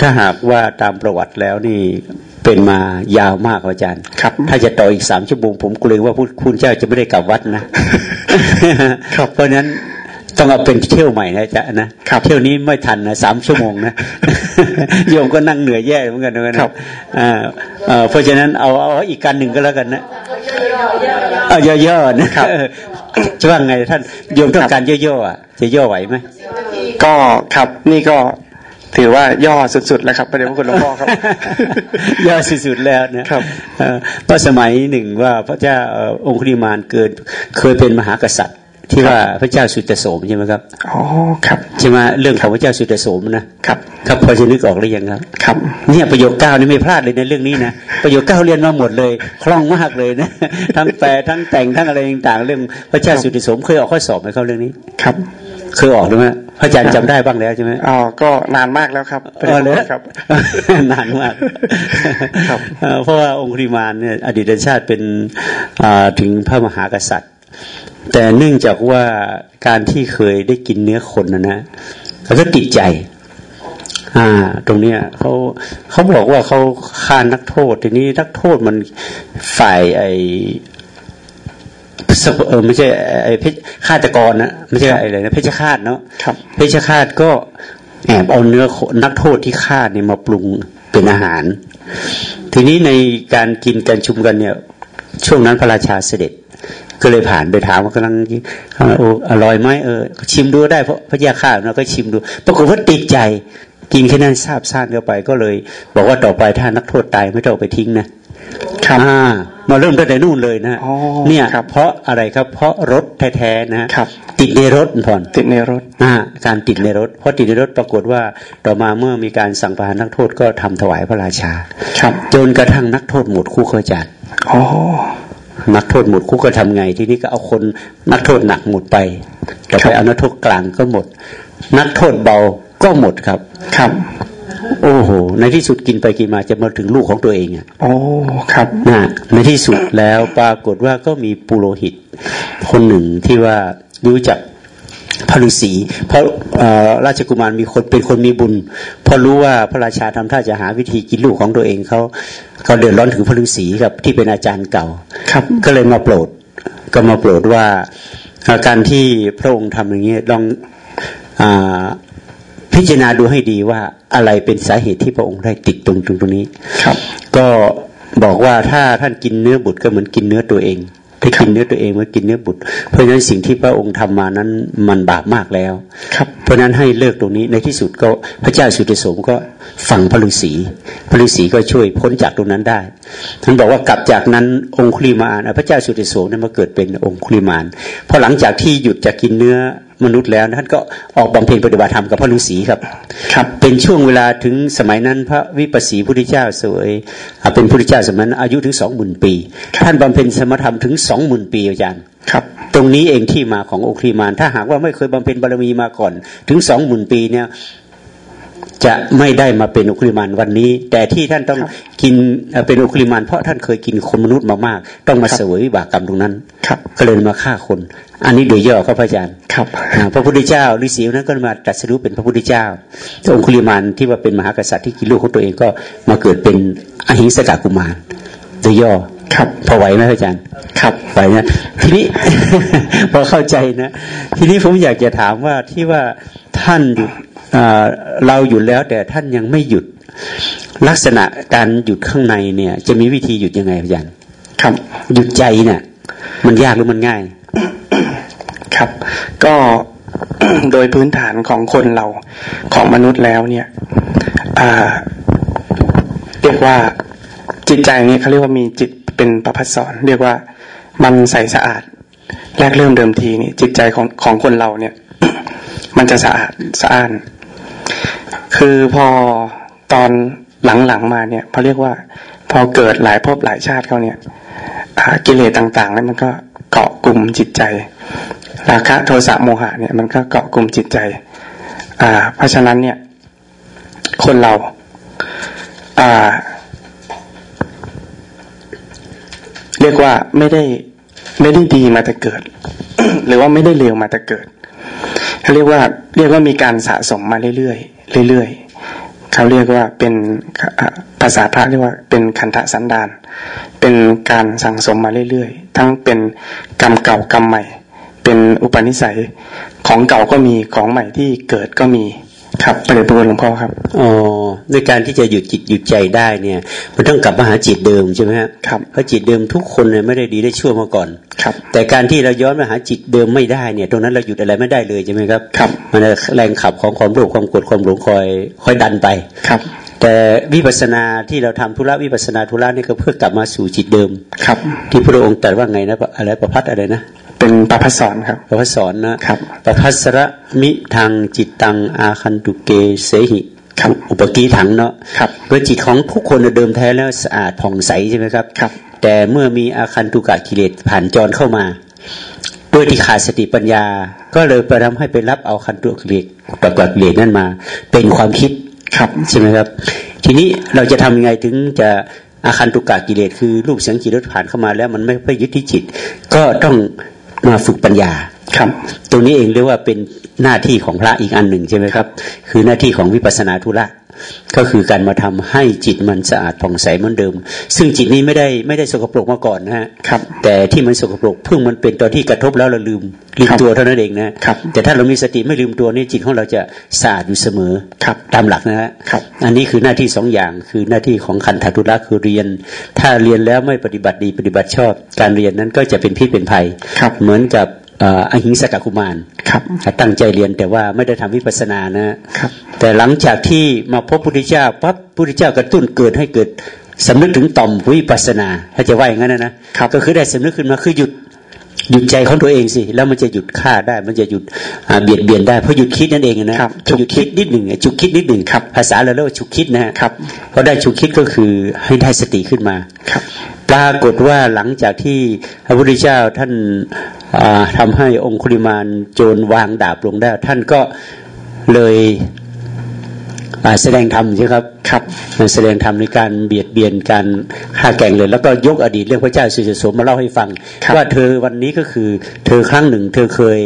ถ้าหากว่าตามประวัติแล้วนี่เป็นมายาวมากอาจารย์ครับ ถ้าจะต่ออีกสามชั่วโมงผมกลัวว่าคุณเจ้าจะไม่ได้กลับวัดนะ ครับเพราะนั้น ต้องเอาเป็นเที่ยวใหม่นะจ๊ะนะเที่ยวนี้ไม่ทันนะสามชั่วโมงนะโยมก็นั่งเหนื่อยแย่เหมือนกันนะครับเพราะฉะนั้นเอาเอาอีกการหนึ่งก็แล้วกันนะเอาย่อๆนะครับจะว่าไงท่านโยมต้องการย่อๆจะย่อไหวไหมก็ครับนี่ก็ถือว่าย่อสุดๆแล้วครับประเด็นพระคุณหลวงพ่อครับ ย่อสุดๆแล้วนะครับเพราะสมัยหนึ่งว่าพระเจ้าองคุลิมานเกิดเคยเป็นมหากษัตริย์ ที่ว่าพระเจ้าสุตโสมใช่ไหมครับอ๋อครับใช่ไหมเรื่องของพระเจ้าสุตโสมนะครับ ครับพอจะนึกออกหรือยังครับ ครับเนี่ยประโยคเก้านี่ไม่พลาดเลยในเรื่องนี้นะประโยคเก้าเรียนมาหมดเลยคล่องมากเลยนะทั้งแปลทั้งแต่งทั้งอะไรต่างๆ เรื่องพระเจ้าสุตโสมเคยออกข้อสอบไหมเขาเรื่องนี้ครับเคยออกหรือไหมพระอาจารย์จำได้บ้างแล้วใช่ไหมอ๋อก็นานมากแล้วครับอ๋อเลยครับ นานมากครับเพราะว่าองคุริมานเนี่ยอดีตชาติเป็นถึงพระมหากษัตริย์ แต่เนื่องจากว่าการที่เคยได้กินเนื้อคนนะนะเขาก็ติดใจ อ่า ตรงเนี้ยเขาเขาบอกว่าเขาฆ่านักโทษ ทีนี้นักโทษมันฝ่ายไอเออไม่ใช่ไอ้เพชฆาตกรนะไม่ใช่อะไรนะเพชฌฆาตเนาะเพชฌฆาตก็แอบเอาเนื้อนักโทษที่ฆ่าเนี่ยมาปรุงเป็นอาหาร ทีนี้ในการกินการชุมกันเนี่ย ช่วงนั้นพระราชาเสด็จ ก็เลยผ่านไปถามว่ากำลังโอ้อร่อยไหมเออชิมดูได้เพราะพระยาข้าเราก็ชิมดู ปรากฏว่าติดใจ กินแค่นั้นทราบซ่านเข้าไปก็เลย บอกว่าต่อไปถ้านักโทษตายไม่ต้องไปทิ้งนะครับมาเริ่มตั้งแต่นู่นเลยนะเนี่ยเพราะอะไรครับ เพราะรถแท้ๆนะครับ ติดในรถผ่อนติดในรถอ่าการติดในรถเพราะติดในรถปรากฏว่าต่อมาเมื่อมีการสั่งประหารนักโทษก็ทำถวายพระราชา ครับ จนกระทั่งนักโทษหมดคู่เคยจัดอ๋อ นักโทษหมดคุกก็ทำไง ทีนี้ก็เอาคนนักโทษหนักหมดไปต่อไปเอานักโทษกลางก็หมด นักโทษเบาก็หมดครับ ครับ โอ้โห ในที่สุดกินไปกินมาจะมาถึงลูกของตัวเองอะโอ้ครับนะในที่สุดแล้วปรากฏว่าก็มีปุโรหิต คนหนึ่งที่ว่ารู้จัก พระฤาษีเพราะราชกุมารมีคนเป็นคนมีบุญพอรู้ว่าพระราชาทำท่าจะหาวิธีกินลูกของตัวเองเขาเขาเดือดร้อนถึงพระฤาษีครับที่เป็นอาจารย์เก่าครับก็เลยมาโปรดก็มาโปรดว่าการที่พระองค์ทำอย่างนี้ลองอพิจารณาดูให้ดีว่าอะไรเป็นสาเหตุที่พระองค์ได้ติดตรงตรงตรงนี้ครับ ก็บอกว่าถ้าท่านกินเนื้อบุตรก็เหมือนกินเนื้อตัวเอง ถ้ากินเนื้อตัวเองเมื่อกินเนื้อบุตร เพราะฉะนั้นสิ่งที่พระองค์ทำมานั้นมันบาปมากแล้ว ครับ เพราะฉะนั้นให้เลิกตรงนี้ในที่สุดก็พระเจ้าสุตโสมก็ฟังพระฤาษีพระฤาษีก็ช่วยพ้นจากตรงนั้นได้ท่านบอกว่ากลับจากนั้นองคุลิมานพระเจ้าสุตโสมนั้นมาเกิดเป็นองคุลิมานพอหลังจากที่หยุดจากกินเนื้อ มนุษย์แล้วท่านก็ออกบำเพ็ญปฏิบัติธรรมกับพระฤาษีครับ ครับ เป็นช่วงเวลาถึงสมัยนั้นพระวิปัสสีพุทธเจ้าสวยเป็นพุทธเจ้าสมัยนั้นอายุถึงสองหมื่นปี ท่านบำเพ็ญสมถะธรรมถึงสองหมื่นปีอาจารย์ครับตรงนี้เองที่มาของโอครีมาน ถ้าหากว่าไม่เคยบำเพ็ญบารมีมาก่อน ถึงสองหมื่นปีเนี่ย จะไม่ได้มาเป็นอุคลิมานวันนี้ แต่ที่ท่านต้องกินเป็นอุคลิมานเพราะท่านเคยกินคนมนุษย์มามาก ต้องมาเสวยวิบากกรรมตรงนั้นครับก็เลยมาฆ่าคน อันนี้โดยย่อครับพระอาจารย์ครับพระพุทธเจ้าฤาษีนั้นก็มาตรัสรู้เป็นพระพุทธเจ้าองคุลิมานที่ว่าเป็นมหากษัตริย์ที่กินลูกของตัวเองก็มาเกิดเป็นอหิงสกากุมารโดยย่อครับพอไหวไหมอาจารย์ ครับไหวนะทีนี้พอเข้าใจนะ ทีนี้ผมอยากจะถามว่าที่ว่าท่านหยุด เราหยุดแล้วแต่ท่านยังไม่หยุด ลักษณะการหยุดข้างในเนี่ย จะมีวิธีหยุดยังไงอาจารย์ครับหยุดใจเนี่ย มันยากหรือมันง่าย ครับ ก็โดยพื้นฐานของคนเราของมนุษย์แล้วเนี่ยเรียกว่าจิตใจนี้เขาเรียกว่ามีจิตเป็นประพัสสอนเรียกว่ามันใสสะอาด แรกเริ่มเดิมทีนี่จิตใจของของคนเราเนี่ย มันจะสะอาดสะอ้าน คือพอตอนหลังๆมาเนี่ยเขาเรียกว่า พอเกิดหลายภพหลายชาติเขาเนี่ยกิเลสต่างๆนั้นมันก็เกาะกลุ่มจิตใจ ราคะโทสะโมหะเนี่ยมันก็เกาะกลุ่มจิตใจอ่าเพราะฉะนั้นเนี่ย คนเราอ่าเรียกว่าไม่ได้ไม่ได้ดีมาแต่เกิด หรือว่าไม่ได้เลวมาแต่เกิด เขาเรียกว่าเรียกว่ามีการสะสมมาเรื่อยๆเรื่อยๆเขาเรียกว่าเป็นภาษาพระเรียกว่าเป็นคันธสันดาน เป็นการสั่งสมมาเรื่อยๆ ทั้งเป็นกรรมเก่ากรรมใหม่ เป็นอุปนิสัยของเก่าก็มีของใหม่ที่เกิดก็มี ครับประเดชพระคุณหลวงพ่อครับอ๋อด้วยการที่จะหยุดจิตหยุดใจได้เนี่ย มันต้องกลับมาหาจิตเดิมใช่ไหมครับเพราะจิตเดิมทุกคนเนี่ยไม่ได้ดีได้ชั่วมาก่อนครับ แต่การที่เราย้อนมาหาจิตเดิมไม่ได้เนี่ย ตรงนั้นเราหยุดอะไรไม่ได้เลยใช่ไหมครับครับ มันแรงขับของความโลภความโกรธความหลงคอยคอยดันไปครับ แต่วิปัสสนาที่เราทำธุระวิปัสสนาธุระนี่ก็เพื่อกลับมาสู่จิตเดิมครับ ที่พระองค์ตรัสว่าไงนะอะไรประพัดอะไรนะ เป็นประพัสสอนครับประพัสสอนนะครับประพัสระมิทางจิตตังอาคันตุเกเสหิครับอุปกีถังเนาะครับโดยจิตของผู้คนเดิมแท้แล้วสะอาดผ่องใสใช่ไหมครับครับ แต่เมื่อมีอาคันตุกะกิเลสผ่านจรเข้ามาด้วยที่ขาดสติปัญญา ก็เลยไปทำให้ไปรับเอาคันตุกิเลสตกกิเลสนั่นมา เป็นความคิดครับใช่ไหมครับ ทีนี้เราจะทำยังไงถึงจะอาคันตุกะกิเลสคือรูปเสียงจิตรสผ่านเข้ามาแล้วมันไม่ไปยึดที่จิต ก็ต้อง มาฝึกปัญญาครับ ตรงนี้เองเรียกว่าเป็นหน้าที่ของพระอีกอันหนึ่งใช่ไหมครับ คือหน้าที่ของวิปัสสนาธุระ ก็คือการมาทำให้จิตมันสะอาดผ่องใสเหมือนเดิม ซึ่งจิตนี้ไม่ได้ไม่ได้สกปรกมาก่อนนะฮะครับแต่ที่มันสกปรกเพิ่งมันเป็นตอนที่กระทบแล้วเราลืมลืมตัวเท่านั้นเองนะครับแต่ถ้าเรามีสติไม่ลืมตัวนี่จิตของเราจะสะอาดอยู่เสมอครับตามหลักนะฮะครับอันนี้คือหน้าที่สองอย่างคือหน้าที่ของขันธทุระคือเรียน ถ้าเรียนแล้วไม่ปฏิบัติดีปฏิบัติชอบ การเรียนนั้นก็จะเป็นพิษเป็นภัยเหมือนกับ อหิงสกกุมารครับตั้งใจเรียนแต่ว่าไม่ได้ทำวิปัสสนานะครับ แต่หลังจากที่มาพบพุทธเจ้าปั๊บพุทธเจ้ากระตุ้นเกิดให้เกิดสำนึกถึงต่อมวิปัสสนา ถ้าจะว่าอย่างนั้นนะก็คือได้สำนึกขึ้นมาคือหยุดหยุดใจของตัวเองสิแล้วมันจะหยุดฆ่าได้ มันจะหยุดเบียดเบียนได้เพราะหยุดคิดนั่นเองนะหยุดคิดนิดหนึ่งจุกคิดนิดหนึ่งภาษาเราเรียกว่าฉุกคิดนะครับเพราะได้ฉุกคิดก็คือให้ได้สติขึ้นมาครับ ปรากฏว่าหลังจากที่พระพุทธเจ้าท่านทำให้องคุลิมานโจรวางดาบลงได้ ท่านก็เลยแสดงธรรมใช่ครับครับแสดงธรรมในการเบียดเบียนการฆ่าแก่งเลย แล้วก็ยกอดีตเรื่องพระเจ้าสุสมมาเล่าให้ฟัง ว่าเธอวันนี้ก็คือ เธอครั้งหนึ่ง เธอเคย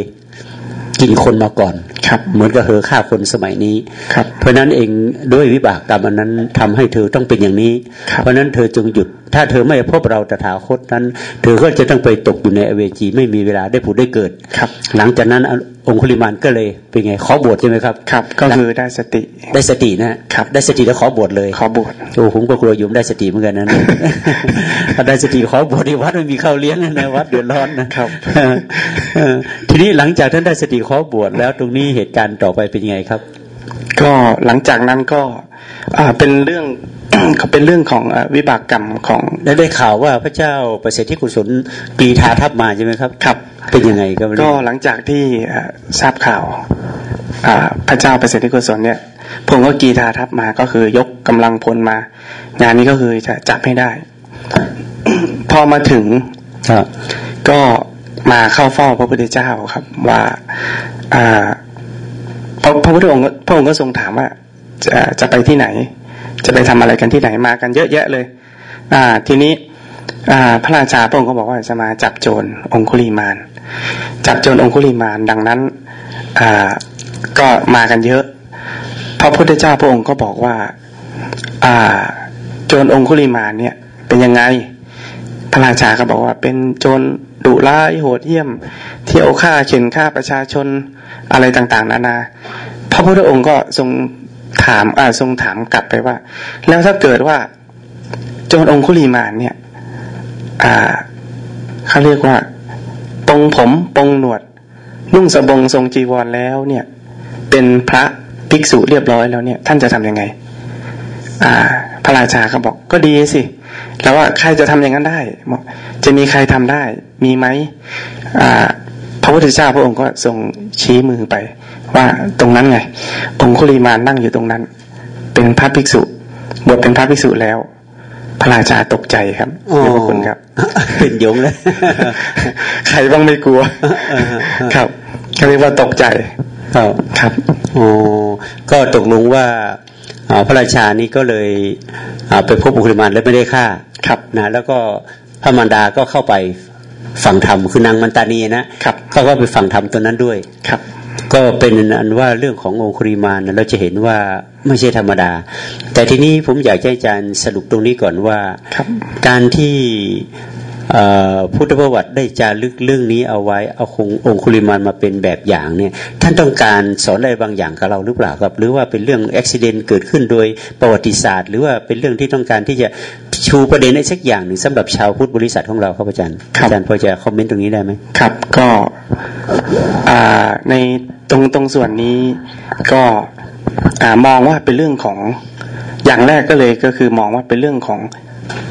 กินคนมาก่อนครับเหมือนกับเธอฆ่าคนสมัยนี้ครับเพราะนั้นเองด้วยวิบากกรรมอันนั้นทำให้เธอต้องเป็นอย่างนี้ เพราะนั้นเธอจงหยุด ถ้าเธอไม่พบเราตถาคตนั้น เธอก็จะต้องไปตกอยู่ในอเวจีไม่มีเวลาได้ผุดได้เกิดครับ หลังจากนั้น องคุลิมานก็เลยเป็นไงขอบวชใช่ไหมครับครับ ก็คือได้สติได้สตินะครับ ได้สติแล้วขอบวชเลยขอบวชโอ้ผมก็กลัวยุ่มได้สติเหมือนกันนะถ้าได้สติขอบวชในวัดไม่มีข้าวเลี้ยงนะวัดเดือดร้อนนะครับทีนี้หลังจากท่านได้สติขอบวชแล้วตรงนี้เหตุการณ์ต่อไปเป็นยังไงครับ ก็หลังจากนั้นก็ อ่าเป็นเรื่อง เขาเป็นเรื่องของวิบากกรรมของได้ได้ข่าวว่าพระเจ้าประเสริฐที่กุศลปีทาทับมาใช่ไหมครับครับเป็นยังไงก็ก็หลังจากที่ทราบข่าวพระเจ้าประเสริฐที่กุศลเนี่ยพงก็กีทาทับมาก็คือยกกำลังพลมา งานนี้ก็คือจะจับให้ได้ พอมาถึงก็มาเข้าเฝ้าพระพุทธเจ้าครับ ว่าอ่าพระพระพุทธองค์พระองค์ก็ทรงถามว่าจะจะไปที่ไหน จะไปทำอะไรกันที่ไหนมากันเยอะแยะเลย อ่า ทีนี้อ่าพระราชาพระองค์ก็บอกว่าจะมาจับโจรองคุลีมาน จับโจรองคุลีมานดังนั้นอ่าก็มากันเยอะพระพุทธเจ้าพระองค์ก็บอกว่า อ่า โจรองคุลีมานเนี่ย เป็นยังไง พระราชาก็บอกว่าเป็นโจรดุร้ายโหดเหี้ยม เที่ยวฆ่าเข็นฆ่าประชาชนอะไรต่างๆ นานา พระพุทธองค์ก็ทรง ถามอ่าทรงถามกลับไปว่า แล้วถ้าเกิดว่าโจรองคุลีมานเนี่ย อ่าเขาเรียกว่าปงผมปงหนวด นุ่งสบงทรงจีวรแล้วเนี่ย เป็นพระภิกษุเรียบร้อยแล้วเนี่ย ท่านจะทํำยังไง อ่า พระราชาก็บอกก็ดีสิ แล้วว่าใครจะทำอย่างนั้นได้จะมีใครทำได้ มีไหมพระพุทธเจ้าพระองค์ก็ทรงชี้มือไป ว่าตรงนั้นไงองคุลีมานนั่งอยู่ตรงนั้น เป็นพระภิกษุ บวชเป็นพระภิกษุแล้ว พระราชาตกใจครับขอบคุณครับ เป็นยงเลยใครบ้างไม่กลัวครับเขาเรียกว่าตกใจครับครับโอ้ก็ตกลงว่าพระราชานี้ก็เลยไปพบอุคุลิมานแล้วไม่ได้ฆ่าครับนะแล้วก็พระมารดาก็เข้าไปฝั่งธรรมคือนางมันตานีนะครับเขาก็ไปฝั่งธรรมตัวนั้นด้วยครับ ก็เป็นอันว่าเรื่องขององคุริมานเราจะเห็นว่าไม่ใช่ธรรมดา แต่ทีนี้ผมอยากให้อาจารย์สรุปตรงนี้ก่อนว่าการที่ พุทธประวัติได้จารึกเรื่องนี้เอาไว้เอาคงองคุลิมานมาเป็นแบบอย่างเนี่ย ท่านต้องการสอนอะไรบางอย่างกับเราหรือเปล่าครับ หรือว่าเป็นเรื่องอุบิเหตุเกิดขึ้นโดยประวัติศาสตร์ หรือว่าเป็นเรื่องที่ต้องการที่จะชูประเด็นอะไรสักอย่างหนึ่งสำหรับชาวพุทธบริษัทของเราครับอาจารย์อาจารย์พอจะคอมเมนต์ตรงนี้ได้ไหมครับ ก็ในตรงตรงส่วนนี้ก็มองว่าเป็นเรื่องของอย่างแรกก็เลยก็คือมองว่าเป็นเรื่องของ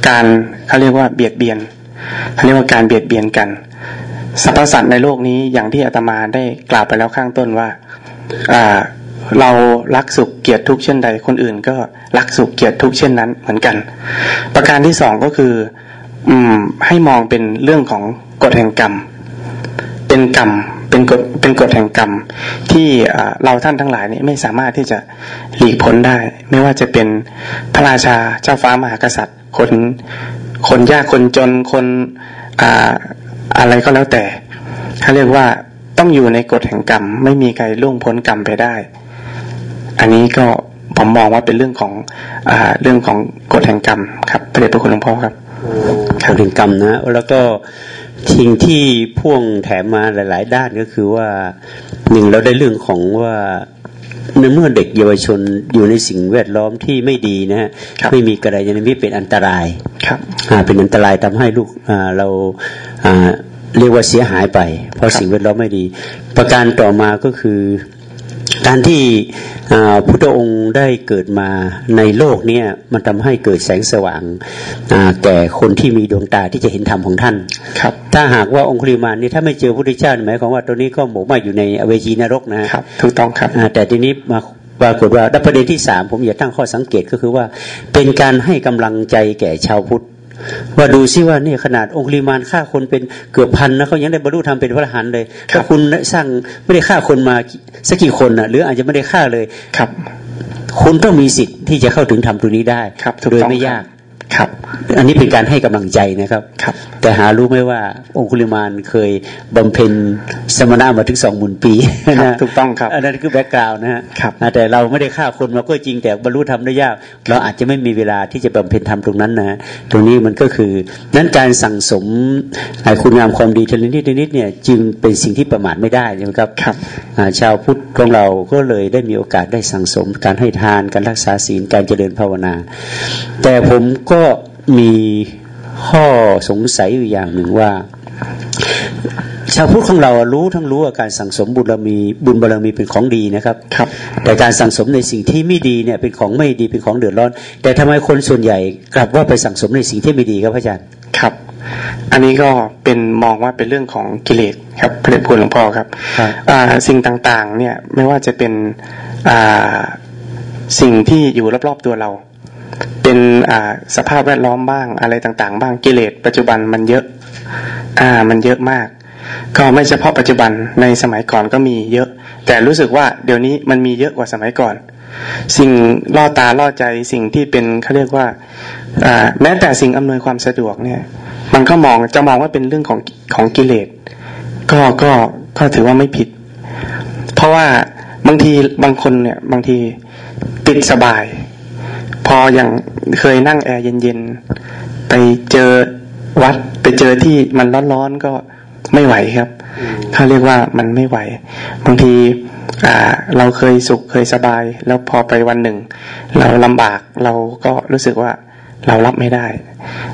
การเขาเรียกว่าเบียดเบียน เรียกว่าการเบียดเบียนกันสรรพสัตว์ในโลกนี้อย่างที่อาตมาได้กล่าวไปแล้วข้างต้นว่าเรารักสุขเกียรติทุกเช่นใด คนอื่นก็รักสุขเกียรติทุกเช่นนั้นเหมือนกัน ประการที่สองก็คือ อืม ให้มองเป็นเรื่องของกฎแห่งกรรม เป็นกรรมเป็นกฎเป็นกฎแห่งกรรม ที่เราท่านทั้งหลายนี่ไม่สามารถที่จะหลีกพ้นได้ ไม่ว่าจะเป็นพระราชาเจ้าฟ้ามหากษัตริย์ คน คนยากคนจนคนอ่าอะไรก็แล้วแต่เขาเรียกว่าต้องอยู่ในกฎแห่งกรรม ไม่มีใครล่วงพ้นกรรมไปได้ อันนี้ก็ผมมองว่าเป็นเรื่องของอ่าเรื่องของกฎแห่งกรรมครับพระเดชพระคุณหลวงพ่อครับกฎแห่งกรรมนะแล้วก็ทิ้งที่พ่วงแถมมาหลาย ๆ ด้านก็คือว่าหนึ่งเราได้เรื่องของว่า ในเมื่อเด็กเยาวชนอยู่ในสิ่งแวดล้อมที่ไม่ดีนะฮะไม่มีกระไรยันมิเป็นอันตรายครับเป็นอันตรายทำให้ลูกเราเรียกว่าเสียหายไป เพราะสิ่งแวดล้อมไม่ดี ประการต่อมาก็คือ การที่พุทธองค์ได้เกิดมาในโลกเนี่ยมันทำให้เกิดแสงสว่างแก่คนที่มีดวงตาที่จะเห็นธรรมของท่าน ครับ ถ้าหากว่าองคุลิมานนี่ถ้าไม่เจอพระพุทธเจ้าหมายความว่าตัวนี้ก็หมกมาอยู่ในอเวจีนรกนะครับถูกต้องครับแต่ทีนี้มาปรากฏว่าประเด็นที่สามผมอยากตั้งข้อสังเกตก็คือว่าเป็นการให้กำลังใจแก่ชาวพุทธ ว่าดูซิว่านี่ขนาดองค์ลิมานฆ่าคนเป็นเกือบพันนะเขายังได้บรรลุธรรมเป็นพระอรหันต์เลยถ้าคุณสร้างไม่ได้ฆ่าคนมาสักกี่คนนะหรืออาจจะไม่ได้ฆ่าเลยครับ คุณต้องมีสิทธิ์ที่จะเข้าถึงธรรมตรงนี้ได้โดยไม่ยาก ครับ อันนี้เป็นการให้กำลังใจนะครับครับ แต่หารู้ไหมว่า องคุลิมานเคยบำเพ็ญสมณะมาถึงสองหมื่นปีนะถูกต้องครับอันนั้นคือแบ็กกราวน์นะฮะครับแต่เราไม่ได้ฆ่าคนมาก็จริงแต่บรรลุธรรมได้ยาก เราอาจจะไม่มีเวลาที่จะบำเพ็ญธรรมตรงนั้นนะตรงนี้มันก็คือนั้นการสั่งสมคุณงามความดีทีละนิดนิดเนี่ยจึงเป็นสิ่งที่ประมาทไม่ได้นะครับครับชาวพุทธของเราก็เลยได้มีโอกาสได้สั่งสม การให้ทานการรักษาศีลการเจริญภาวนา แต่ผมก็มีข้อสงสัยอยู่อย่างหนึ่งว่า ชาวพุทธของเรารู้ทั้งรู้ว่าการสั่งสมบุญบารมีบุญบารมีเป็นของดีนะครับครับ แต่การสั่งสมในสิ่งที่ไม่ดีเนี่ยเป็นของไม่ดีเป็นของเดือดร้อน แต่ทำไมคนส่วนใหญ่กลับว่าไปสั่งสมในสิ่งที่ไม่ดีครับพระอาจารย์ครับ อันนี้ก็เป็นมองว่าเป็นเรื่องของกิเลสครับพระเดชคุณหลวงพ่อครับสิ่งต่างๆเนี่ยไม่ว่าจะเป็นสิ่งที่อยู่รอบๆตัวเรา เป็นอ่าสภาพแวดล้อมบ้างอะไรต่างๆ บ้างกิเลสปัจจุบันมันเยอะ อ่า มันเยอะมาก ก็ไม่เฉพาะปัจจุบันในสมัยก่อนก็มีเยอะ แต่รู้สึกว่าเดี๋ยวนี้มันมีเยอะกว่าสมัยก่อน สิ่งล่อตาล่อใจสิ่งที่เป็นเขาเรียกว่าอ่าแม้แต่สิ่งอำนวยความสะดวกเนี่ย มันก็มองจะมองว่าเป็นเรื่องของของกิเลสก็ก็ก็ถือว่าไม่ผิด เพราะว่าบางทีบางคนเนี่ยบางทีติดสบาย พออย่างเคยนั่งแอร์เย็นๆ ไปเจอวัดไปเจอที่มันร้อนๆก็ไม่ไหวครับเขาเรียกว่ามันไม่ไหว บางทีอ่าเราเคยสุขเคยสบาย แล้วพอไปวันหนึ่ง เราลำบากเราก็รู้สึกว่าเรารับไม่ได้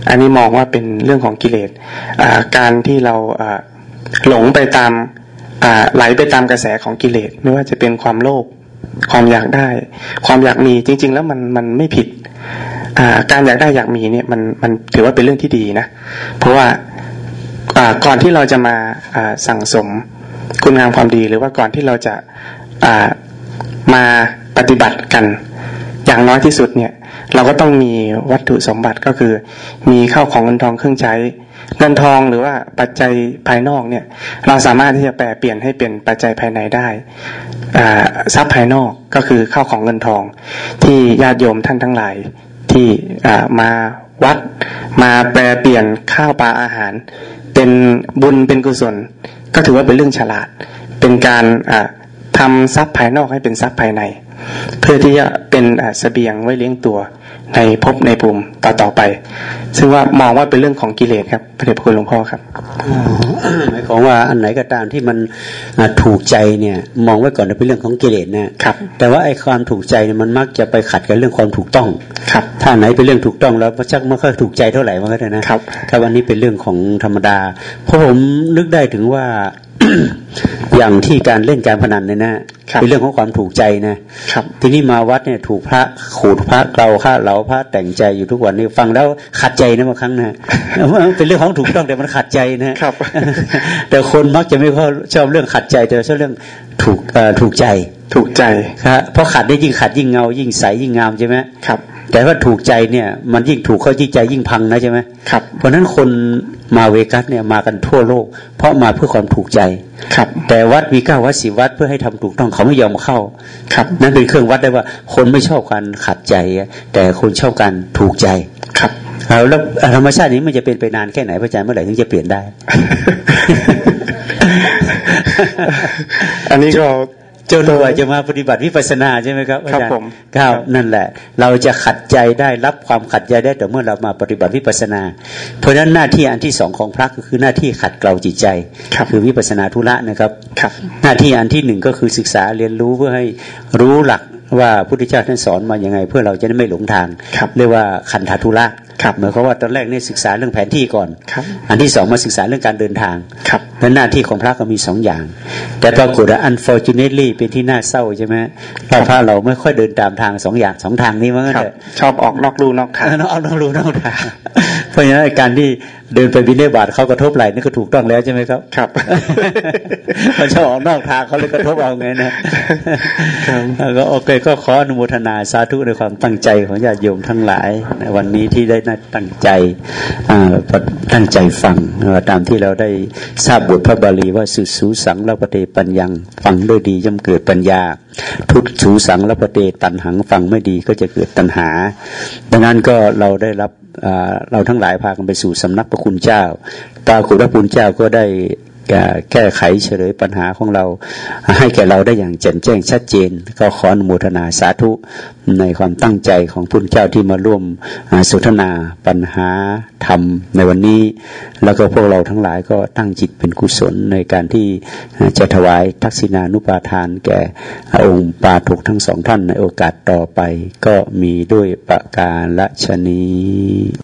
อันนี้มองว่าเป็นเรื่องของกิเลสการที่เราหลงไปตามไหลไปตามกระแสของกิเลสไม่ว่าจะเป็นความโลภ ความอยากได้ ความอยากมีจริง ๆ แล้วมันมันไม่ผิดการอยากได้อยากมีเนี่ยมันมันถือว่าเป็นเรื่องที่ดีนะ เพราะว่าก่อนที่เราจะมาสั่งสมคุณงามความดี หรือว่าก่อนที่เราจะมาปฏิบัติกัน อย่างน้อยที่สุดเนี่ย เราก็ต้องมีวัตถุสมบัติก็คือ มีข้าวของเงินทองเครื่องใช้ เงินทองหรือว่าปัจจัยภายนอกเนี่ย เราสามารถที่จะแปลเปลี่ยนให้เป็นปัจจัยภายในได้ทรัพย์ภายนอกก็คือข้าวของเงินทอง ที่ญาติโยมท่านทั้งหลายที่มาวัดมาแปลเปลี่ยนข้าวปลาอาหาร เป็นบุญเป็นกุศล ก็ถือว่าเป็นเรื่องฉลาด เป็นการทำทรัพย์ภายนอกให้เป็นทรัพย์ภายใน เพื่อที่จะเป็นเสบียงไว้เลี้ยงตัว ในภพในภูมิต่อต่อไป ซึ่งว่ามองว่าเป็นเรื่องของกิเลสครับพระเดชพระคุณหลวงพ่อครับหมายความว่าอันไหนก็ตามที่มันถูกใจเนี่ย มองไว้ก่อนเป็นเรื่องของกิเลสนะครับ แต่ว่าไอ้ความถูกใจเนี่ยมันมักจะไปขัดกับเรื่องความถูกต้องครับ ถ้าไหนเป็นเรื่องถูกต้องแล้วชักไม่ค่อยถูกใจเท่าไหร่มันก็ได้นะครับครับวันนี้เป็นเรื่องของธรรมดาเพราะผมนึกได้ถึงว่า อย่างที่การเล่นการพนันเนี่ยนะเป็นเรื่องของความถูกใจนะครับทีนี้มาวัดเนี่ยถูกพระขูดพระเกลาข้าเหลาพระแต่งใจอยู่ทุกวันนี้ฟังแล้วขัดใจนะบางครั้งนะเป็นเรื่องของถูกต้องแต่มันขัดใจนะครับ แต่คนมักจะไม่ค่อยชอบเรื่องขัดใจแต่ชอบเรื่องถูกถูกใจถูกใจครับเพราะขัดได้ยิ่งขัดยิ่งเงายิ่งใสยิ่งงามใช่ไหมครับ แต่ว่าถูกใจเนี่ย มันยิ่งถูกเข้าที่ใจยิ่งพังนะใช่ไหมครับ เพราะนั้นคนมาเวกัสเนี่ยมากันทั่วโลก เพราะมาเพื่อความถูกใจครับ แต่วัดมีเก้าวัดสิวัดเพื่อให้ทำถูกต้องเขาไม่ยอมเข้า ครับ นั่นเป็นเครื่องวัดได้ว่า คนไม่ชอบการขัดใจ แต่คนชอบการถูกใจครับแล้วธรรมชาตินี้มันจะเป็นไปนานแค่ไหนพระอาจารย์เมื่อไหร่ถึงจะเปลี่ยนได้ อันนี้ก็ จนกว่าจะมาปฏิบัติวิปัสนาใช่ไหมครับอาจารย์ครับนั่นแหละ เราจะขัดใจได้รับความขัดใจได้แต่เมื่อเรามาปฏิบัติวิปัสนา เพราะฉะนั้นหน้าที่อันที่สองของพระก็คือหน้าที่ขัดเกลาจิตใจคือวิปัสนาธุระนะครับ หน้าที่อันที่หนึ่งก็คือศึกษาเรียนรู้เพื่อให้รู้หลัก ว่าพุทธเจ้าท่านสอนมาอย่างไง เพื่อเราจะได้ไม่หลงทาง เรียกว่าขันธทุระครับเหมือนเขาว่าตอนแรกเนี่ยศึกษาเรื่องแผนที่ก่อนครับอันที่สองมาศึกษาเรื่องการเดินทางครับและหน้าที่ของพระก็มีสองอย่าง แต่ปรากฏว่า unfortunately เป็นที่น่าเศร้าใช่ไหมพระพระเราไม่ค่อยเดินตามทางสองอย่างสองทางนี้มั้งเลยชอบออกนอกรูนอกทางนอกนอกรูนอกทาง เพราะฉะนั้นการที่เดินไปบินได้บาทเขากระทบไหลนี่ก็ถูกต้องแล้วใช่ไหมครับ ครับเขาจะออกนอกทางเขาเลยกระทบเอาไงนะก็โอเคก็ขออนุโมทนาสาธุในความตั้งใจของญาติโยมทั้งหลายในวันนี้ที่ได้ตั้งใจตั้งใจฟังตามที่เราได้ทราบบทพระบาลีว่าสุสูสังละปเตปัญญังฟังด้วยดีย่อมเกิดปัญญา ทุตสูสังละปเตตันหังฟังไม่ดีก็จะเกิดตัณหาดังนั้นก็เราได้รับ เราทั้งหลายพากันไปสู่สำนักพระคุณเจ้าปรากฏว่าคุณเจ้าก็ได้ แก้ไขเฉลยปัญหาของเรา ให้แก่เราได้อย่างแจ่มแจ้งชัดเจน ก็ขออนุโมทนาสาธุในความตั้งใจของพุทธเจ้าที่มาร่วมสนทนาปัญหาธรรมในวันนี้ แล้วก็พวกเราทั้งหลายก็ตั้งจิตเป็นกุศลในการที่จะถวายทักษิณานุปาทานแก่องค์ปาถกทั้งสองท่านในโอกาสต่อไป ก็มีด้วยประการละชนี